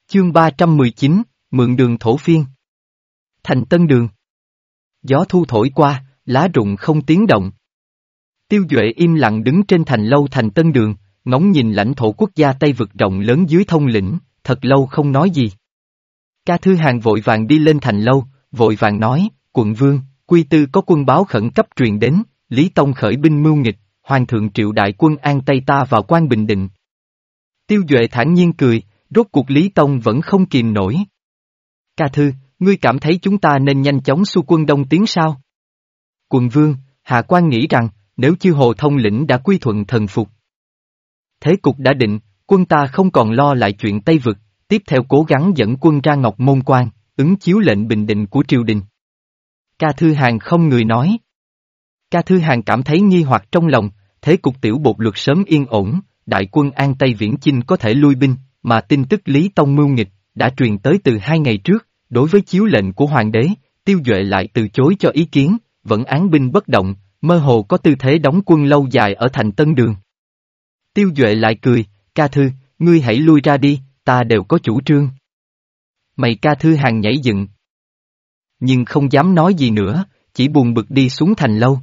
Chương 319, Mượn đường thổ phiên Thành tân đường Gió thu thổi qua, lá rụng không tiếng động. Tiêu Duệ im lặng đứng trên thành lâu thành tân đường, ngóng nhìn lãnh thổ quốc gia Tây vực rộng lớn dưới thông lĩnh, thật lâu không nói gì. Ca Thư Hàng vội vàng đi lên thành lâu, vội vàng nói, quận vương, quy tư có quân báo khẩn cấp truyền đến, Lý Tông khởi binh mưu nghịch, Hoàng thượng triệu đại quân an Tây ta vào quan Bình Định. Tiêu Duệ thản nhiên cười, rốt cuộc Lý Tông vẫn không kìm nổi. Ca Thư, ngươi cảm thấy chúng ta nên nhanh chóng xu quân đông tiến sao? Quận vương, Hạ quan nghĩ rằng, nếu chư hồ thông lĩnh đã quy thuận thần phục. Thế cục đã định, quân ta không còn lo lại chuyện Tây Vực, tiếp theo cố gắng dẫn quân ra Ngọc Môn Quan, ứng chiếu lệnh bình định của triều đình. Ca Thư Hàng không người nói. Ca Thư Hàng cảm thấy nghi hoặc trong lòng, thế cục tiểu bột luật sớm yên ổn, đại quân An Tây Viễn Chinh có thể lui binh, mà tin tức Lý Tông mưu nghịch, đã truyền tới từ hai ngày trước, đối với chiếu lệnh của hoàng đế, tiêu duệ lại từ chối cho ý kiến, vẫn án binh bất động, mơ hồ có tư thế đóng quân lâu dài ở thành Tân Đường. Tiêu duệ lại cười, ca thư, ngươi hãy lui ra đi, ta đều có chủ trương. Mày ca thư hàng nhảy dựng. Nhưng không dám nói gì nữa, chỉ buồn bực đi xuống thành lâu.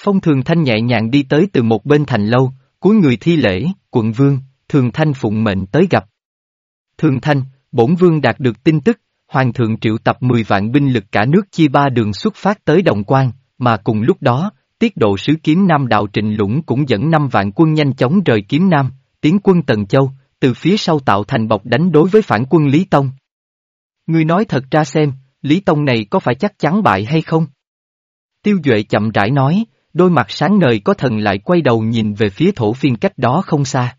Phong Thường Thanh nhẹ nhàng đi tới từ một bên thành lâu, cuối người thi lễ, quận vương, Thường Thanh phụng mệnh tới gặp. Thường Thanh, bổn vương đạt được tin tức, Hoàng thượng triệu tập 10 vạn binh lực cả nước chia ba đường xuất phát tới Đồng Quan, mà cùng lúc đó, tiết độ sứ kiếm Nam Đạo Trịnh Lũng cũng dẫn 5 vạn quân nhanh chóng rời kiếm Nam, tiến quân Tần Châu, từ phía sau tạo thành bọc đánh đối với phản quân Lý Tông. Ngươi nói thật ra xem, Lý Tông này có phải chắc chắn bại hay không? Tiêu Duệ chậm rãi nói, đôi mặt sáng ngời có thần lại quay đầu nhìn về phía thổ phiên cách đó không xa.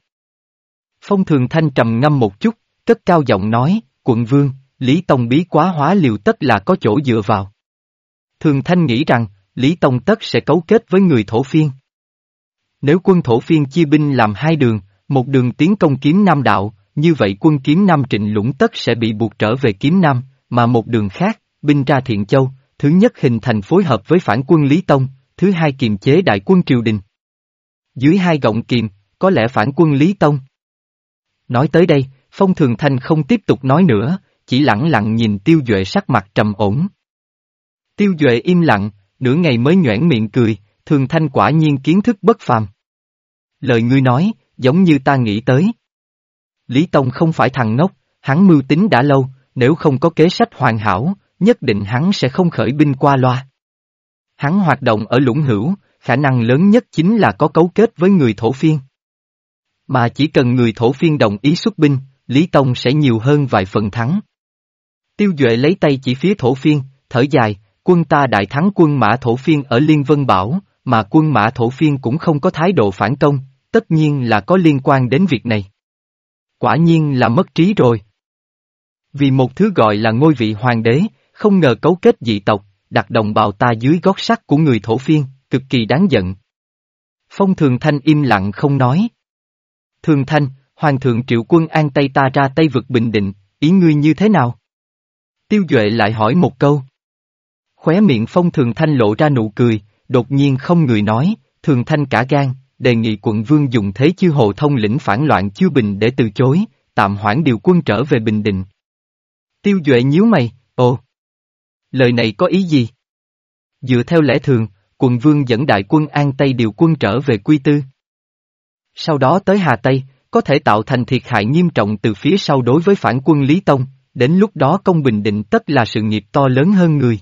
Phong Thường Thanh trầm ngâm một chút, cất cao giọng nói, quận vương, Lý Tông bí quá hóa liều tất là có chỗ dựa vào. Thường Thanh nghĩ rằng, Lý Tông tất sẽ cấu kết với người thổ phiên. Nếu quân thổ phiên chia binh làm hai đường, một đường tiến công kiếm Nam Đạo, như vậy quân kiếm Nam Trịnh Lũng tất sẽ bị buộc trở về kiếm Nam, mà một đường khác, binh ra Thiện Châu, thứ nhất hình thành phối hợp với phản quân Lý Tông, thứ hai kiềm chế đại quân triều đình. Dưới hai gọng kiềm, có lẽ phản quân Lý Tông. Nói tới đây, Phong Thường Thanh không tiếp tục nói nữa, chỉ lặng lặng nhìn Tiêu Duệ sắc mặt trầm ổn. Tiêu Duệ im lặng, nửa ngày mới nhoẻn miệng cười, Thường Thanh quả nhiên kiến thức bất phàm. Lời ngươi nói, giống như ta nghĩ tới. Lý Tông không phải thằng ngốc, hắn mưu tính đã lâu, nếu không có kế sách hoàn hảo, nhất định hắn sẽ không khởi binh qua loa. Hắn hoạt động ở lũng hữu, khả năng lớn nhất chính là có cấu kết với người thổ phiên. Mà chỉ cần người thổ phiên đồng ý xuất binh, Lý Tông sẽ nhiều hơn vài phần thắng. Tiêu Duệ lấy tay chỉ phía thổ phiên, thở dài, quân ta đại thắng quân mã thổ phiên ở Liên Vân Bảo, mà quân mã thổ phiên cũng không có thái độ phản công, tất nhiên là có liên quan đến việc này. Quả nhiên là mất trí rồi. Vì một thứ gọi là ngôi vị hoàng đế, không ngờ cấu kết dị tộc, đặt đồng bào ta dưới gót sắt của người thổ phiên, cực kỳ đáng giận. Phong Thường Thanh im lặng không nói. Thường Thanh, Hoàng thượng triệu quân an Tây ta ra Tây vực Bình Định, ý ngươi như thế nào? Tiêu Duệ lại hỏi một câu. Khóe miệng Phong Thường Thanh lộ ra nụ cười, đột nhiên không người nói, Thường Thanh cả gan, đề nghị quận vương dùng thế chư hồ thông lĩnh phản loạn chư bình để từ chối, tạm hoãn điều quân trở về Bình Định. Tiêu Duệ nhíu mày, ồ. Lời này có ý gì? Dựa theo lẽ thường, quận vương dẫn đại quân An Tây điều quân trở về Quy Tư. Sau đó tới Hà Tây, có thể tạo thành thiệt hại nghiêm trọng từ phía sau đối với phản quân Lý Tông, đến lúc đó công bình định tất là sự nghiệp to lớn hơn người.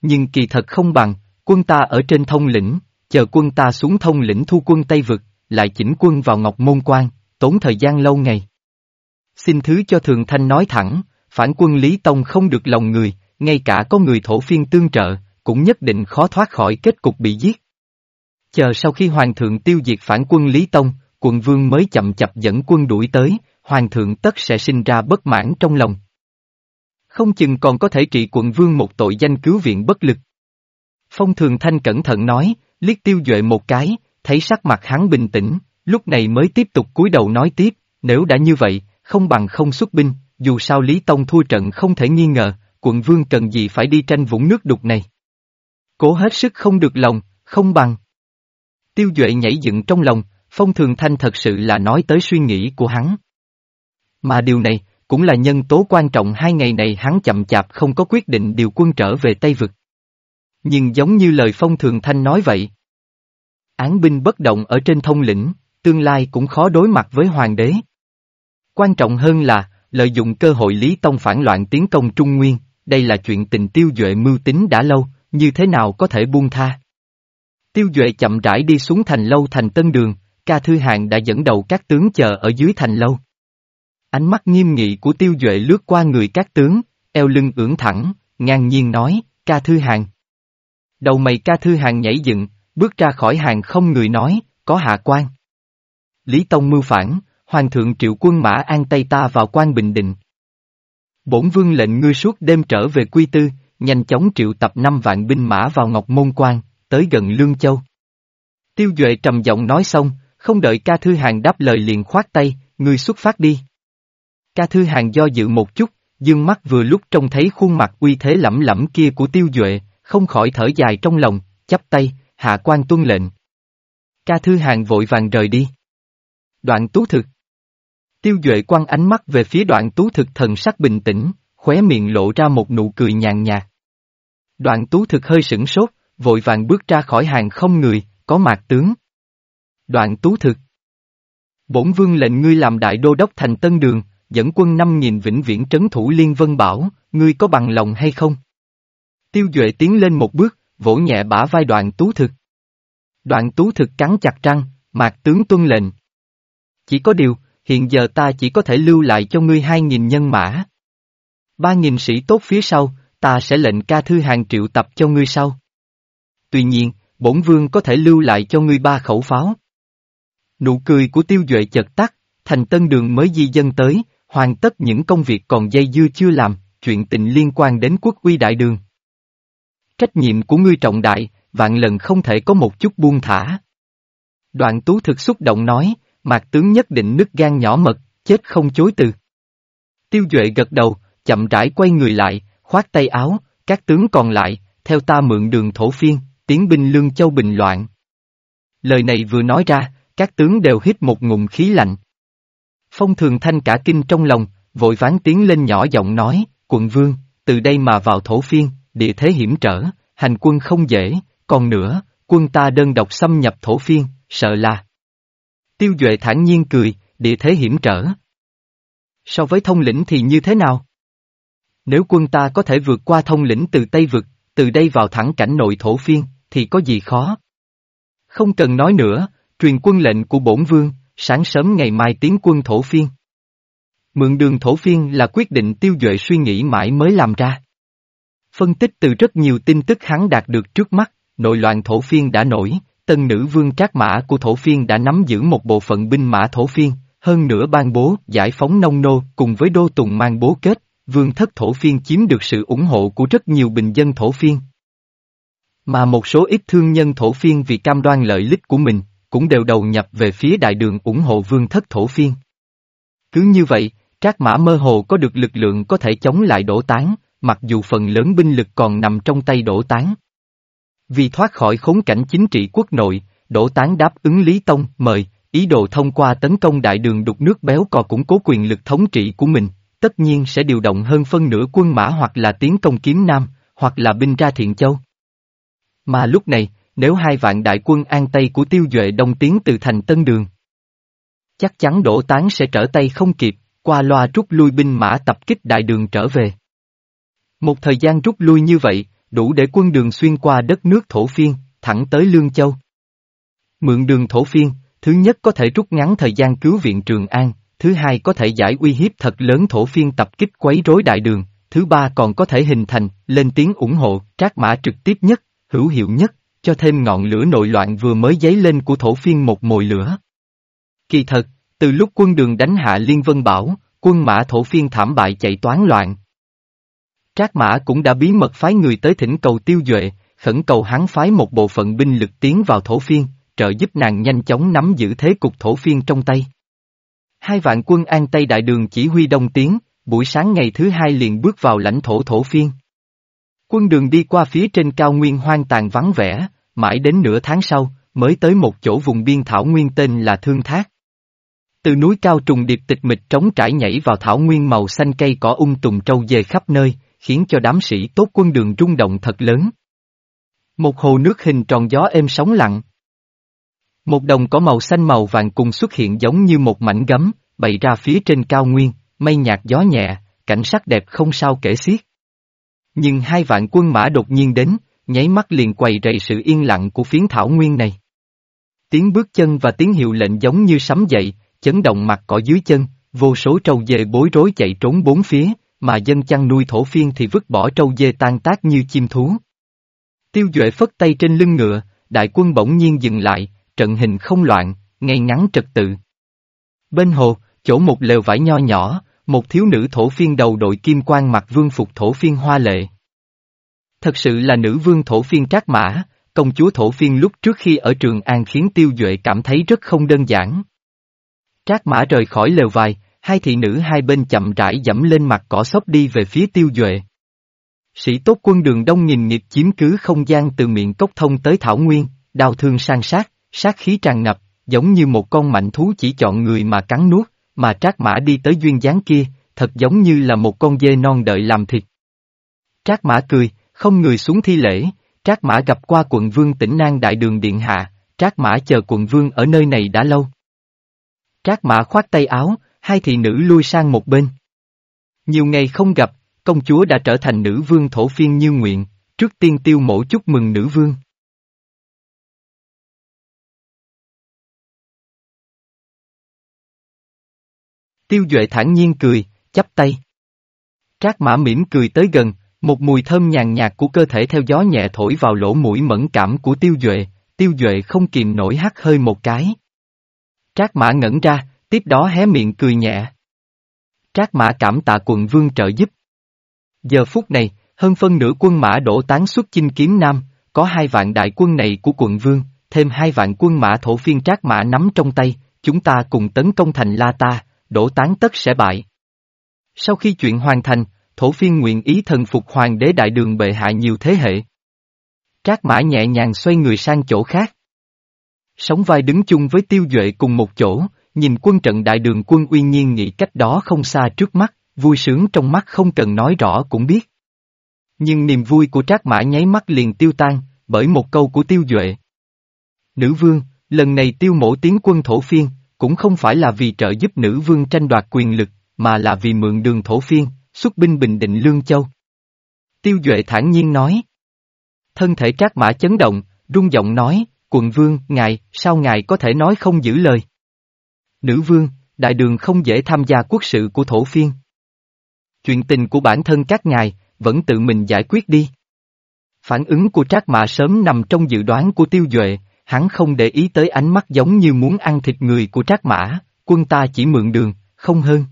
Nhưng kỳ thật không bằng, quân ta ở trên thông lĩnh, chờ quân ta xuống thông lĩnh thu quân Tây Vực, lại chỉnh quân vào Ngọc Môn Quan, tốn thời gian lâu ngày. Xin thứ cho Thường Thanh nói thẳng, phản quân Lý Tông không được lòng người, ngay cả có người thổ phiên tương trợ, cũng nhất định khó thoát khỏi kết cục bị giết. Chờ sau khi Hoàng thượng tiêu diệt phản quân Lý Tông, quận vương mới chậm chập dẫn quân đuổi tới, Hoàng thượng tất sẽ sinh ra bất mãn trong lòng. Không chừng còn có thể trị quận vương một tội danh cứu viện bất lực. Phong Thường Thanh cẩn thận nói, liếc tiêu duệ một cái, thấy sắc mặt hắn bình tĩnh, lúc này mới tiếp tục cúi đầu nói tiếp, nếu đã như vậy, không bằng không xuất binh, dù sao Lý Tông thua trận không thể nghi ngờ, quận vương cần gì phải đi tranh vũng nước đục này. Cố hết sức không được lòng, không bằng. Tiêu Duệ nhảy dựng trong lòng, Phong Thường Thanh thật sự là nói tới suy nghĩ của hắn. Mà điều này, cũng là nhân tố quan trọng hai ngày này hắn chậm chạp không có quyết định điều quân trở về Tây Vực. Nhưng giống như lời Phong Thường Thanh nói vậy. Án binh bất động ở trên thông lĩnh, tương lai cũng khó đối mặt với hoàng đế. Quan trọng hơn là, lợi dụng cơ hội Lý Tông phản loạn tiến công Trung Nguyên, đây là chuyện tình tiêu duệ mưu tính đã lâu, như thế nào có thể buông tha. Tiêu duệ chậm rãi đi xuống thành lâu thành tân đường, ca thư hạng đã dẫn đầu các tướng chờ ở dưới thành lâu. Ánh mắt nghiêm nghị của tiêu duệ lướt qua người các tướng, eo lưng ưỡn thẳng, ngang nhiên nói, ca thư hạng. Đầu mày ca thư hàng nhảy dựng, bước ra khỏi hàng không người nói, có hạ quan. Lý Tông mưu phản, Hoàng thượng triệu quân mã an tây ta vào quan Bình Định. Bổn vương lệnh ngươi suốt đêm trở về quy tư, nhanh chóng triệu tập năm vạn binh mã vào Ngọc Môn Quan, tới gần Lương Châu. Tiêu Duệ trầm giọng nói xong, không đợi ca thư hàng đáp lời liền khoát tay, ngươi xuất phát đi. Ca thư hàng do dự một chút, dương mắt vừa lúc trông thấy khuôn mặt uy thế lẫm lẫm kia của Tiêu Duệ, không khỏi thở dài trong lòng, chắp tay, hạ quan tuân lệnh. Ca thư hàng vội vàng rời đi. Đoạn tú thực. Tiêu Duệ quăng ánh mắt về phía đoạn tú thực thần sắc bình tĩnh, khóe miệng lộ ra một nụ cười nhàn nhạt. Đoạn tú thực hơi sửng sốt, vội vàng bước ra khỏi hàng không người, có mạc tướng. Đoạn tú thực. Bổn vương lệnh ngươi làm đại đô đốc thành tân đường, dẫn quân năm nghìn vĩnh viễn trấn thủ liên vân bảo, ngươi có bằng lòng hay không? Tiêu Duệ tiến lên một bước, vỗ nhẹ bả vai đoạn tú thực. Đoạn tú thực cắn chặt răng, mạc tướng tuân lệnh. Chỉ có điều, hiện giờ ta chỉ có thể lưu lại cho ngươi hai nghìn nhân mã. Ba nghìn sĩ tốt phía sau, ta sẽ lệnh ca thư hàng triệu tập cho ngươi sau. Tuy nhiên, bổn vương có thể lưu lại cho ngươi ba khẩu pháo. Nụ cười của tiêu duệ chợt tắt, thành tân đường mới di dân tới, hoàn tất những công việc còn dây dưa chưa làm, chuyện tình liên quan đến quốc uy đại đường. Trách nhiệm của ngươi trọng đại, vạn lần không thể có một chút buông thả. Đoạn tú thực xúc động nói, mạc tướng nhất định nứt gan nhỏ mật, chết không chối từ. Tiêu Duệ gật đầu, chậm rãi quay người lại, khoát tay áo, các tướng còn lại, theo ta mượn đường thổ phiên, tiến binh lương châu bình loạn. Lời này vừa nói ra, các tướng đều hít một ngụm khí lạnh. Phong thường thanh cả kinh trong lòng, vội ván tiến lên nhỏ giọng nói, quận vương, từ đây mà vào thổ phiên, địa thế hiểm trở, hành quân không dễ, còn nữa, quân ta đơn độc xâm nhập thổ phiên, sợ là. Tiêu Duệ thản nhiên cười, địa thế hiểm trở. So với thông lĩnh thì như thế nào? Nếu quân ta có thể vượt qua thông lĩnh từ Tây Vực, từ đây vào thẳng cảnh nội thổ phiên, thì có gì khó? Không cần nói nữa, truyền quân lệnh của bổn vương, sáng sớm ngày mai tiến quân thổ phiên. Mượn đường thổ phiên là quyết định tiêu duệ suy nghĩ mãi mới làm ra. Phân tích từ rất nhiều tin tức hắn đạt được trước mắt, nội loạn thổ phiên đã nổi, tân nữ vương trác mã của thổ phiên đã nắm giữ một bộ phận binh mã thổ phiên, hơn nữa ban bố giải phóng nông nô cùng với đô tùng mang bố kết, vương thất thổ phiên chiếm được sự ủng hộ của rất nhiều bình dân thổ phiên. Mà một số ít thương nhân thổ phiên vì cam đoan lợi ích của mình, cũng đều đầu nhập về phía đại đường ủng hộ vương thất thổ phiên. Cứ như vậy, Trác Mã mơ hồ có được lực lượng có thể chống lại đổ tán, mặc dù phần lớn binh lực còn nằm trong tay đổ tán. Vì thoát khỏi khốn cảnh chính trị quốc nội, đổ tán đáp ứng Lý Tông mời, ý đồ thông qua tấn công đại đường đục nước béo cò củng cố quyền lực thống trị của mình, tất nhiên sẽ điều động hơn phân nửa quân mã hoặc là tiến công kiếm Nam, hoặc là binh ra Thiện Châu. Mà lúc này, nếu hai vạn đại quân an Tây của tiêu duệ đông tiến từ thành Tân Đường, chắc chắn đổ tán sẽ trở tay không kịp, qua loa rút lui binh mã tập kích đại đường trở về. Một thời gian rút lui như vậy, đủ để quân đường xuyên qua đất nước thổ phiên, thẳng tới Lương Châu. Mượn đường thổ phiên, thứ nhất có thể rút ngắn thời gian cứu viện Trường An, thứ hai có thể giải uy hiếp thật lớn thổ phiên tập kích quấy rối đại đường, thứ ba còn có thể hình thành, lên tiếng ủng hộ, trác mã trực tiếp nhất, hữu hiệu nhất, cho thêm ngọn lửa nội loạn vừa mới dấy lên của thổ phiên một mồi lửa. Kỳ thật, từ lúc quân đường đánh hạ Liên Vân Bảo, quân mã thổ phiên thảm bại chạy toán loạn. Trác mã cũng đã bí mật phái người tới thỉnh cầu tiêu duệ, khẩn cầu hắn phái một bộ phận binh lực tiến vào thổ phiên, trợ giúp nàng nhanh chóng nắm giữ thế cục thổ phiên trong tay. Hai vạn quân an Tây Đại Đường chỉ huy đông tiến, buổi sáng ngày thứ hai liền bước vào lãnh thổ thổ phiên. Quân đường đi qua phía trên cao nguyên hoang tàn vắng vẻ, mãi đến nửa tháng sau, mới tới một chỗ vùng biên thảo nguyên tên là Thương Thác. Từ núi cao trùng điệp tịch mịch trống trải nhảy vào thảo nguyên màu xanh cây cỏ ung tùng trâu dề khắp nơi, khiến cho đám sĩ tốt quân đường rung động thật lớn. Một hồ nước hình tròn gió êm sóng lặng. Một đồng có màu xanh màu vàng cùng xuất hiện giống như một mảnh gấm, bày ra phía trên cao nguyên, mây nhạt gió nhẹ, cảnh sắc đẹp không sao kể xiết. Nhưng hai vạn quân mã đột nhiên đến, nháy mắt liền quầy rầy sự yên lặng của phiến thảo nguyên này. Tiếng bước chân và tiếng hiệu lệnh giống như sấm dậy, chấn động mặt cỏ dưới chân, vô số trâu dê bối rối chạy trốn bốn phía, mà dân chăn nuôi thổ phiên thì vứt bỏ trâu dê tan tác như chim thú. Tiêu Duệ phất tay trên lưng ngựa, đại quân bỗng nhiên dừng lại, trận hình không loạn, ngay ngắn trật tự. Bên hồ, chỗ một lều vải nho nhỏ, một thiếu nữ thổ phiên đầu đội kim quan mặc vương phục thổ phiên hoa lệ. Thật sự là nữ vương thổ phiên trác mã, công chúa thổ phiên lúc trước khi ở Trường An khiến Tiêu Duệ cảm thấy rất không đơn giản. Trác mã rời khỏi lều vải, hai thị nữ hai bên chậm rãi dẫm lên mặt cỏ xốp đi về phía Tiêu Duệ. Sĩ tốt quân đường đông nghìn nghịch chiếm cứ không gian từ miệng cốc thông tới Thảo Nguyên, đào thương sang sát, sát khí tràn ngập, giống như một con mạnh thú chỉ chọn người mà cắn nuốt, mà trác mã đi tới duyên dáng kia, thật giống như là một con dê non đợi làm thịt. Trác mã cười, không người xuống thi lễ, trác mã gặp qua quận vương tỉnh Nang Đại Đường Điện Hạ, trác mã chờ quận vương ở nơi này đã lâu. Trác mã khoát tay áo, hai thị nữ lui sang một bên. Nhiều ngày không gặp, công chúa đã trở thành nữ vương thổ phiên như nguyện, trước tiên tiêu mổ chúc mừng nữ vương. Tiêu Duệ thản nhiên cười, chắp tay. Trác mã mỉm cười tới gần, một mùi thơm nhàn nhạt của cơ thể theo gió nhẹ thổi vào lỗ mũi mẫn cảm của Tiêu Duệ, Tiêu Duệ không kìm nổi hắt hơi một cái. Trác mã ngẩn ra, tiếp đó hé miệng cười nhẹ. Trác mã cảm tạ quận vương trợ giúp. Giờ phút này, hơn phân nửa quân mã đổ tán xuất chinh kiếm nam, có hai vạn đại quân này của quận vương, thêm hai vạn quân mã thổ phiên trác mã nắm trong tay, chúng ta cùng tấn công thành La Ta, đổ tán tất sẽ bại. Sau khi chuyện hoàn thành, thổ phiên nguyện ý thần phục hoàng đế đại đường bệ hạ nhiều thế hệ. Trác mã nhẹ nhàng xoay người sang chỗ khác. Sống vai đứng chung với tiêu duệ cùng một chỗ, nhìn quân trận đại đường quân uy nhiên nghĩ cách đó không xa trước mắt, vui sướng trong mắt không cần nói rõ cũng biết. Nhưng niềm vui của trác mã nháy mắt liền tiêu tan, bởi một câu của tiêu duệ. Nữ vương, lần này tiêu mổ tiến quân thổ phiên, cũng không phải là vì trợ giúp nữ vương tranh đoạt quyền lực, mà là vì mượn đường thổ phiên, xuất binh bình định Lương Châu. Tiêu Duệ thản nhiên nói. Thân thể trác mã chấn động, rung giọng nói, quận vương, ngài, sao ngài có thể nói không giữ lời? Nữ vương, đại đường không dễ tham gia quốc sự của thổ phiên. Chuyện tình của bản thân các ngài, vẫn tự mình giải quyết đi. Phản ứng của trác mã sớm nằm trong dự đoán của tiêu duệ, hắn không để ý tới ánh mắt giống như muốn ăn thịt người của trác mã, quân ta chỉ mượn đường, không hơn.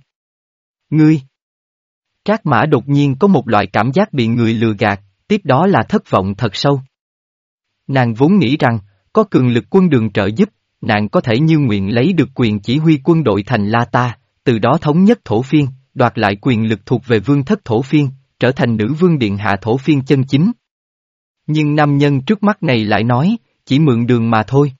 Ngươi! Trác mã đột nhiên có một loại cảm giác bị người lừa gạt, tiếp đó là thất vọng thật sâu. Nàng vốn nghĩ rằng, có cường lực quân đường trợ giúp, nàng có thể như nguyện lấy được quyền chỉ huy quân đội thành La Ta, từ đó thống nhất thổ phiên, đoạt lại quyền lực thuộc về vương thất thổ phiên, trở thành nữ vương điện hạ thổ phiên chân chính. Nhưng nam nhân trước mắt này lại nói, chỉ mượn đường mà thôi.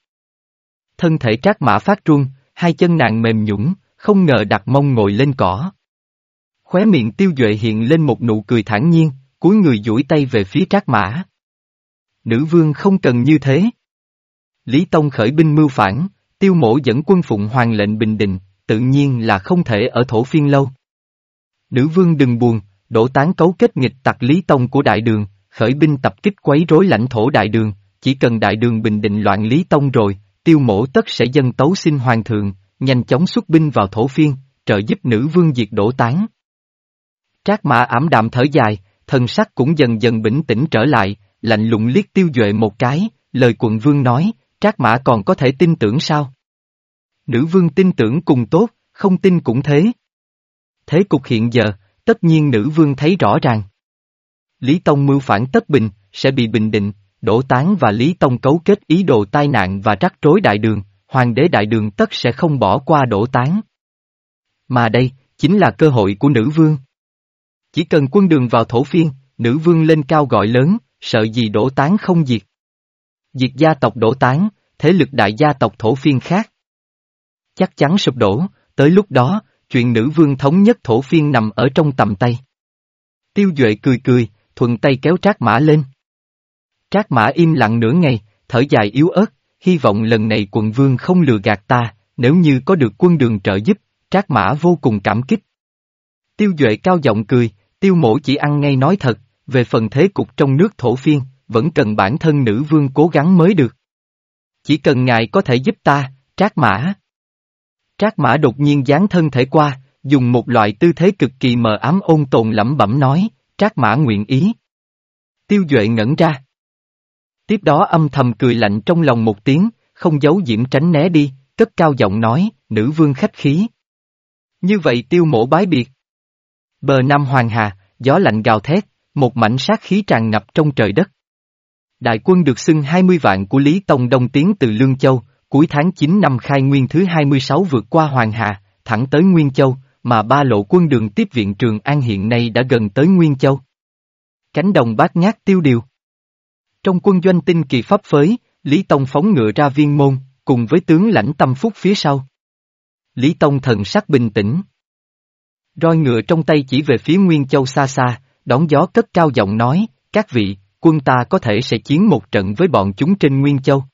Thân thể trác mã phát trung, hai chân nàng mềm nhũng, không ngờ đặt mông ngồi lên cỏ. Khóe miệng tiêu duệ hiện lên một nụ cười thản nhiên, cúi người duỗi tay về phía trác mã. Nữ vương không cần như thế. Lý Tông khởi binh mưu phản, tiêu mổ dẫn quân phụng hoàng lệnh bình định, tự nhiên là không thể ở thổ phiên lâu. Nữ vương đừng buồn, đổ tán cấu kết nghịch tặc Lý Tông của đại đường, khởi binh tập kích quấy rối lãnh thổ đại đường, chỉ cần đại đường bình định loạn Lý Tông rồi, tiêu mổ tất sẽ dân tấu xin hoàng thượng, nhanh chóng xuất binh vào thổ phiên, trợ giúp nữ vương diệt đổ tán. Trác mã ảm đạm thở dài, thần sắc cũng dần dần bình tĩnh trở lại, lạnh lùng liếc tiêu duệ một cái, lời quận vương nói, trác mã còn có thể tin tưởng sao? Nữ vương tin tưởng cùng tốt, không tin cũng thế. Thế cục hiện giờ, tất nhiên nữ vương thấy rõ ràng. Lý Tông mưu phản tất bình, sẽ bị bình định, đổ Tán và Lý Tông cấu kết ý đồ tai nạn và rắc rối đại đường, hoàng đế đại đường tất sẽ không bỏ qua đổ Tán. Mà đây, chính là cơ hội của nữ vương. Chỉ cần quân đường vào thổ phiên, nữ vương lên cao gọi lớn, sợ gì đổ tán không diệt. Diệt gia tộc đổ tán, thế lực đại gia tộc thổ phiên khác. Chắc chắn sụp đổ, tới lúc đó, chuyện nữ vương thống nhất thổ phiên nằm ở trong tầm tay. Tiêu Duệ cười cười, thuận tay kéo trác mã lên. Trác mã im lặng nửa ngày, thở dài yếu ớt, hy vọng lần này quận vương không lừa gạt ta, nếu như có được quân đường trợ giúp, trác mã vô cùng cảm kích. Tiêu Duệ cao giọng cười, tiêu mổ chỉ ăn ngay nói thật, về phần thế cục trong nước thổ phiên, vẫn cần bản thân nữ vương cố gắng mới được. Chỉ cần ngài có thể giúp ta, trác mã. Trác mã đột nhiên dán thân thể qua, dùng một loại tư thế cực kỳ mờ ám ôn tồn lẩm bẩm nói, trác mã nguyện ý. Tiêu Duệ ngẩn ra. Tiếp đó âm thầm cười lạnh trong lòng một tiếng, không giấu diễm tránh né đi, cất cao giọng nói, nữ vương khách khí. Như vậy tiêu mổ bái biệt. Bờ Nam Hoàng Hà, gió lạnh gào thét, một mảnh sát khí tràn ngập trong trời đất. Đại quân được xưng 20 vạn của Lý Tông Đông tiến từ Lương Châu, cuối tháng 9 năm khai nguyên thứ 26 vượt qua Hoàng Hà, thẳng tới Nguyên Châu, mà ba lộ quân đường tiếp viện Trường An hiện nay đã gần tới Nguyên Châu. Cánh đồng bát nhát tiêu điều. Trong quân doanh tinh kỳ pháp phới, Lý Tông phóng ngựa ra viên môn, cùng với tướng lãnh tâm phúc phía sau. Lý Tông thần sắc bình tĩnh. Roi ngựa trong tay chỉ về phía Nguyên Châu xa xa, đón gió cất cao giọng nói, các vị, quân ta có thể sẽ chiến một trận với bọn chúng trên Nguyên Châu.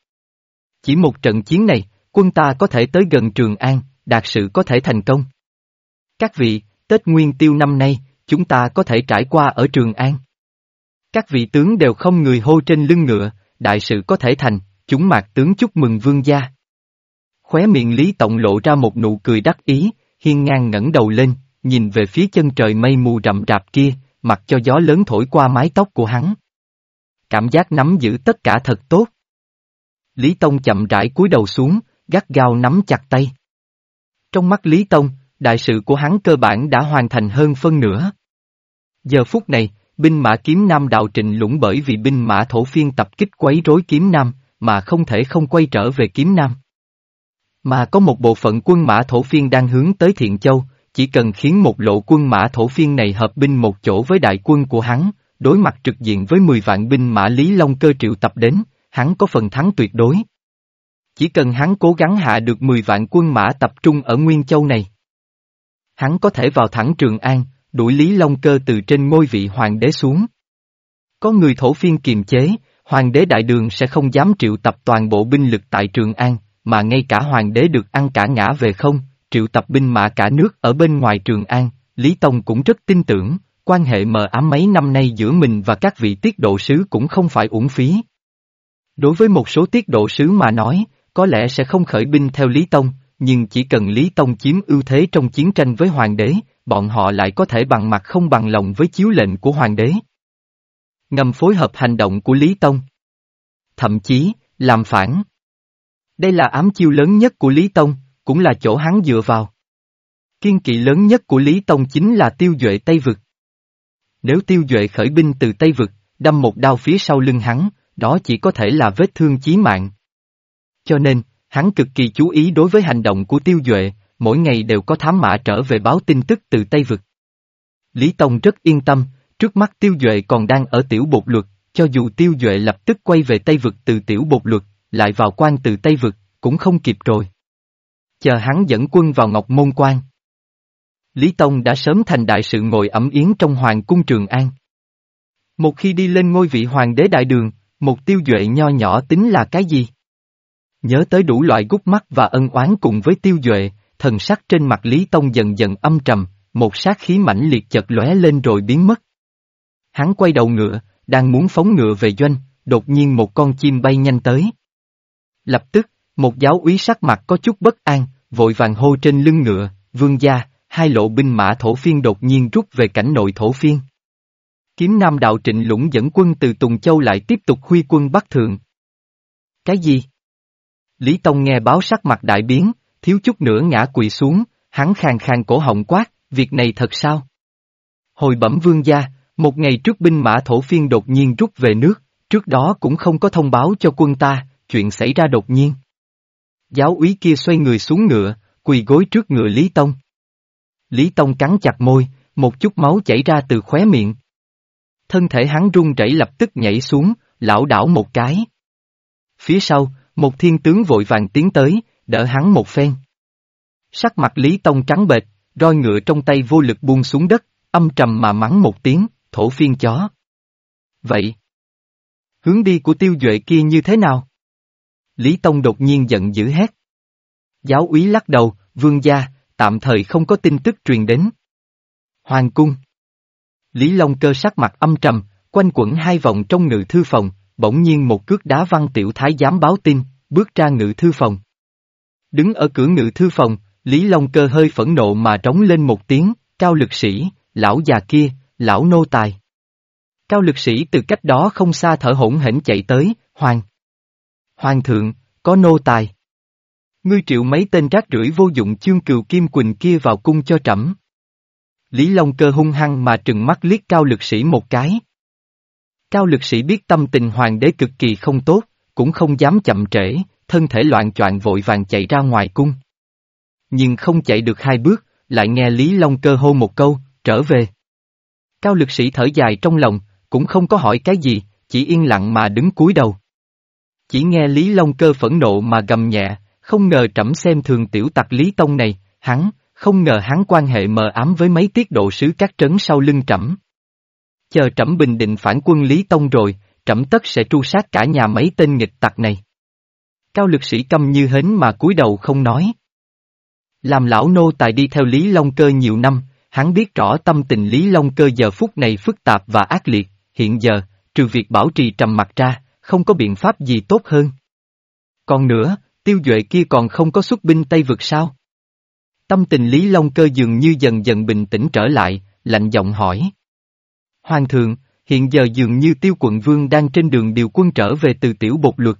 Chỉ một trận chiến này, quân ta có thể tới gần Trường An, đạt sự có thể thành công. Các vị, Tết Nguyên Tiêu năm nay, chúng ta có thể trải qua ở Trường An. Các vị tướng đều không người hô trên lưng ngựa, đại sự có thể thành, chúng mạc tướng chúc mừng vương gia. Khóe miệng Lý Tổng lộ ra một nụ cười đắc ý, hiên ngang ngẩng đầu lên, nhìn về phía chân trời mây mù rậm rạp kia, mặc cho gió lớn thổi qua mái tóc của hắn. Cảm giác nắm giữ tất cả thật tốt. Lý Tông chậm rãi cúi đầu xuống, gắt gao nắm chặt tay. Trong mắt Lý Tông, đại sự của hắn cơ bản đã hoàn thành hơn phân nửa. Giờ phút này, binh mã kiếm nam đạo trịnh lũng bởi vì binh mã thổ phiên tập kích quấy rối kiếm nam, mà không thể không quay trở về kiếm nam. Mà có một bộ phận quân mã thổ phiên đang hướng tới Thiện Châu, chỉ cần khiến một lộ quân mã thổ phiên này hợp binh một chỗ với đại quân của hắn, đối mặt trực diện với 10 vạn binh mã Lý Long cơ triệu tập đến, hắn có phần thắng tuyệt đối. Chỉ cần hắn cố gắng hạ được 10 vạn quân mã tập trung ở Nguyên Châu này. Hắn có thể vào thẳng Trường An, đuổi Lý Long Cơ từ trên ngôi vị hoàng đế xuống. Có người thổ phiên kiềm chế, hoàng đế đại đường sẽ không dám triệu tập toàn bộ binh lực tại Trường An, mà ngay cả hoàng đế được ăn cả ngã về không, triệu tập binh mã cả nước ở bên ngoài Trường An, Lý Tông cũng rất tin tưởng, quan hệ mờ ám mấy năm nay giữa mình và các vị tiết độ sứ cũng không phải uổng phí. Đối với một số tiết độ sứ mà nói, có lẽ sẽ không khởi binh theo Lý Tông, nhưng chỉ cần Lý Tông chiếm ưu thế trong chiến tranh với hoàng đế, bọn họ lại có thể bằng mặt không bằng lòng với chiếu lệnh của hoàng đế. Ngầm phối hợp hành động của Lý Tông. Thậm chí, làm phản. Đây là ám chiêu lớn nhất của Lý Tông, cũng là chỗ hắn dựa vào. Kiên kỵ lớn nhất của Lý Tông chính là tiêu duệ Tây Vực. Nếu tiêu duệ khởi binh từ Tây Vực, đâm một đao phía sau lưng hắn, đó chỉ có thể là vết thương chí mạng. Cho nên, hắn cực kỳ chú ý đối với hành động của tiêu duệ, mỗi ngày đều có thám mã trở về báo tin tức từ Tây Vực. Lý Tông rất yên tâm, trước mắt tiêu duệ còn đang ở tiểu bột luật, cho dù tiêu duệ lập tức quay về Tây Vực từ tiểu bột luật, lại vào quan từ Tây Vực, cũng không kịp rồi. Chờ hắn dẫn quân vào Ngọc Môn Quan. Lý Tông đã sớm thành đại sự ngồi ẩm yến trong Hoàng cung Trường An. Một khi đi lên ngôi vị Hoàng đế đại đường, một tiêu duệ nho nhỏ tính là cái gì? Nhớ tới đủ loại gút mắt và ân oán cùng với tiêu duệ, thần sắc trên mặt Lý Tông dần dần âm trầm, một sát khí mãnh liệt chợt lóe lên rồi biến mất. Hắn quay đầu ngựa, đang muốn phóng ngựa về doanh, đột nhiên một con chim bay nhanh tới. Lập tức, một giáo úy sắc mặt có chút bất an, vội vàng hô trên lưng ngựa, vương gia, hai lộ binh mã thổ phiên đột nhiên rút về cảnh nội thổ phiên. Kiếm Nam đạo trịnh lũng dẫn quân từ Tùng Châu lại tiếp tục huy quân Bắc Thượng. Cái gì? Lý Tông nghe báo sắc mặt đại biến, thiếu chút nữa ngã quỳ xuống, hắn khàn khàn cổ họng quát, việc này thật sao? Hồi bẩm vương gia, một ngày trước binh mã thổ phiên đột nhiên rút về nước, trước đó cũng không có thông báo cho quân ta, chuyện xảy ra đột nhiên. Giáo úy kia xoay người xuống ngựa, quỳ gối trước ngựa Lý Tông. Lý Tông cắn chặt môi, một chút máu chảy ra từ khóe miệng. Thân thể hắn run rẩy lập tức nhảy xuống, lão đảo một cái. Phía sau, một thiên tướng vội vàng tiến tới, đỡ hắn một phen. Sắc mặt Lý Tông trắng bệch, roi ngựa trong tay vô lực buông xuống đất, âm trầm mà mắng một tiếng, thổ phiên chó. Vậy, hướng đi của tiêu duệ kia như thế nào? Lý Tông đột nhiên giận dữ hét. Giáo úy lắc đầu, vương gia, tạm thời không có tin tức truyền đến. Hoàng cung. Lý Long cơ sắc mặt âm trầm, quanh quẩn hai vòng trong ngự thư phòng, bỗng nhiên một cước đá văn tiểu thái giám báo tin, bước ra ngự thư phòng. Đứng ở cửa ngự thư phòng, Lý Long cơ hơi phẫn nộ mà trống lên một tiếng, cao lực sĩ, lão già kia, lão nô tài. Cao lực sĩ từ cách đó không xa thở hổn hển chạy tới, hoàng. Hoàng thượng, có nô tài. Ngươi triệu mấy tên rác rưởi vô dụng chương cừu kim quỳnh kia vào cung cho trẫm. Lý Long cơ hung hăng mà trừng mắt liếc cao lực sĩ một cái. Cao lực sĩ biết tâm tình hoàng đế cực kỳ không tốt, cũng không dám chậm trễ, thân thể loạn choạng vội vàng chạy ra ngoài cung. Nhưng không chạy được hai bước, lại nghe Lý Long cơ hô một câu, trở về. Cao lực sĩ thở dài trong lòng, cũng không có hỏi cái gì, chỉ yên lặng mà đứng cúi đầu. Chỉ nghe Lý Long cơ phẫn nộ mà gầm nhẹ, không ngờ trẫm xem thường tiểu tặc Lý Tông này, hắn, không ngờ hắn quan hệ mờ ám với mấy tiết độ sứ các trấn sau lưng trẫm. Chờ trẫm bình định phản quân Lý Tông rồi, trẫm tất sẽ tru sát cả nhà mấy tên nghịch tặc này. Cao lực sĩ câm như hến mà cúi đầu không nói. Làm lão nô tài đi theo Lý Long Cơ nhiều năm, hắn biết rõ tâm tình Lý Long Cơ giờ phút này phức tạp và ác liệt, hiện giờ, trừ việc bảo trì trầm mặt ra, không có biện pháp gì tốt hơn. Còn nữa, tiêu duệ kia còn không có xuất binh Tây vực sao? Tâm tình Lý Long Cơ dường như dần dần bình tĩnh trở lại, lạnh giọng hỏi. Hoàng thượng, hiện giờ dường như tiêu quận vương đang trên đường điều quân trở về từ tiểu bột luật.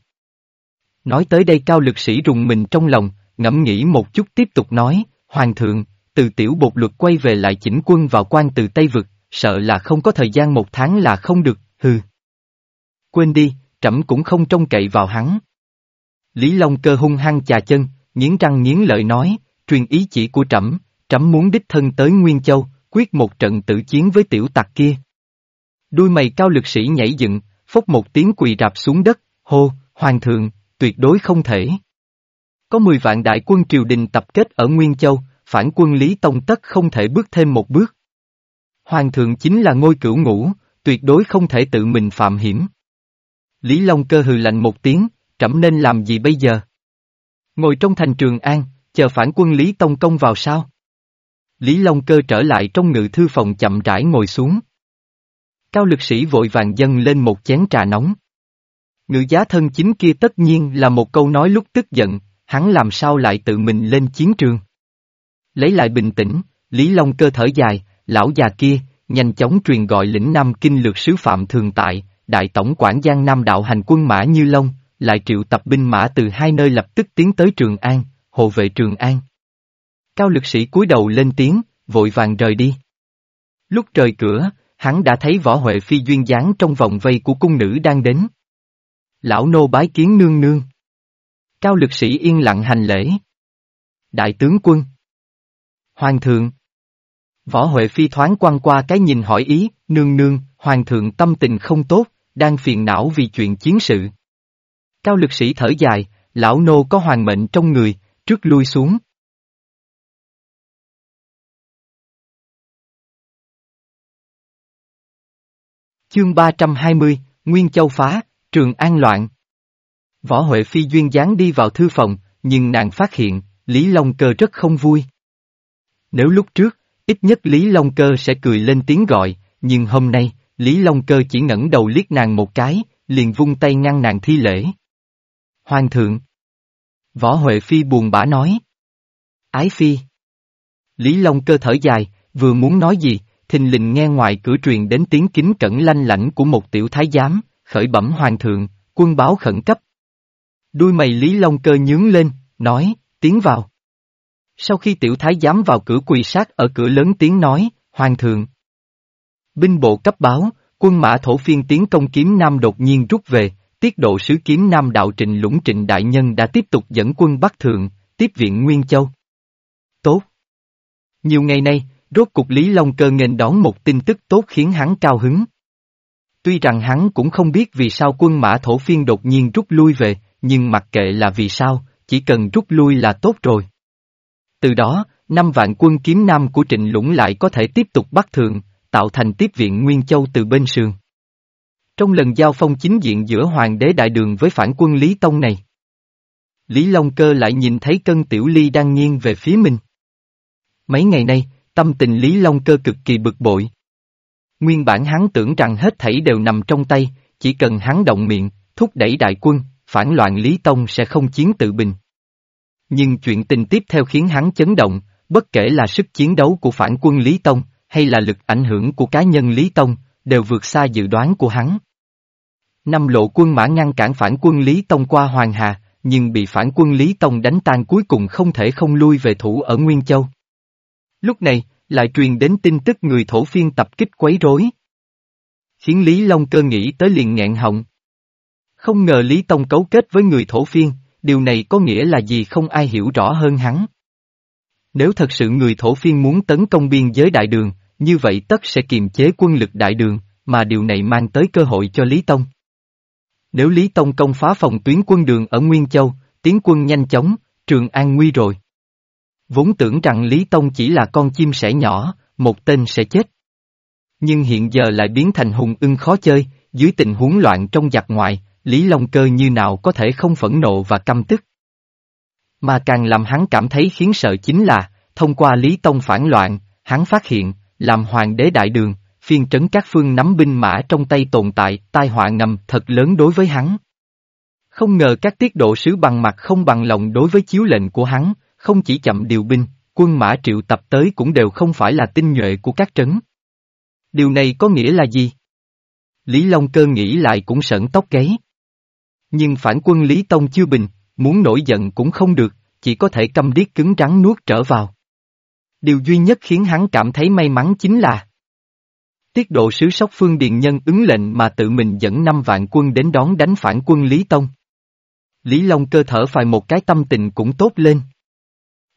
Nói tới đây cao lực sĩ rùng mình trong lòng, ngẫm nghĩ một chút tiếp tục nói, Hoàng thượng, từ tiểu bột luật quay về lại chỉnh quân vào quan từ Tây Vực, sợ là không có thời gian một tháng là không được, hừ. Quên đi, trẫm cũng không trông cậy vào hắn. Lý Long cơ hung hăng chà chân, nghiến răng nghiến lợi nói, truyền ý chỉ của trẫm, trẫm muốn đích thân tới Nguyên Châu, quyết một trận tử chiến với tiểu tặc kia. Đuôi mày cao lực sĩ nhảy dựng, phốc một tiếng quỳ rạp xuống đất, hô, hoàng thượng, tuyệt đối không thể. Có 10 vạn đại quân triều đình tập kết ở Nguyên Châu, phản quân Lý Tông tất không thể bước thêm một bước. Hoàng thượng chính là ngôi cửu ngũ, tuyệt đối không thể tự mình phạm hiểm. Lý Long cơ hừ lạnh một tiếng, trẫm nên làm gì bây giờ? Ngồi trong thành Trường An, chờ phản quân Lý Tông công vào sao? Lý Long cơ trở lại trong ngự thư phòng chậm rãi ngồi xuống. Cao lực sĩ vội vàng dâng lên một chén trà nóng. Ngự giá thân chính kia tất nhiên là một câu nói lúc tức giận, hắn làm sao lại tự mình lên chiến trường. Lấy lại bình tĩnh, Lý Long cơ thở dài, lão già kia, nhanh chóng truyền gọi lĩnh Nam Kinh lược sứ Phạm Thường Tại, đại tổng quản Giang Nam đạo hành quân mã Như Long, lại triệu tập binh mã từ hai nơi lập tức tiến tới Trường An, hộ vệ Trường An. Cao lực sĩ cúi đầu lên tiếng, vội vàng rời đi. Lúc trời cửa, hắn đã thấy võ Huệ Phi duyên dáng trong vòng vây của cung nữ đang đến. Lão nô bái kiến nương nương. Cao lực sĩ yên lặng hành lễ. Đại tướng quân. Hoàng thượng. Võ Huệ Phi thoáng quan qua cái nhìn hỏi ý, nương nương, hoàng thượng tâm tình không tốt, đang phiền não vì chuyện chiến sự. Cao lực sĩ thở dài, lão nô có hoàng mệnh trong người, trước lui xuống. Chương 320, Nguyên Châu phá, Trường An loạn. Võ Huệ Phi duyên dáng đi vào thư phòng, nhưng nàng phát hiện, Lý Long Cơ rất không vui. Nếu lúc trước, ít nhất Lý Long Cơ sẽ cười lên tiếng gọi, nhưng hôm nay, Lý Long Cơ chỉ ngẩng đầu liếc nàng một cái, liền vung tay ngăn nàng thi lễ. Hoàng thượng. Võ Huệ Phi buồn bã nói. Ái Phi. Lý Long Cơ thở dài, vừa muốn nói gì, thình lình nghe ngoài cửa truyền đến tiếng kính cẩn lanh lảnh của một tiểu thái giám, khởi bẩm hoàng thượng, quân báo khẩn cấp. Đuôi mày Lý Long Cơ nhướng lên, nói, tiến vào. Sau khi tiểu thái giám vào cửa quỳ sát ở cửa lớn tiếng nói, Hoàng thượng. Binh bộ cấp báo, quân mã thổ phiên tiến công kiếm Nam đột nhiên rút về, tiết độ sứ kiếm Nam đạo trịnh lũng trịnh đại nhân đã tiếp tục dẫn quân Bắc Thượng, tiếp viện Nguyên Châu. Tốt. Nhiều ngày nay, rốt cục Lý Long Cơ nghênh đón một tin tức tốt khiến hắn cao hứng. Tuy rằng hắn cũng không biết vì sao quân mã thổ phiên đột nhiên rút lui về, nhưng mặc kệ là vì sao, chỉ cần rút lui là tốt rồi. Từ đó, năm vạn quân kiếm nam của Trịnh Lũng lại có thể tiếp tục bắt thường, tạo thành tiếp viện Nguyên Châu từ bên sườn. Trong lần giao phong chính diện giữa Hoàng đế Đại Đường với phản quân Lý Tông này, Lý Long Cơ lại nhìn thấy cân tiểu ly đang nghiêng về phía mình. Mấy ngày nay, tâm tình Lý Long Cơ cực kỳ bực bội. Nguyên bản hắn tưởng rằng hết thảy đều nằm trong tay, chỉ cần hắn động miệng, thúc đẩy đại quân, phản loạn Lý Tông sẽ không chiến tự bình. Nhưng chuyện tình tiếp theo khiến hắn chấn động, bất kể là sức chiến đấu của phản quân Lý Tông, hay là lực ảnh hưởng của cá nhân Lý Tông, đều vượt xa dự đoán của hắn. Năm lộ quân mã ngăn cản phản quân Lý Tông qua Hoàng Hà, nhưng bị phản quân Lý Tông đánh tan cuối cùng không thể không lui về thủ ở Nguyên Châu. Lúc này, lại truyền đến tin tức người thổ phiên tập kích quấy rối. Khiến Lý Long cơ nghĩ tới liền nghẹn họng. Không ngờ Lý Tông cấu kết với người thổ phiên, điều này có nghĩa là gì không ai hiểu rõ hơn hắn. Nếu thật sự người thổ phiên muốn tấn công biên giới đại đường, như vậy tất sẽ kiềm chế quân lực đại đường, mà điều này mang tới cơ hội cho Lý Tông. Nếu Lý Tông công phá phòng tuyến quân đường ở Nguyên Châu, tiến quân nhanh chóng, Trường An nguy rồi. Vốn tưởng rằng Lý Tông chỉ là con chim sẻ nhỏ, một tên sẽ chết. Nhưng hiện giờ lại biến thành hùng ưng khó chơi, dưới tình huống loạn trong giặc ngoại, Lý Long Cơ như nào có thể không phẫn nộ và căm tức. Mà càng làm hắn cảm thấy khiến sợ chính là, thông qua Lý Tông phản loạn, hắn phát hiện, làm hoàng đế đại đường, phiên trấn các phương nắm binh mã trong tay tồn tại, tai họa ngầm thật lớn đối với hắn. Không ngờ các tiết độ sứ bằng mặt không bằng lòng đối với chiếu lệnh của hắn, không chỉ chậm điều binh, quân mã triệu tập tới cũng đều không phải là tinh nhuệ của các trấn. Điều này có nghĩa là gì? Lý Long Cơ nghĩ lại cũng sợn tóc gáy. Nhưng phản quân Lý Tông chưa bình, muốn nổi giận cũng không được, chỉ có thể câm điếc cứng rắn nuốt trở vào. Điều duy nhất khiến hắn cảm thấy may mắn chính là Tiết độ sứ sóc phương điền nhân ứng lệnh mà tự mình dẫn năm vạn quân đến đón đánh phản quân Lý Tông. Lý Long cơ thở phải một cái tâm tình cũng tốt lên.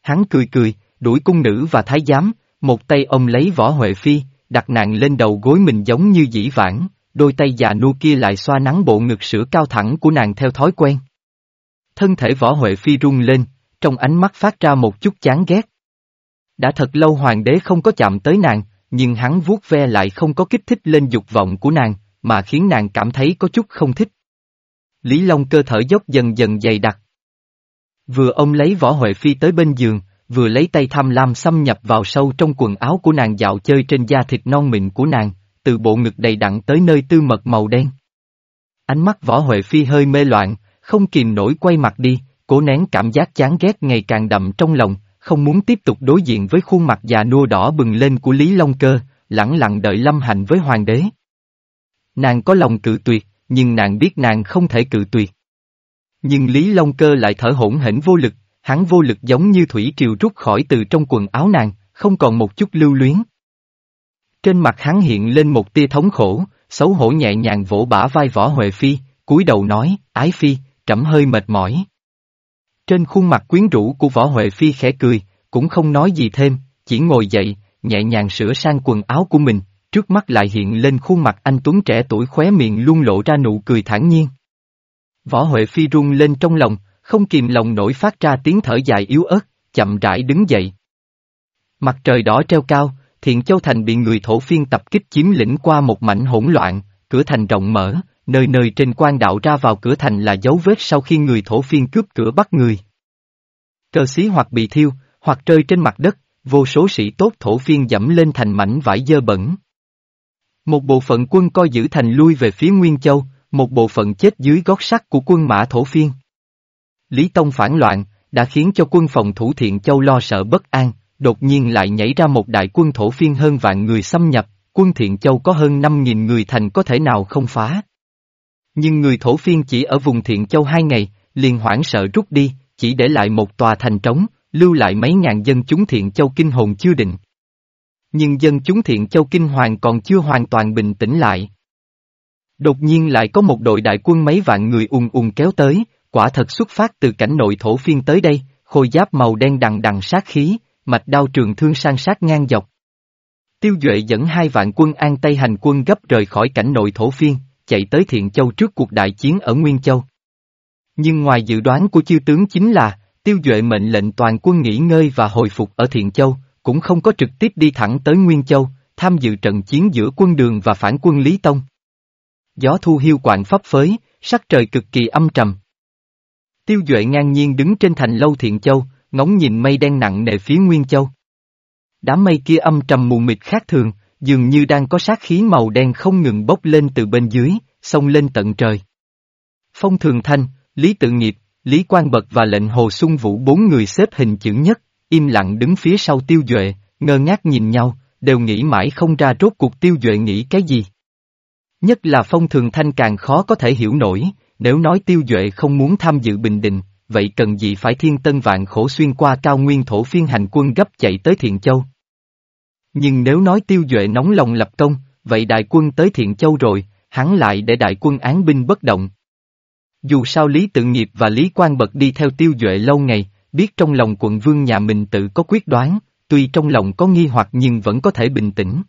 Hắn cười cười, đuổi cung nữ và thái giám, một tay ông lấy võ Huệ Phi, đặt nàng lên đầu gối mình giống như dĩ vãng, đôi tay già nua kia lại xoa nắng bộ ngực sữa cao thẳng của nàng theo thói quen. Thân thể võ Huệ Phi rung lên, trong ánh mắt phát ra một chút chán ghét. Đã thật lâu hoàng đế không có chạm tới nàng, nhưng hắn vuốt ve lại không có kích thích lên dục vọng của nàng, mà khiến nàng cảm thấy có chút không thích. Lý Long cơ thở dốc dần dần dày đặc. Vừa ông lấy võ Huệ Phi tới bên giường, vừa lấy tay tham lam xâm nhập vào sâu trong quần áo của nàng dạo chơi trên da thịt non mịn của nàng, từ bộ ngực đầy đặn tới nơi tư mật màu đen. Ánh mắt võ Huệ Phi hơi mê loạn, không kìm nổi quay mặt đi, cố nén cảm giác chán ghét ngày càng đậm trong lòng, không muốn tiếp tục đối diện với khuôn mặt già nua đỏ bừng lên của Lý Long Cơ, lẳng lặng đợi lâm hành với hoàng đế. Nàng có lòng cự tuyệt, nhưng nàng biết nàng không thể cự tuyệt. Nhưng Lý Long Cơ lại thở hổn hển vô lực, hắn vô lực giống như thủy triều rút khỏi từ trong quần áo nàng, không còn một chút lưu luyến. Trên mặt hắn hiện lên một tia thống khổ, xấu hổ nhẹ nhàng vỗ bả vai võ Huệ Phi, cúi đầu nói, ái Phi, trẫm hơi mệt mỏi. Trên khuôn mặt quyến rũ của võ Huệ Phi khẽ cười, cũng không nói gì thêm, chỉ ngồi dậy, nhẹ nhàng sửa sang quần áo của mình, trước mắt lại hiện lên khuôn mặt anh Tuấn trẻ tuổi khóe miệng luôn lộ ra nụ cười thản nhiên. Võ Huệ Phi run lên trong lòng, không kìm lòng nổi phát ra tiếng thở dài yếu ớt, chậm rãi đứng dậy. Mặt trời đỏ treo cao, Thiện Châu Thành bị người thổ phiên tập kích chiếm lĩnh qua một mảnh hỗn loạn, cửa thành rộng mở, nơi nơi trên quan đạo ra vào cửa thành là dấu vết sau khi người thổ phiên cướp cửa bắt người. Cờ xí hoặc bị thiêu, hoặc rơi trên mặt đất, vô số sĩ tốt thổ phiên dẫm lên thành mảnh vải dơ bẩn. Một bộ phận quân coi giữ thành lui về phía Nguyên Châu, một bộ phận chết dưới gót sắt của quân mã thổ phiên. Lý Tông phản loạn, đã khiến cho quân phòng thủ thiện châu lo sợ bất an, đột nhiên lại nhảy ra một đại quân thổ phiên hơn vạn người xâm nhập, quân thiện châu có hơn 5.000 người thành có thể nào không phá. Nhưng người thổ phiên chỉ ở vùng thiện châu hai ngày, liền hoảng sợ rút đi, chỉ để lại một tòa thành trống, lưu lại mấy ngàn dân chúng thiện châu kinh hồn chưa định. Nhưng dân chúng thiện châu kinh hoàng còn chưa hoàn toàn bình tĩnh lại. Đột nhiên lại có một đội đại quân mấy vạn người ùn ùn kéo tới, quả thật xuất phát từ cảnh nội thổ phiên tới đây, khôi giáp màu đen đằng đằng sát khí, mạch đao trường thương sang sát ngang dọc. Tiêu Duệ dẫn hai vạn quân an Tây hành quân gấp rời khỏi cảnh nội thổ phiên, chạy tới Thiện Châu trước cuộc đại chiến ở Nguyên Châu. Nhưng ngoài dự đoán của Chiêu tướng chính là, Tiêu Duệ mệnh lệnh toàn quân nghỉ ngơi và hồi phục ở Thiện Châu, cũng không có trực tiếp đi thẳng tới Nguyên Châu, tham dự trận chiến giữa quân đường và phản quân Lý Tông. Gió thu hiu quạng pháp phới, sắc trời cực kỳ âm trầm. Tiêu Duệ ngang nhiên đứng trên thành lâu Thiện Châu, ngóng nhìn mây đen nặng nề phía Nguyên Châu. Đám mây kia âm trầm mù mịt khác thường, dường như đang có sát khí màu đen không ngừng bốc lên từ bên dưới, xông lên tận trời. Phong Thường Thanh, Lý Tự Nghiệp, Lý Quang Bật và lệnh Hồ Xuân Vũ bốn người xếp hình chữ nhất, im lặng đứng phía sau Tiêu Duệ, ngơ ngác nhìn nhau, đều nghĩ mãi không ra rốt cuộc Tiêu Duệ nghĩ cái gì. Nhất là Phong Thường Thanh càng khó có thể hiểu nổi, nếu nói Tiêu Duệ không muốn tham dự Bình Định, vậy cần gì phải thiên tân vạn khổ xuyên qua cao nguyên thổ phiên hành quân gấp chạy tới Thiện Châu. Nhưng nếu nói Tiêu Duệ nóng lòng lập công, vậy đại quân tới Thiện Châu rồi, hắn lại để đại quân án binh bất động. Dù sao Lý Tự Nghiệp và Lý Quang Bật đi theo Tiêu Duệ lâu ngày, biết trong lòng quận vương nhà mình tự có quyết đoán, tuy trong lòng có nghi hoặc nhưng vẫn có thể bình tĩnh.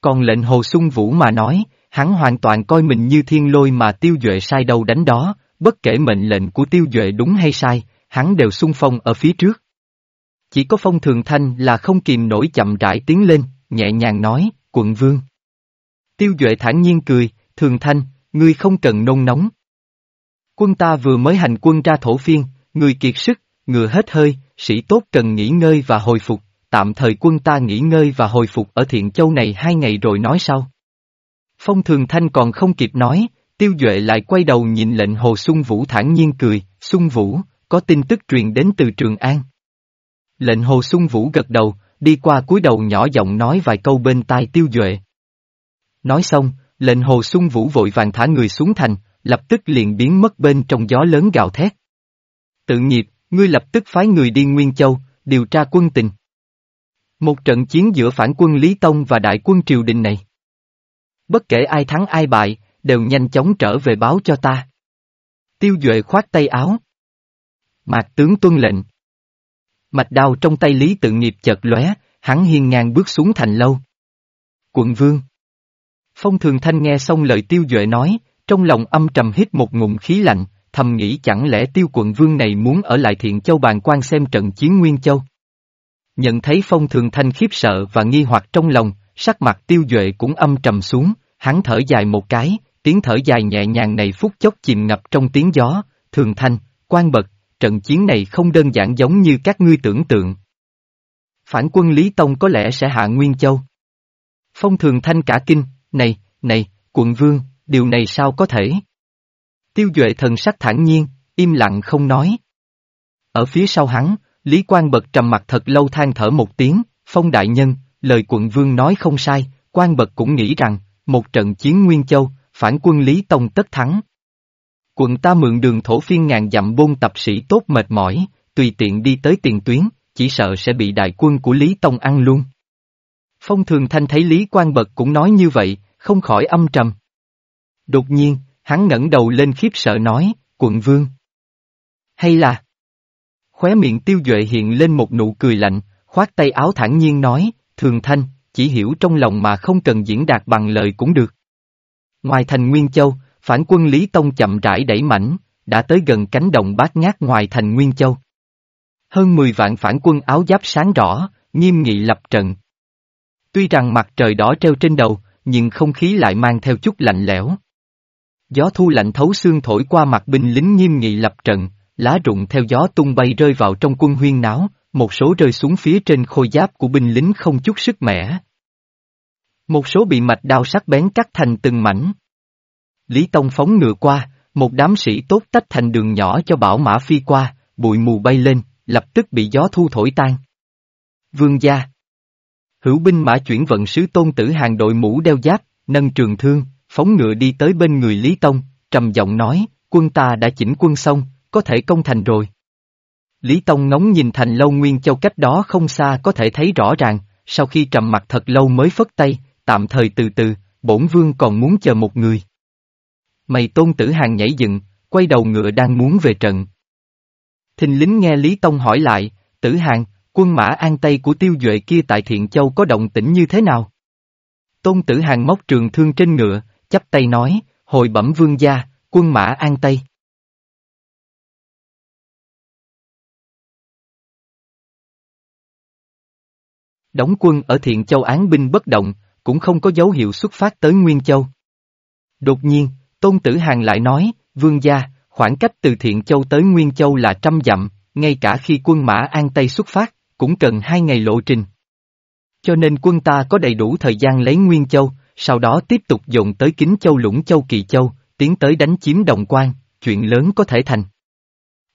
Còn lệnh Hồ Xuân Vũ mà nói, hắn hoàn toàn coi mình như thiên lôi mà Tiêu Duệ sai đâu đánh đó, bất kể mệnh lệnh của Tiêu Duệ đúng hay sai, hắn đều xung phong ở phía trước. Chỉ có phong thường thanh là không kìm nổi chậm rãi tiến lên, nhẹ nhàng nói, quận vương. Tiêu Duệ thản nhiên cười, thường thanh, ngươi không cần nôn nóng. Quân ta vừa mới hành quân ra thổ phiên, người kiệt sức, ngừa hết hơi, sĩ tốt cần nghỉ ngơi và hồi phục, tạm thời quân ta nghỉ ngơi và hồi phục ở Thiện Châu này hai ngày rồi nói sau. Phong Thường Thanh còn không kịp nói, Tiêu Duệ lại quay đầu nhìn lệnh Hồ Xuân Vũ thản nhiên cười, Xuân Vũ, có tin tức truyền đến từ Trường An. Lệnh Hồ Xuân Vũ gật đầu, đi qua cúi đầu nhỏ giọng nói vài câu bên tai Tiêu Duệ. Nói xong, lệnh Hồ Xuân Vũ vội vàng thả người xuống thành, lập tức liền biến mất bên trong gió lớn gào thét. Tự nghiệp, ngươi lập tức phái người đi Nguyên Châu, điều tra quân tình. Một trận chiến giữa phản quân Lý Tông và đại quân triều đình này. Bất kể ai thắng ai bại, đều nhanh chóng trở về báo cho ta. Tiêu Duệ khoát tay áo. Mạc tướng tuân lệnh. Mạch đao trong tay Lý tự nghiệp chợt lóe, hắn hiên ngang bước xuống thành lâu. Quận vương. Phong Thường Thanh nghe xong lời Tiêu Duệ nói, trong lòng âm trầm hít một ngụm khí lạnh, thầm nghĩ chẳng lẽ Tiêu quận vương này muốn ở lại Thiện Châu bàn quan xem trận chiến Nguyên Châu. Nhận thấy Phong Thường Thanh khiếp sợ và nghi hoặc trong lòng, sắc mặt Tiêu Duệ cũng âm trầm xuống, hắn thở dài một cái, tiếng thở dài nhẹ nhàng này phút chốc chìm ngập trong tiếng gió, Thường Thanh, quan bậc trận chiến này không đơn giản giống như các ngươi tưởng tượng. Phản quân Lý Tông có lẽ sẽ hạ Nguyên Châu. Phong Thường Thanh cả kinh, này, này, quận vương, điều này sao có thể? Tiêu Duệ thần sắc thản nhiên, im lặng không nói. Ở phía sau hắn, Lý Quang Bật trầm mặt thật lâu than thở một tiếng, Phong Đại Nhân, lời quận vương nói không sai, Quang Bật cũng nghĩ rằng, một trận chiến Nguyên Châu, phản quân Lý Tông tất thắng. Quận ta mượn đường thổ phiên ngàn dặm bôn tập sĩ tốt mệt mỏi, tùy tiện đi tới tiền tuyến, chỉ sợ sẽ bị đại quân của Lý Tông ăn luôn. Phong Thường Thanh thấy Lý Quang Bật cũng nói như vậy, không khỏi âm trầm. Đột nhiên, hắn ngẩng đầu lên khiếp sợ nói, quận vương. Hay là... Khóe miệng tiêu duệ hiện lên một nụ cười lạnh, khoát tay áo thản nhiên nói, thường thanh, chỉ hiểu trong lòng mà không cần diễn đạt bằng lời cũng được. Ngoài thành Nguyên Châu, phản quân Lý Tông chậm rãi đẩy mảnh, đã tới gần cánh đồng bát ngát ngoài thành Nguyên Châu. Hơn 10 vạn phản quân áo giáp sáng rõ, nghiêm nghị lập trận. Tuy rằng mặt trời đỏ treo trên đầu, nhưng không khí lại mang theo chút lạnh lẽo. Gió thu lạnh thấu xương thổi qua mặt binh lính nghiêm nghị lập trận, lá rụng theo gió tung bay rơi vào trong quân huyên náo, một số rơi xuống phía trên khôi giáp của binh lính không chút sức mẻ. Một số bị mạch đao sắc bén cắt thành từng mảnh. Lý Tông phóng ngựa qua, một đám sĩ tốt tách thành đường nhỏ cho bảo mã phi qua, bụi mù bay lên, lập tức bị gió thu thổi tan. Vương gia Hữu binh mã chuyển vận sứ tôn tử hàng đội mũ đeo giáp, nâng trường thương, phóng ngựa đi tới bên người Lý Tông, trầm giọng nói, quân ta đã chỉnh quân xong, có thể công thành rồi. Lý Tông ngóng nhìn thành lâu Nguyên Châu cách đó không xa có thể thấy rõ ràng, sau khi trầm mặt thật lâu mới phất tay, tạm thời từ từ, bổn vương còn muốn chờ một người. Mày tôn tử hàng nhảy dựng, quay đầu ngựa đang muốn về trận. Thình lính nghe Lý Tông hỏi lại, tử hàng, quân mã an tây của tiêu duệ kia tại Thiện Châu có động tĩnh như thế nào? Tôn tử hàng móc trường thương trên ngựa, chắp tay nói, hồi bẩm vương gia, quân mã an tây. Đóng quân ở Thiện Châu án binh bất động, cũng không có dấu hiệu xuất phát tới Nguyên Châu. Đột nhiên, Tôn Tử Hàng lại nói, Vương gia, khoảng cách từ Thiện Châu tới Nguyên Châu là trăm dặm, ngay cả khi quân mã An Tây xuất phát, cũng cần hai ngày lộ trình. Cho nên quân ta có đầy đủ thời gian lấy Nguyên Châu, sau đó tiếp tục dồn tới Kính Châu Lũng Châu Kỳ Châu, tiến tới đánh chiếm Đồng Quan, chuyện lớn có thể thành.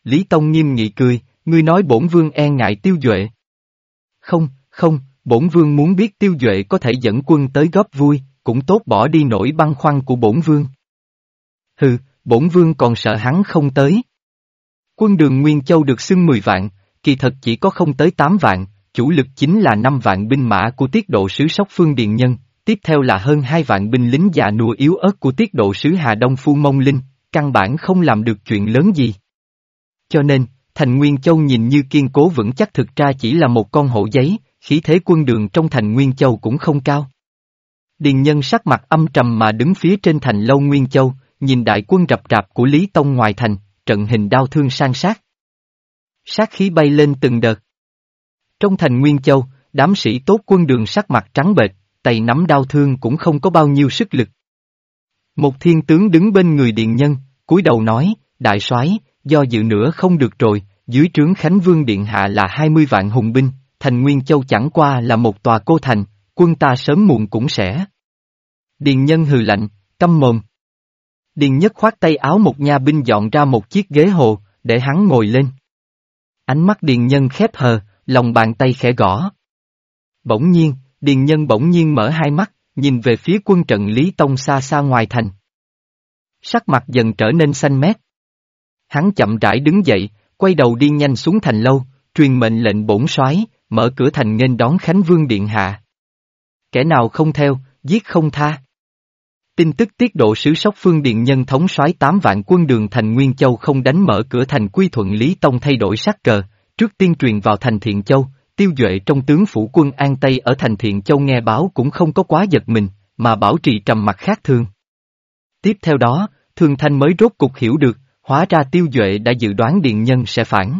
Lý Tông nghiêm nghị cười, ngươi nói bổn vương e ngại tiêu duệ. Không, không, bổn vương muốn biết tiêu duệ có thể dẫn quân tới góp vui, cũng tốt bỏ đi nỗi băn khoăn của bổn vương. Hừ, bổn vương còn sợ hắn không tới. Quân đường Nguyên Châu được xưng 10 vạn, kỳ thật chỉ có không tới 8 vạn, chủ lực chính là 5 vạn binh mã của tiết độ sứ Sóc Phương Điền Nhân, tiếp theo là hơn 2 vạn binh lính già nua yếu ớt của tiết độ sứ Hà Đông Phu Mông Linh, căn bản không làm được chuyện lớn gì. Cho nên, thành Nguyên Châu nhìn như kiên cố vững chắc thực ra chỉ là một con hổ giấy, khí thế quân đường trong thành Nguyên Châu cũng không cao. Điền nhân sắc mặt âm trầm mà đứng phía trên thành lâu Nguyên Châu, nhìn đại quân rập rạp của Lý Tông ngoài thành, trận hình đau thương sang sát. Sát khí bay lên từng đợt. Trong thành Nguyên Châu, đám sĩ tốt quân đường sắc mặt trắng bệch, tay nắm đau thương cũng không có bao nhiêu sức lực. Một thiên tướng đứng bên người điện nhân, cúi đầu nói, đại soái, do dự nữa không được rồi, dưới trướng Khánh Vương Điện Hạ là 20 vạn hùng binh, thành Nguyên Châu chẳng qua là một tòa cô thành, quân ta sớm muộn cũng sẽ. Điền nhân hừ lạnh, căm mồm. Điền nhất khoát tay áo một nha binh dọn ra một chiếc ghế hồ, để hắn ngồi lên. Ánh mắt điền nhân khép hờ, lòng bàn tay khẽ gõ. Bỗng nhiên, điền nhân bỗng nhiên mở hai mắt, nhìn về phía quân trận Lý Tông xa xa ngoài thành. Sắc mặt dần trở nên xanh mét. Hắn chậm rãi đứng dậy, quay đầu đi nhanh xuống thành lâu, truyền mệnh lệnh bổn soái mở cửa thành nghênh đón Khánh Vương Điện Hạ. Kẻ nào không theo, giết không tha. Tin tức tiết độ sứ sóc phương điện nhân thống soái 8 vạn quân đường thành Nguyên Châu không đánh mở cửa thành quy thuận Lý Tông thay đổi sắc cờ, trước tiên truyền vào thành Thiện Châu, tiêu duệ trong tướng phủ quân An Tây ở thành Thiện Châu nghe báo cũng không có quá giật mình, mà bảo trì trầm mặt khác thường. Tiếp theo đó, Thường Thanh mới rốt cục hiểu được, hóa ra tiêu duệ đã dự đoán điện nhân sẽ phản.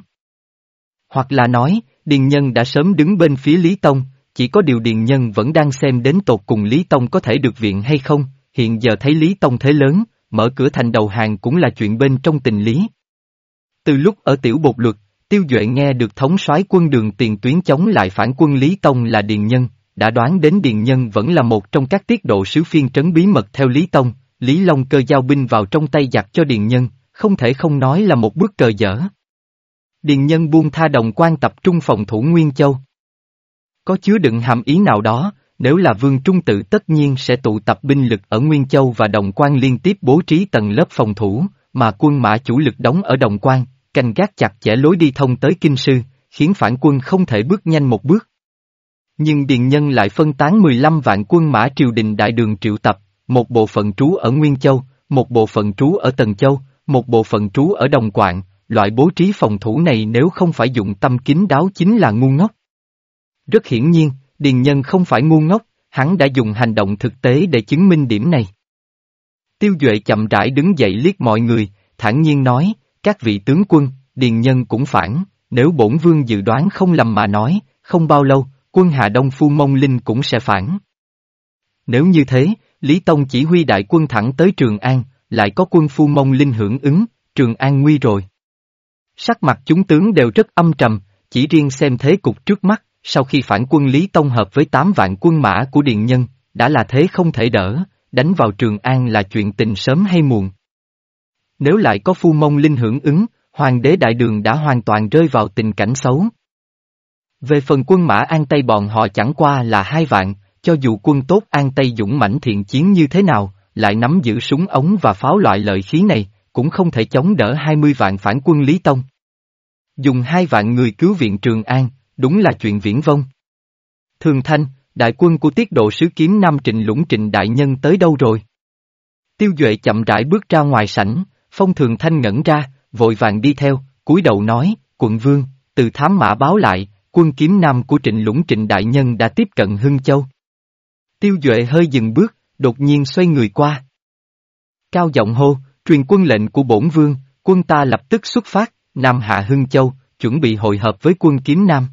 Hoặc là nói, Điền Nhân đã sớm đứng bên phía Lý Tông, chỉ có điều Điền Nhân vẫn đang xem đến tột cùng Lý Tông có thể được viện hay không, hiện giờ thấy Lý Tông thế lớn, mở cửa thành đầu hàng cũng là chuyện bên trong tình lý. Từ lúc ở tiểu bột luật, Tiêu Duệ nghe được thống soái quân đường tiền tuyến chống lại phản quân Lý Tông là Điền Nhân, đã đoán đến Điền Nhân vẫn là một trong các tiết độ sứ phiên trấn bí mật theo Lý Tông, Lý Long cơ giao binh vào trong tay giặc cho Điền Nhân, không thể không nói là một bước cờ dở. Điền nhân buông tha đồng quan tập trung phòng thủ Nguyên Châu. Có chứa đựng hàm ý nào đó, nếu là vương trung tự tất nhiên sẽ tụ tập binh lực ở Nguyên Châu và đồng quan liên tiếp bố trí tầng lớp phòng thủ, mà quân mã chủ lực đóng ở đồng quan, canh gác chặt chẽ lối đi thông tới Kinh Sư, khiến phản quân không thể bước nhanh một bước. Nhưng Điền Nhân lại phân tán 15 vạn quân mã triều đình đại đường triệu tập, một bộ phận trú ở Nguyên Châu, một bộ phận trú ở Tần Châu, một bộ phận trú ở Đồng quạng loại bố trí phòng thủ này nếu không phải dụng tâm kín đáo chính là ngu ngốc. Rất hiển nhiên, Điền Nhân không phải ngu ngốc, hắn đã dùng hành động thực tế để chứng minh điểm này. Tiêu Duệ chậm rãi đứng dậy liếc mọi người, thản nhiên nói, các vị tướng quân, Điền Nhân cũng phản, nếu bổn vương dự đoán không lầm mà nói, không bao lâu, quân Hà Đông Phu Mông Linh cũng sẽ phản. Nếu như thế, Lý Tông chỉ huy đại quân thẳng tới Trường An, lại có quân Phu Mông Linh hưởng ứng, Trường An nguy rồi. Sắc mặt chúng tướng đều rất âm trầm, chỉ riêng xem thế cục trước mắt, sau khi phản quân Lý Tông hợp với 8 vạn quân mã của Điện Nhân, đã là thế không thể đỡ, đánh vào Trường An là chuyện tình sớm hay muộn. Nếu lại có phu mông linh hưởng ứng, hoàng đế đại đường đã hoàn toàn rơi vào tình cảnh xấu. Về phần quân mã An Tây bọn họ chẳng qua là hai vạn, cho dù quân tốt An Tây dũng mãnh thiện chiến như thế nào, lại nắm giữ súng ống và pháo loại lợi khí này, cũng không thể chống đỡ 20 vạn phản quân Lý Tông. Dùng hai vạn người cứu viện Trường An, đúng là chuyện viễn vông. Thường Thanh, đại quân của tiết độ sứ kiếm Nam Trịnh Lũng Trịnh Đại Nhân tới đâu rồi? Tiêu Duệ chậm rãi bước ra ngoài sảnh, phong Thường Thanh ngẩn ra, vội vàng đi theo, cúi đầu nói, quận vương, từ thám mã báo lại, quân kiếm nam của trịnh lũng trịnh đại nhân đã tiếp cận Hưng Châu. Tiêu Duệ hơi dừng bước, đột nhiên xoay người qua. Cao giọng hô, truyền quân lệnh của bổn vương, quân ta lập tức xuất phát, Nam Hạ Hưng Châu, chuẩn bị hội hợp với quân kiếm Nam.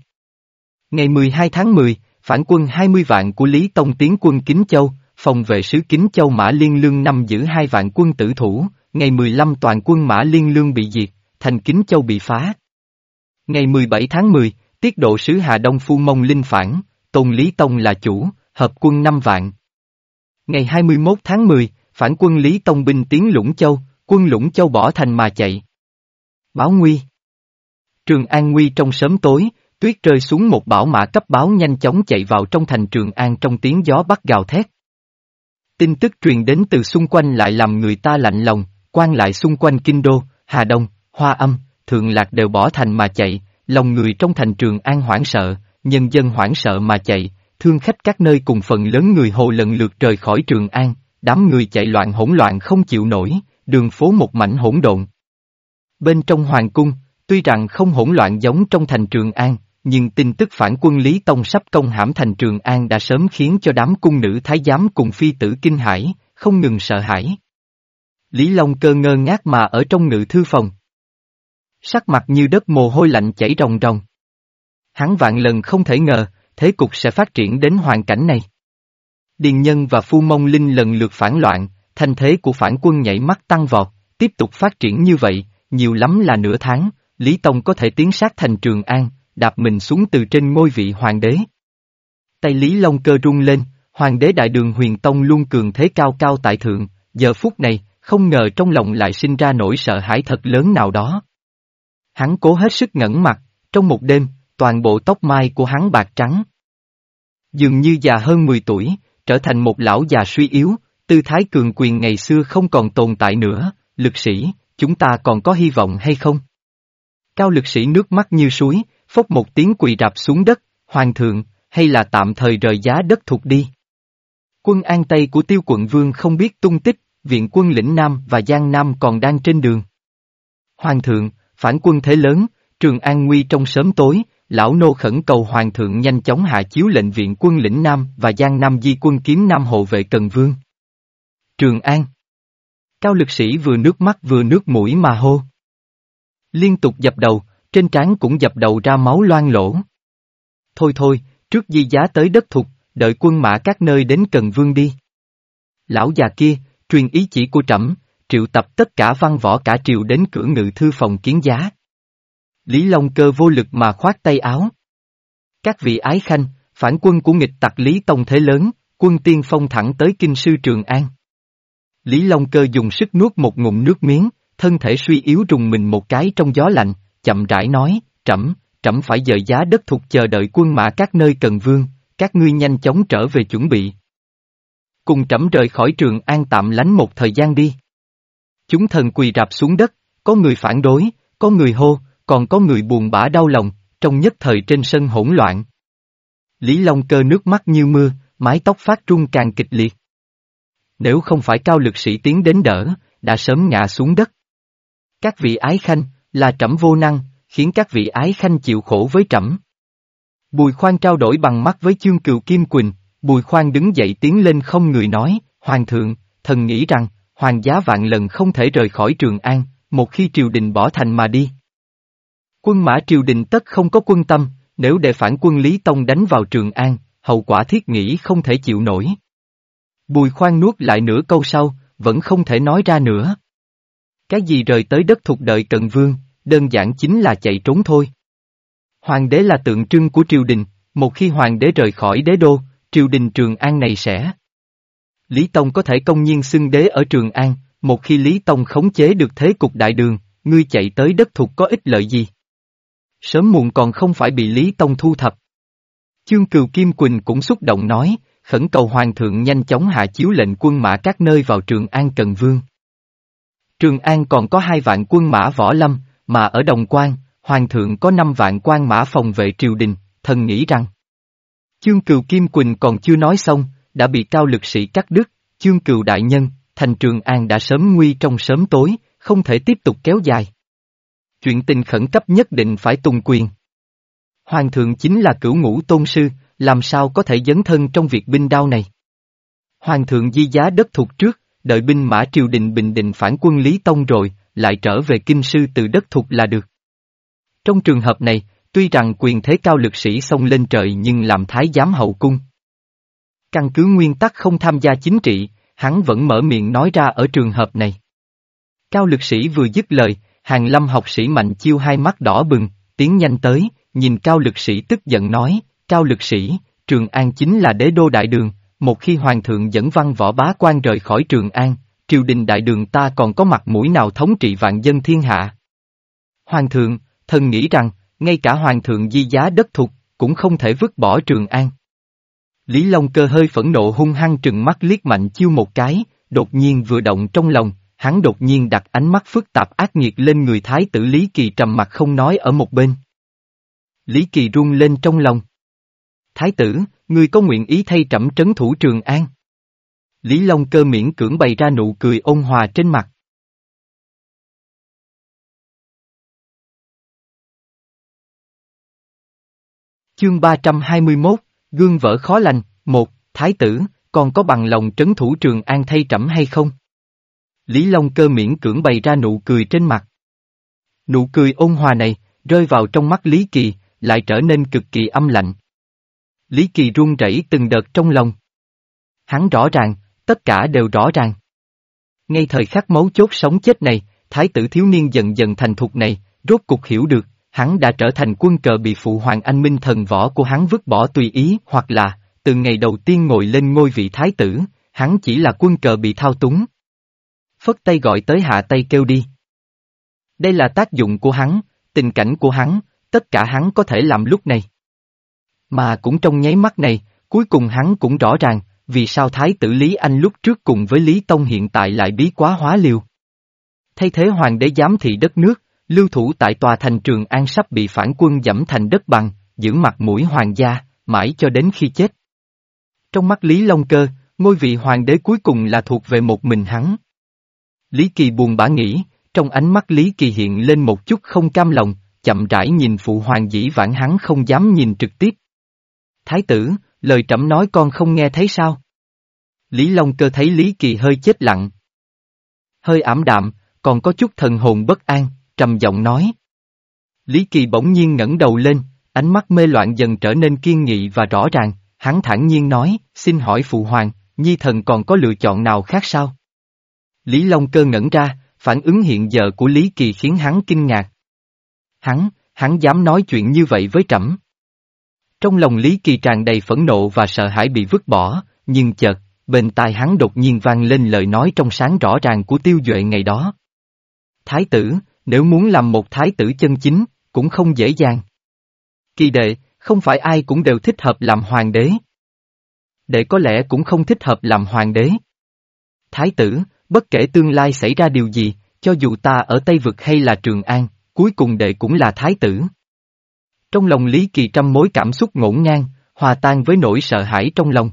Ngày 12 tháng 10, phản quân 20 vạn của Lý Tông tiến quân Kính Châu, phòng vệ sứ Kính Châu Mã Liên Lương năm giữ hai vạn quân tử thủ, ngày 15 toàn quân Mã Liên Lương bị diệt, thành Kính Châu bị phá. Ngày 17 tháng 10, tiết độ sứ Hà Đông Phu Mông Linh phản, Tôn Lý Tông là chủ, hợp quân 5 vạn. Ngày 21 tháng 10, phản quân Lý Tông binh tiến Lũng Châu, quân Lũng Châu bỏ thành mà chạy. Báo nguy Trường An nguy trong sớm tối, tuyết rơi xuống một bảo mã cấp báo nhanh chóng chạy vào trong thành Trường An trong tiếng gió bắt gào thét. Tin tức truyền đến từ xung quanh lại làm người ta lạnh lòng, quan lại xung quanh Kinh Đô, Hà Đông, Hoa Âm, Thượng Lạc đều bỏ thành mà chạy, lòng người trong thành Trường An hoảng sợ, nhân dân hoảng sợ mà chạy, thương khách các nơi cùng phần lớn người hồ lần lượt rời khỏi Trường An, đám người chạy loạn hỗn loạn không chịu nổi, đường phố một mảnh hỗn độn. Bên trong hoàng cung, tuy rằng không hỗn loạn giống trong thành Trường An, nhưng tin tức phản quân Lý Tông sắp công hãm thành Trường An đã sớm khiến cho đám cung nữ thái giám cùng phi tử kinh hãi, không ngừng sợ hãi. Lý Long cơ ngơ ngác mà ở trong ngự thư phòng. Sắc mặt như đất mồ hôi lạnh chảy ròng ròng. Hắn vạn lần không thể ngờ, thế cục sẽ phát triển đến hoàn cảnh này. Điền Nhân và Phu Mông Linh lần lượt phản loạn, thanh thế của phản quân nhảy mắt tăng vọt, tiếp tục phát triển như vậy, nhiều lắm là nửa tháng, Lý Tông có thể tiến sát thành Trường An, đạp mình xuống từ trên ngôi vị hoàng đế. Tay Lý Long cơ rung lên, hoàng đế đại đường huyền tông luôn cường thế cao cao tại thượng, giờ phút này, không ngờ trong lòng lại sinh ra nỗi sợ hãi thật lớn nào đó. Hắn cố hết sức ngẩn mặt, trong một đêm, toàn bộ tóc mai của hắn bạc trắng. Dường như già hơn 10 tuổi, trở thành một lão già suy yếu, tư thái cường quyền ngày xưa không còn tồn tại nữa, lực sĩ, chúng ta còn có hy vọng hay không? Cao lực sĩ nước mắt như suối, phốc một tiếng quỳ rạp xuống đất, hoàng thượng, hay là tạm thời rời giá đất thuộc đi. Quân an tây của tiêu quận vương không biết tung tích, viện quân lĩnh Nam và Giang Nam còn đang trên đường. Hoàng thượng, phản quân thế lớn, trường an nguy trong sớm tối, lão nô khẩn cầu hoàng thượng nhanh chóng hạ chiếu lệnh viện quân lĩnh Nam và Giang Nam di quân kiếm Nam hộ vệ Cần Vương. Trường An Cao lực sĩ vừa nước mắt vừa nước mũi mà hô. Liên tục dập đầu, trên trán cũng dập đầu ra máu loang lỗ. Thôi thôi, trước di giá tới đất thục, đợi quân mã các nơi đến Cần Vương đi. Lão già kia, truyền ý chỉ của trẫm, triệu tập tất cả văn võ cả triều đến cửa ngự thư phòng kiến giá. Lý Long cơ vô lực mà khoát tay áo. Các vị ái khanh, phản quân của nghịch tặc Lý Tông thế lớn, quân tiên phong thẳng tới kinh sư Trường An. Lý Long cơ dùng sức nuốt một ngụm nước miếng, thân thể suy yếu rùng mình một cái trong gió lạnh, chậm rãi nói, trẫm, trẫm phải dời giá đất thuộc chờ đợi quân mã các nơi cần vương, các ngươi nhanh chóng trở về chuẩn bị. Cùng trẫm rời khỏi trường an tạm lánh một thời gian đi. Chúng thần quỳ rạp xuống đất, có người phản đối, có người hô, còn có người buồn bã đau lòng, trong nhất thời trên sân hỗn loạn. Lý Long cơ nước mắt như mưa, mái tóc phát trung càng kịch liệt. Nếu không phải cao lực sĩ tiến đến đỡ, đã sớm ngã xuống đất. Các vị ái khanh, là trẫm vô năng, khiến các vị ái khanh chịu khổ với trẫm. Bùi khoan trao đổi bằng mắt với chương Cựu Kim Quỳnh, bùi khoan đứng dậy tiến lên không người nói, Hoàng thượng, thần nghĩ rằng, hoàng giá vạn lần không thể rời khỏi Trường An, một khi triều đình bỏ thành mà đi. Quân mã triều đình tất không có quân tâm, nếu để phản quân Lý Tông đánh vào Trường An, hậu quả thiết nghĩ không thể chịu nổi. Bùi khoan nuốt lại nửa câu sau, vẫn không thể nói ra nữa. Cái gì rời tới đất thuộc đợi cận vương, đơn giản chính là chạy trốn thôi. Hoàng đế là tượng trưng của triều đình, một khi hoàng đế rời khỏi đế đô, triều đình Trường An này sẽ. Lý Tông có thể công nhiên xưng đế ở Trường An, một khi Lý Tông khống chế được thế cục đại đường, ngươi chạy tới đất thuộc có ích lợi gì? Sớm muộn còn không phải bị Lý Tông thu thập. Chương Cừu Kim Quỳnh cũng xúc động nói, khẩn cầu Hoàng thượng nhanh chóng hạ chiếu lệnh quân mã các nơi vào Trường An Cần Vương. Trường An còn có hai vạn quân mã võ lâm, mà ở Đồng Quan, Hoàng thượng có năm vạn quan mã phòng vệ triều đình, thần nghĩ rằng. Chương Cừu Kim Quỳnh còn chưa nói xong, đã bị cao lực sĩ cắt đứt, chương Cừu đại nhân, thành Trường An đã sớm nguy trong sớm tối, không thể tiếp tục kéo dài. Chuyện tình khẩn cấp nhất định phải tùng quyền. Hoàng thượng chính là cửu ngũ tôn sư, làm sao có thể dấn thân trong việc binh đao này. Hoàng thượng di giá đất thuộc trước, đợi binh mã triều đình bình định phản quân Lý Tông rồi, lại trở về kinh sư từ đất thuộc là được. Trong trường hợp này, tuy rằng quyền thế cao lực sĩ xông lên trời nhưng làm thái giám hậu cung. Căn cứ nguyên tắc không tham gia chính trị, hắn vẫn mở miệng nói ra ở trường hợp này. Cao lực sĩ vừa dứt lời, hàng lâm học sĩ mạnh chiêu hai mắt đỏ bừng, tiến nhanh tới, nhìn cao lực sĩ tức giận nói, cao lực sĩ, Trường An chính là đế đô đại đường, một khi hoàng thượng dẫn văn võ bá quan rời khỏi Trường An, triều đình đại đường ta còn có mặt mũi nào thống trị vạn dân thiên hạ. Hoàng thượng, thần nghĩ rằng, ngay cả hoàng thượng di giá đất thục, cũng không thể vứt bỏ Trường An. Lý Long cơ hơi phẫn nộ hung hăng trừng mắt liếc mạnh chiêu một cái, đột nhiên vừa động trong lòng, hắn đột nhiên đặt ánh mắt phức tạp ác nghiệt lên người thái tử Lý Kỳ trầm mặt không nói ở một bên. Lý Kỳ run lên trong lòng. Thái tử, ngươi có nguyện ý thay trẫm trấn thủ Trường An? Lý Long cơ miễn cưỡng bày ra nụ cười ôn hòa trên mặt. Chương 321, Gương vỡ khó lành, một, Thái tử, còn có bằng lòng trấn thủ Trường An thay trẫm hay không? Lý Long cơ miễn cưỡng bày ra nụ cười trên mặt. Nụ cười ôn hòa này, rơi vào trong mắt Lý Kỳ, lại trở nên cực kỳ âm lạnh. Lý Kỳ run rẩy từng đợt trong lòng. Hắn rõ ràng, tất cả đều rõ ràng. Ngay thời khắc mấu chốt sống chết này, thái tử thiếu niên dần dần thành thục này, rốt cục hiểu được, hắn đã trở thành quân cờ bị phụ hoàng anh minh thần võ của hắn vứt bỏ tùy ý hoặc là, từ ngày đầu tiên ngồi lên ngôi vị thái tử, hắn chỉ là quân cờ bị thao túng. Phất tay gọi tới hạ tay kêu đi. Đây là tác dụng của hắn, tình cảnh của hắn, tất cả hắn có thể làm lúc này. Mà cũng trong nháy mắt này, cuối cùng hắn cũng rõ ràng, vì sao Thái tử Lý Anh lúc trước cùng với Lý Tông hiện tại lại bí quá hóa liều. Thay thế hoàng đế giám thị đất nước, lưu thủ tại tòa thành trường An sắp bị phản quân dẫm thành đất bằng, giữ mặt mũi hoàng gia, mãi cho đến khi chết. Trong mắt Lý Long Cơ, ngôi vị hoàng đế cuối cùng là thuộc về một mình hắn. Lý Kỳ buồn bã nghĩ, trong ánh mắt Lý Kỳ hiện lên một chút không cam lòng, chậm rãi nhìn phụ hoàng dĩ vãn hắn không dám nhìn trực tiếp. Thái tử, lời trẫm nói con không nghe thấy sao? Lý Long cơ thấy Lý Kỳ hơi chết lặng. Hơi ảm đạm, còn có chút thần hồn bất an, trầm giọng nói. Lý Kỳ bỗng nhiên ngẩng đầu lên, ánh mắt mê loạn dần trở nên kiên nghị và rõ ràng, hắn thản nhiên nói, xin hỏi phụ hoàng, nhi thần còn có lựa chọn nào khác sao? Lý Long cơ ngẩn ra, phản ứng hiện giờ của Lý Kỳ khiến hắn kinh ngạc. Hắn, hắn dám nói chuyện như vậy với trẫm. Trong lòng Lý Kỳ tràn đầy phẫn nộ và sợ hãi bị vứt bỏ, nhưng chợt, bên tai hắn đột nhiên vang lên lời nói trong sáng rõ ràng của tiêu duệ ngày đó. Thái tử, nếu muốn làm một thái tử chân chính, cũng không dễ dàng. Kỳ đệ, không phải ai cũng đều thích hợp làm hoàng đế. Đệ có lẽ cũng không thích hợp làm hoàng đế. Thái tử, bất kể tương lai xảy ra điều gì, cho dù ta ở Tây Vực hay là Trường An, cuối cùng đệ cũng là thái tử. Trong lòng Lý Kỳ trăm mối cảm xúc ngổn ngang, hòa tan với nỗi sợ hãi trong lòng.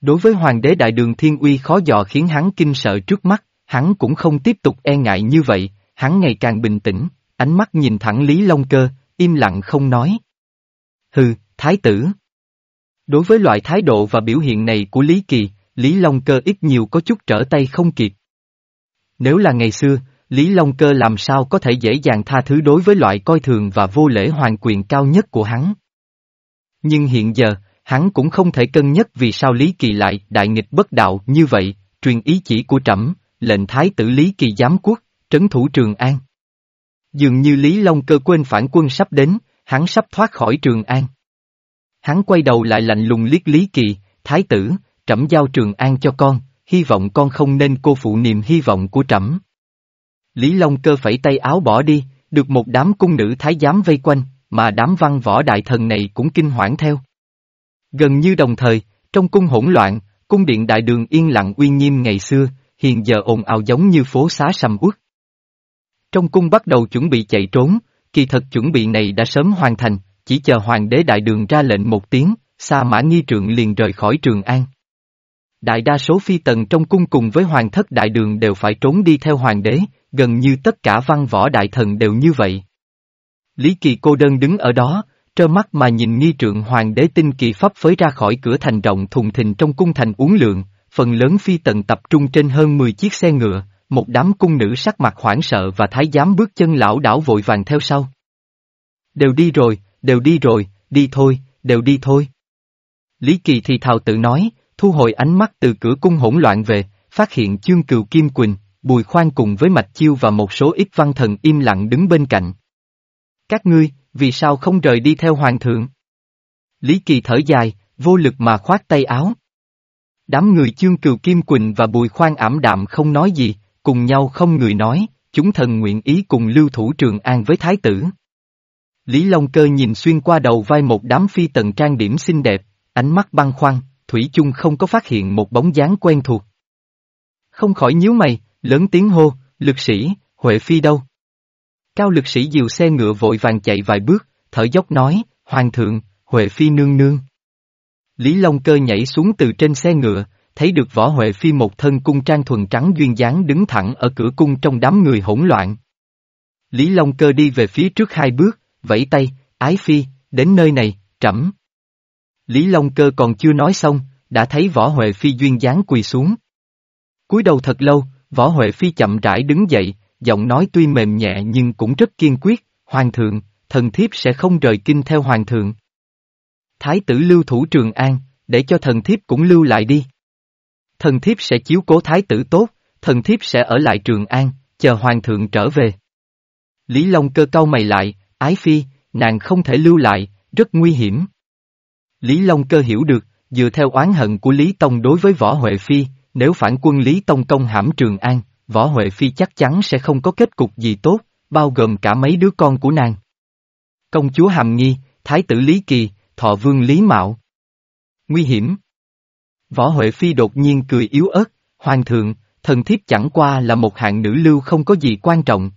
Đối với hoàng đế đại đường thiên uy khó dò khiến hắn kinh sợ trước mắt, hắn cũng không tiếp tục e ngại như vậy, hắn ngày càng bình tĩnh, ánh mắt nhìn thẳng Lý Long Cơ, im lặng không nói. Hừ, thái tử. Đối với loại thái độ và biểu hiện này của Lý Kỳ, Lý Long Cơ ít nhiều có chút trở tay không kịp. Nếu là ngày xưa, Lý Long Cơ làm sao có thể dễ dàng tha thứ đối với loại coi thường và vô lễ hoàng quyền cao nhất của hắn. Nhưng hiện giờ, hắn cũng không thể cân nhắc vì sao Lý Kỳ lại đại nghịch bất đạo như vậy, truyền ý chỉ của trẫm, lệnh thái tử Lý Kỳ giám quốc, trấn thủ Trường An. Dường như Lý Long Cơ quên phản quân sắp đến, hắn sắp thoát khỏi Trường An. Hắn quay đầu lại lạnh lùng liếc Lý Kỳ, thái tử, trẫm giao Trường An cho con, hy vọng con không nên cô phụ niềm hy vọng của trẫm. Lý Long cơ phẩy tay áo bỏ đi, được một đám cung nữ thái giám vây quanh, mà đám văn võ đại thần này cũng kinh hoảng theo. Gần như đồng thời, trong cung hỗn loạn, cung điện đại đường yên lặng uy nghiêm ngày xưa, hiện giờ ồn ào giống như phố xá sầm uất. Trong cung bắt đầu chuẩn bị chạy trốn, kỳ thật chuẩn bị này đã sớm hoàn thành, chỉ chờ hoàng đế đại đường ra lệnh một tiếng, Sa Mã Nghi Trượng liền rời khỏi Trường An. Đại đa số phi tần trong cung cùng với hoàng thất đại đường đều phải trốn đi theo hoàng đế, gần như tất cả văn võ đại thần đều như vậy. Lý Kỳ cô đơn đứng ở đó, trơ mắt mà nhìn nghi trượng hoàng đế tinh kỳ pháp phới ra khỏi cửa thành rộng thùng thình trong cung thành uống lượng, phần lớn phi tần tập trung trên hơn 10 chiếc xe ngựa, một đám cung nữ sắc mặt hoảng sợ và thái giám bước chân lão đảo vội vàng theo sau. Đều đi rồi, đều đi rồi, đi thôi, đều đi thôi. Lý Kỳ thì thào tự nói, thu hồi ánh mắt từ cửa cung hỗn loạn về, phát hiện chương cừu Kim Quỳnh, Bùi Khoan cùng với Mạch Chiêu và một số ít văn thần im lặng đứng bên cạnh. Các ngươi, vì sao không rời đi theo hoàng thượng? Lý Kỳ thở dài, vô lực mà khoát tay áo. Đám người chương cừu Kim Quỳnh và Bùi Khoan ảm đạm không nói gì, cùng nhau không người nói, chúng thần nguyện ý cùng lưu thủ trường an với thái tử. Lý Long Cơ nhìn xuyên qua đầu vai một đám phi tần trang điểm xinh đẹp, ánh mắt băng khoăn, Thủy chung không có phát hiện một bóng dáng quen thuộc. Không khỏi nhíu mày, lớn tiếng hô, lực sĩ, Huệ Phi đâu? Cao lực sĩ dìu xe ngựa vội vàng chạy vài bước, thở dốc nói, Hoàng thượng, Huệ Phi nương nương. Lý Long Cơ nhảy xuống từ trên xe ngựa, thấy được võ Huệ Phi một thân cung trang thuần trắng duyên dáng đứng thẳng ở cửa cung trong đám người hỗn loạn. Lý Long Cơ đi về phía trước hai bước, vẫy tay, ái phi, đến nơi này, trẫm. Lý Long Cơ còn chưa nói xong, đã thấy võ Huệ Phi duyên dáng quỳ xuống. cúi đầu thật lâu, võ Huệ Phi chậm rãi đứng dậy, giọng nói tuy mềm nhẹ nhưng cũng rất kiên quyết, Hoàng thượng, thần thiếp sẽ không rời kinh theo Hoàng thượng. Thái tử lưu thủ Trường An, để cho thần thiếp cũng lưu lại đi. Thần thiếp sẽ chiếu cố thái tử tốt, thần thiếp sẽ ở lại Trường An, chờ Hoàng thượng trở về. Lý Long cơ cau mày lại, ái phi, nàng không thể lưu lại, rất nguy hiểm. Lý Long cơ hiểu được, dựa theo oán hận của Lý Tông đối với Võ Huệ Phi, nếu phản quân Lý Tông công hãm Trường An, Võ Huệ Phi chắc chắn sẽ không có kết cục gì tốt, bao gồm cả mấy đứa con của nàng. Công chúa Hàm Nghi, Thái tử Lý Kỳ, Thọ Vương Lý Mạo. Nguy hiểm. Võ Huệ Phi đột nhiên cười yếu ớt, Hoàng thượng, thần thiếp chẳng qua là một hạng nữ lưu không có gì quan trọng.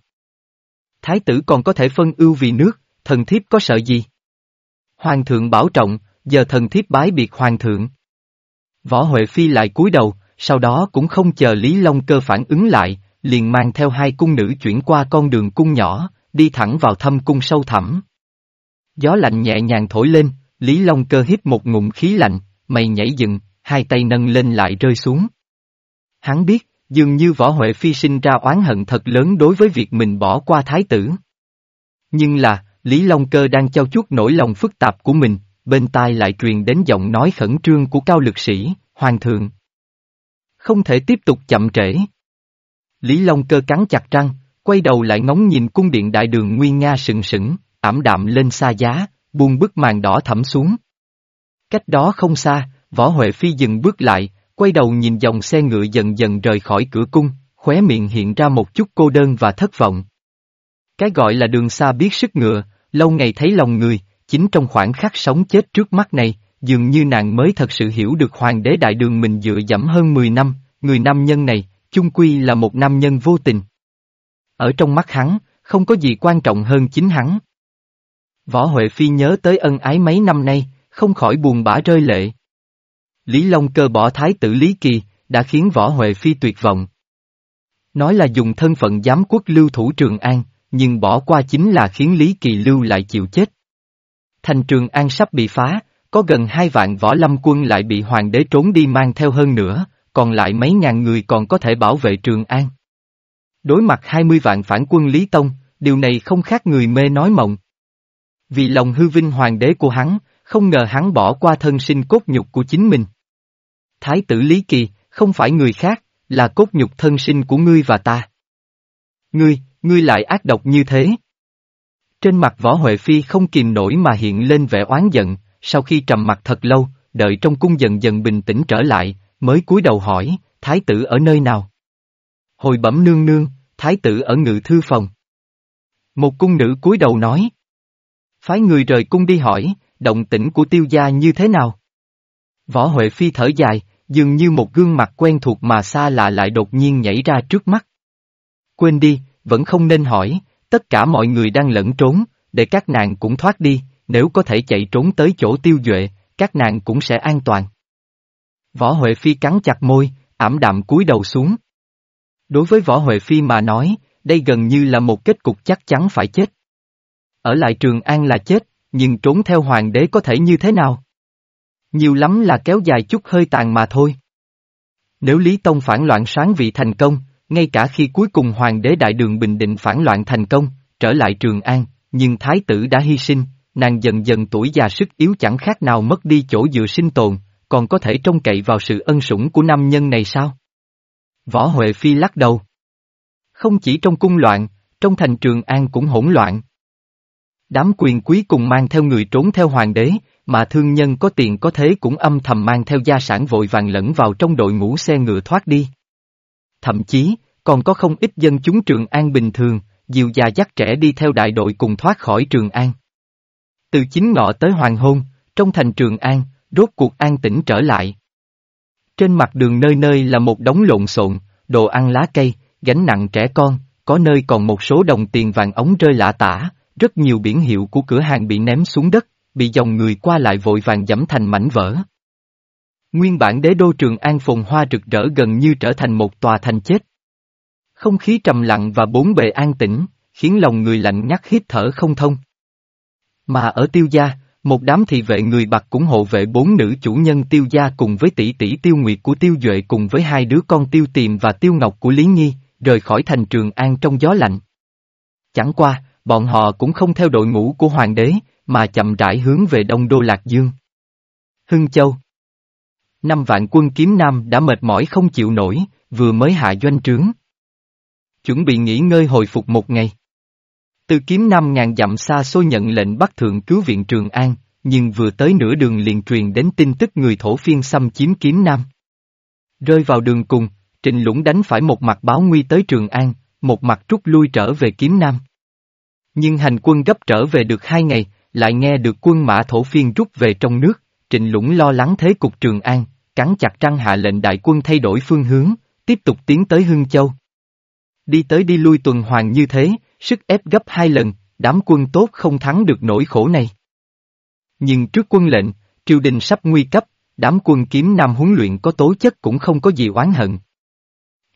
Thái tử còn có thể phân ưu vì nước, thần thiếp có sợ gì? Hoàng thượng bảo trọng, giờ thần thiếp bái biệt hoàng thượng. Võ Huệ Phi lại cúi đầu, sau đó cũng không chờ Lý Long Cơ phản ứng lại, liền mang theo hai cung nữ chuyển qua con đường cung nhỏ, đi thẳng vào thâm cung sâu thẳm. Gió lạnh nhẹ nhàng thổi lên, Lý Long Cơ hít một ngụm khí lạnh, mày nhảy dựng, hai tay nâng lên lại rơi xuống. Hắn biết, dường như Võ Huệ Phi sinh ra oán hận thật lớn đối với việc mình bỏ qua thái tử. Nhưng là, Lý Long Cơ đang trao chút nỗi lòng phức tạp của mình, bên tai lại truyền đến giọng nói khẩn trương của cao lực sĩ, hoàng thượng. Không thể tiếp tục chậm trễ. Lý Long cơ cắn chặt răng, quay đầu lại ngóng nhìn cung điện đại đường nguy nga sừng sững, ảm đạm lên xa giá, buông bức màn đỏ thẳm xuống. Cách đó không xa, Võ Huệ Phi dừng bước lại, quay đầu nhìn dòng xe ngựa dần dần rời khỏi cửa cung, khóe miệng hiện ra một chút cô đơn và thất vọng. Cái gọi là đường xa biết sức ngựa, lâu ngày thấy lòng người, chính trong khoảng khắc sống chết trước mắt này, dường như nàng mới thật sự hiểu được hoàng đế đại đường mình dựa dẫm hơn 10 năm, người nam nhân này, chung quy là một nam nhân vô tình. Ở trong mắt hắn, không có gì quan trọng hơn chính hắn. Võ Huệ Phi nhớ tới ân ái mấy năm nay, không khỏi buồn bã rơi lệ. Lý Long cơ bỏ thái tử Lý Kỳ, đã khiến Võ Huệ Phi tuyệt vọng. Nói là dùng thân phận giám quốc lưu thủ Trường An, nhưng bỏ qua chính là khiến Lý Kỳ lưu lại chịu chết. Thành Trường An sắp bị phá, có gần hai vạn võ lâm quân lại bị hoàng đế trốn đi mang theo hơn nữa, còn lại mấy ngàn người còn có thể bảo vệ Trường An. Đối mặt hai mươi vạn phản quân Lý Tông, điều này không khác người mê nói mộng. Vì lòng hư vinh hoàng đế của hắn, không ngờ hắn bỏ qua thân sinh cốt nhục của chính mình. Thái tử Lý Kỳ, không phải người khác, là cốt nhục thân sinh của ngươi và ta. Ngươi, ngươi lại ác độc như thế. Trên mặt võ Huệ Phi không kìm nổi mà hiện lên vẻ oán giận, sau khi trầm mặt thật lâu, đợi trong cung dần dần bình tĩnh trở lại, mới cúi đầu hỏi, thái tử ở nơi nào? Hồi bẩm nương nương, thái tử ở ngự thư phòng. Một cung nữ cúi đầu nói. Phái người rời cung đi hỏi, động tĩnh của tiêu gia như thế nào? Võ Huệ Phi thở dài, dường như một gương mặt quen thuộc mà xa lạ lại đột nhiên nhảy ra trước mắt. Quên đi, vẫn không nên hỏi, tất cả mọi người đang lẫn trốn, để các nàng cũng thoát đi, nếu có thể chạy trốn tới chỗ tiêu duệ, các nàng cũng sẽ an toàn. Võ Huệ Phi cắn chặt môi, ảm đạm cúi đầu xuống. Đối với Võ Huệ Phi mà nói, đây gần như là một kết cục chắc chắn phải chết. Ở lại Trường An là chết, nhưng trốn theo hoàng đế có thể như thế nào? Nhiều lắm là kéo dài chút hơi tàn mà thôi. Nếu Lý Tông phản loạn sáng vị thành công, ngay cả khi cuối cùng hoàng đế đại đường bình định phản loạn thành công, trở lại Trường An, nhưng thái tử đã hy sinh, nàng dần dần tuổi già sức yếu chẳng khác nào mất đi chỗ dựa sinh tồn, còn có thể trông cậy vào sự ân sủng của nam nhân này sao? Võ Huệ Phi lắc đầu. Không chỉ trong cung loạn, trong thành Trường An cũng hỗn loạn. Đám quyền quý cùng mang theo người trốn theo hoàng đế, mà thương nhân có tiền có thế cũng âm thầm mang theo gia sản vội vàng lẫn vào trong đội ngũ xe ngựa thoát đi. Thậm chí, còn có không ít dân chúng Trường An bình thường, dìu già dắt trẻ đi theo đại đội cùng thoát khỏi Trường An. Từ chính ngọ tới hoàng hôn, trong thành Trường An, rốt cuộc an tĩnh trở lại. Trên mặt đường nơi nơi là một đống lộn xộn, đồ ăn lá cây, gánh nặng trẻ con, có nơi còn một số đồng tiền vàng ống rơi lạ tả, rất nhiều biển hiệu của cửa hàng bị ném xuống đất, bị dòng người qua lại vội vàng dẫm thành mảnh vỡ. Nguyên bản đế đô Trường An phồn hoa rực rỡ gần như trở thành một tòa thành chết. Không khí trầm lặng và bốn bề an tĩnh, khiến lòng người lạnh nhắc hít thở không thông. Mà ở tiêu gia, một đám thị vệ người bạc cũng hộ vệ bốn nữ chủ nhân tiêu gia cùng với tỷ tỷ tiêu nguyệt của tiêu duệ cùng với hai đứa con tiêu tiềm và tiêu ngọc của Lý Nhi, rời khỏi thành trường an trong gió lạnh. Chẳng qua, bọn họ cũng không theo đội ngũ của hoàng đế, mà chậm rãi hướng về đông đô Lạc Dương. Hưng Châu Năm vạn quân kiếm nam đã mệt mỏi không chịu nổi, vừa mới hạ doanh trướng. Chuẩn bị nghỉ ngơi hồi phục một ngày. Từ kiếm nam ngàn dặm xa xôi nhận lệnh bắt thượng cứu viện Trường An, nhưng vừa tới nửa đường liền truyền đến tin tức người thổ phiên xâm chiếm kiếm nam. Rơi vào đường cùng, Trình Lũng đánh phải một mặt báo nguy tới Trường An, một mặt rút lui trở về kiếm nam. Nhưng hành quân gấp trở về được hai ngày, lại nghe được quân mã thổ phiên rút về trong nước, Trịnh Lũng lo lắng thế cục Trường An, cắn chặt răng hạ lệnh đại quân thay đổi phương hướng, tiếp tục tiến tới Hưng Châu. Đi tới đi lui tuần hoàn như thế, sức ép gấp hai lần, đám quân tốt không thắng được nỗi khổ này. Nhưng trước quân lệnh, triều đình sắp nguy cấp, đám quân kiếm nam huấn luyện có tố chất cũng không có gì oán hận.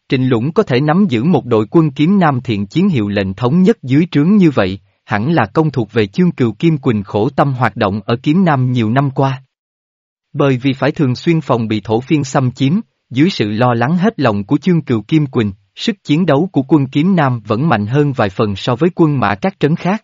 Trịnh Lũng có thể nắm giữ một đội quân kiếm nam thiện chiến hiệu lệnh thống nhất dưới trướng như vậy, hẳn là công thuộc về chương cừu Kim Quỳnh khổ tâm hoạt động ở kiếm nam nhiều năm qua. Bởi vì phải thường xuyên phòng bị thổ phiên xâm chiếm, dưới sự lo lắng hết lòng của chương cừu Kim Quỳnh, sức chiến đấu của quân kiếm nam vẫn mạnh hơn vài phần so với quân mã các trấn khác.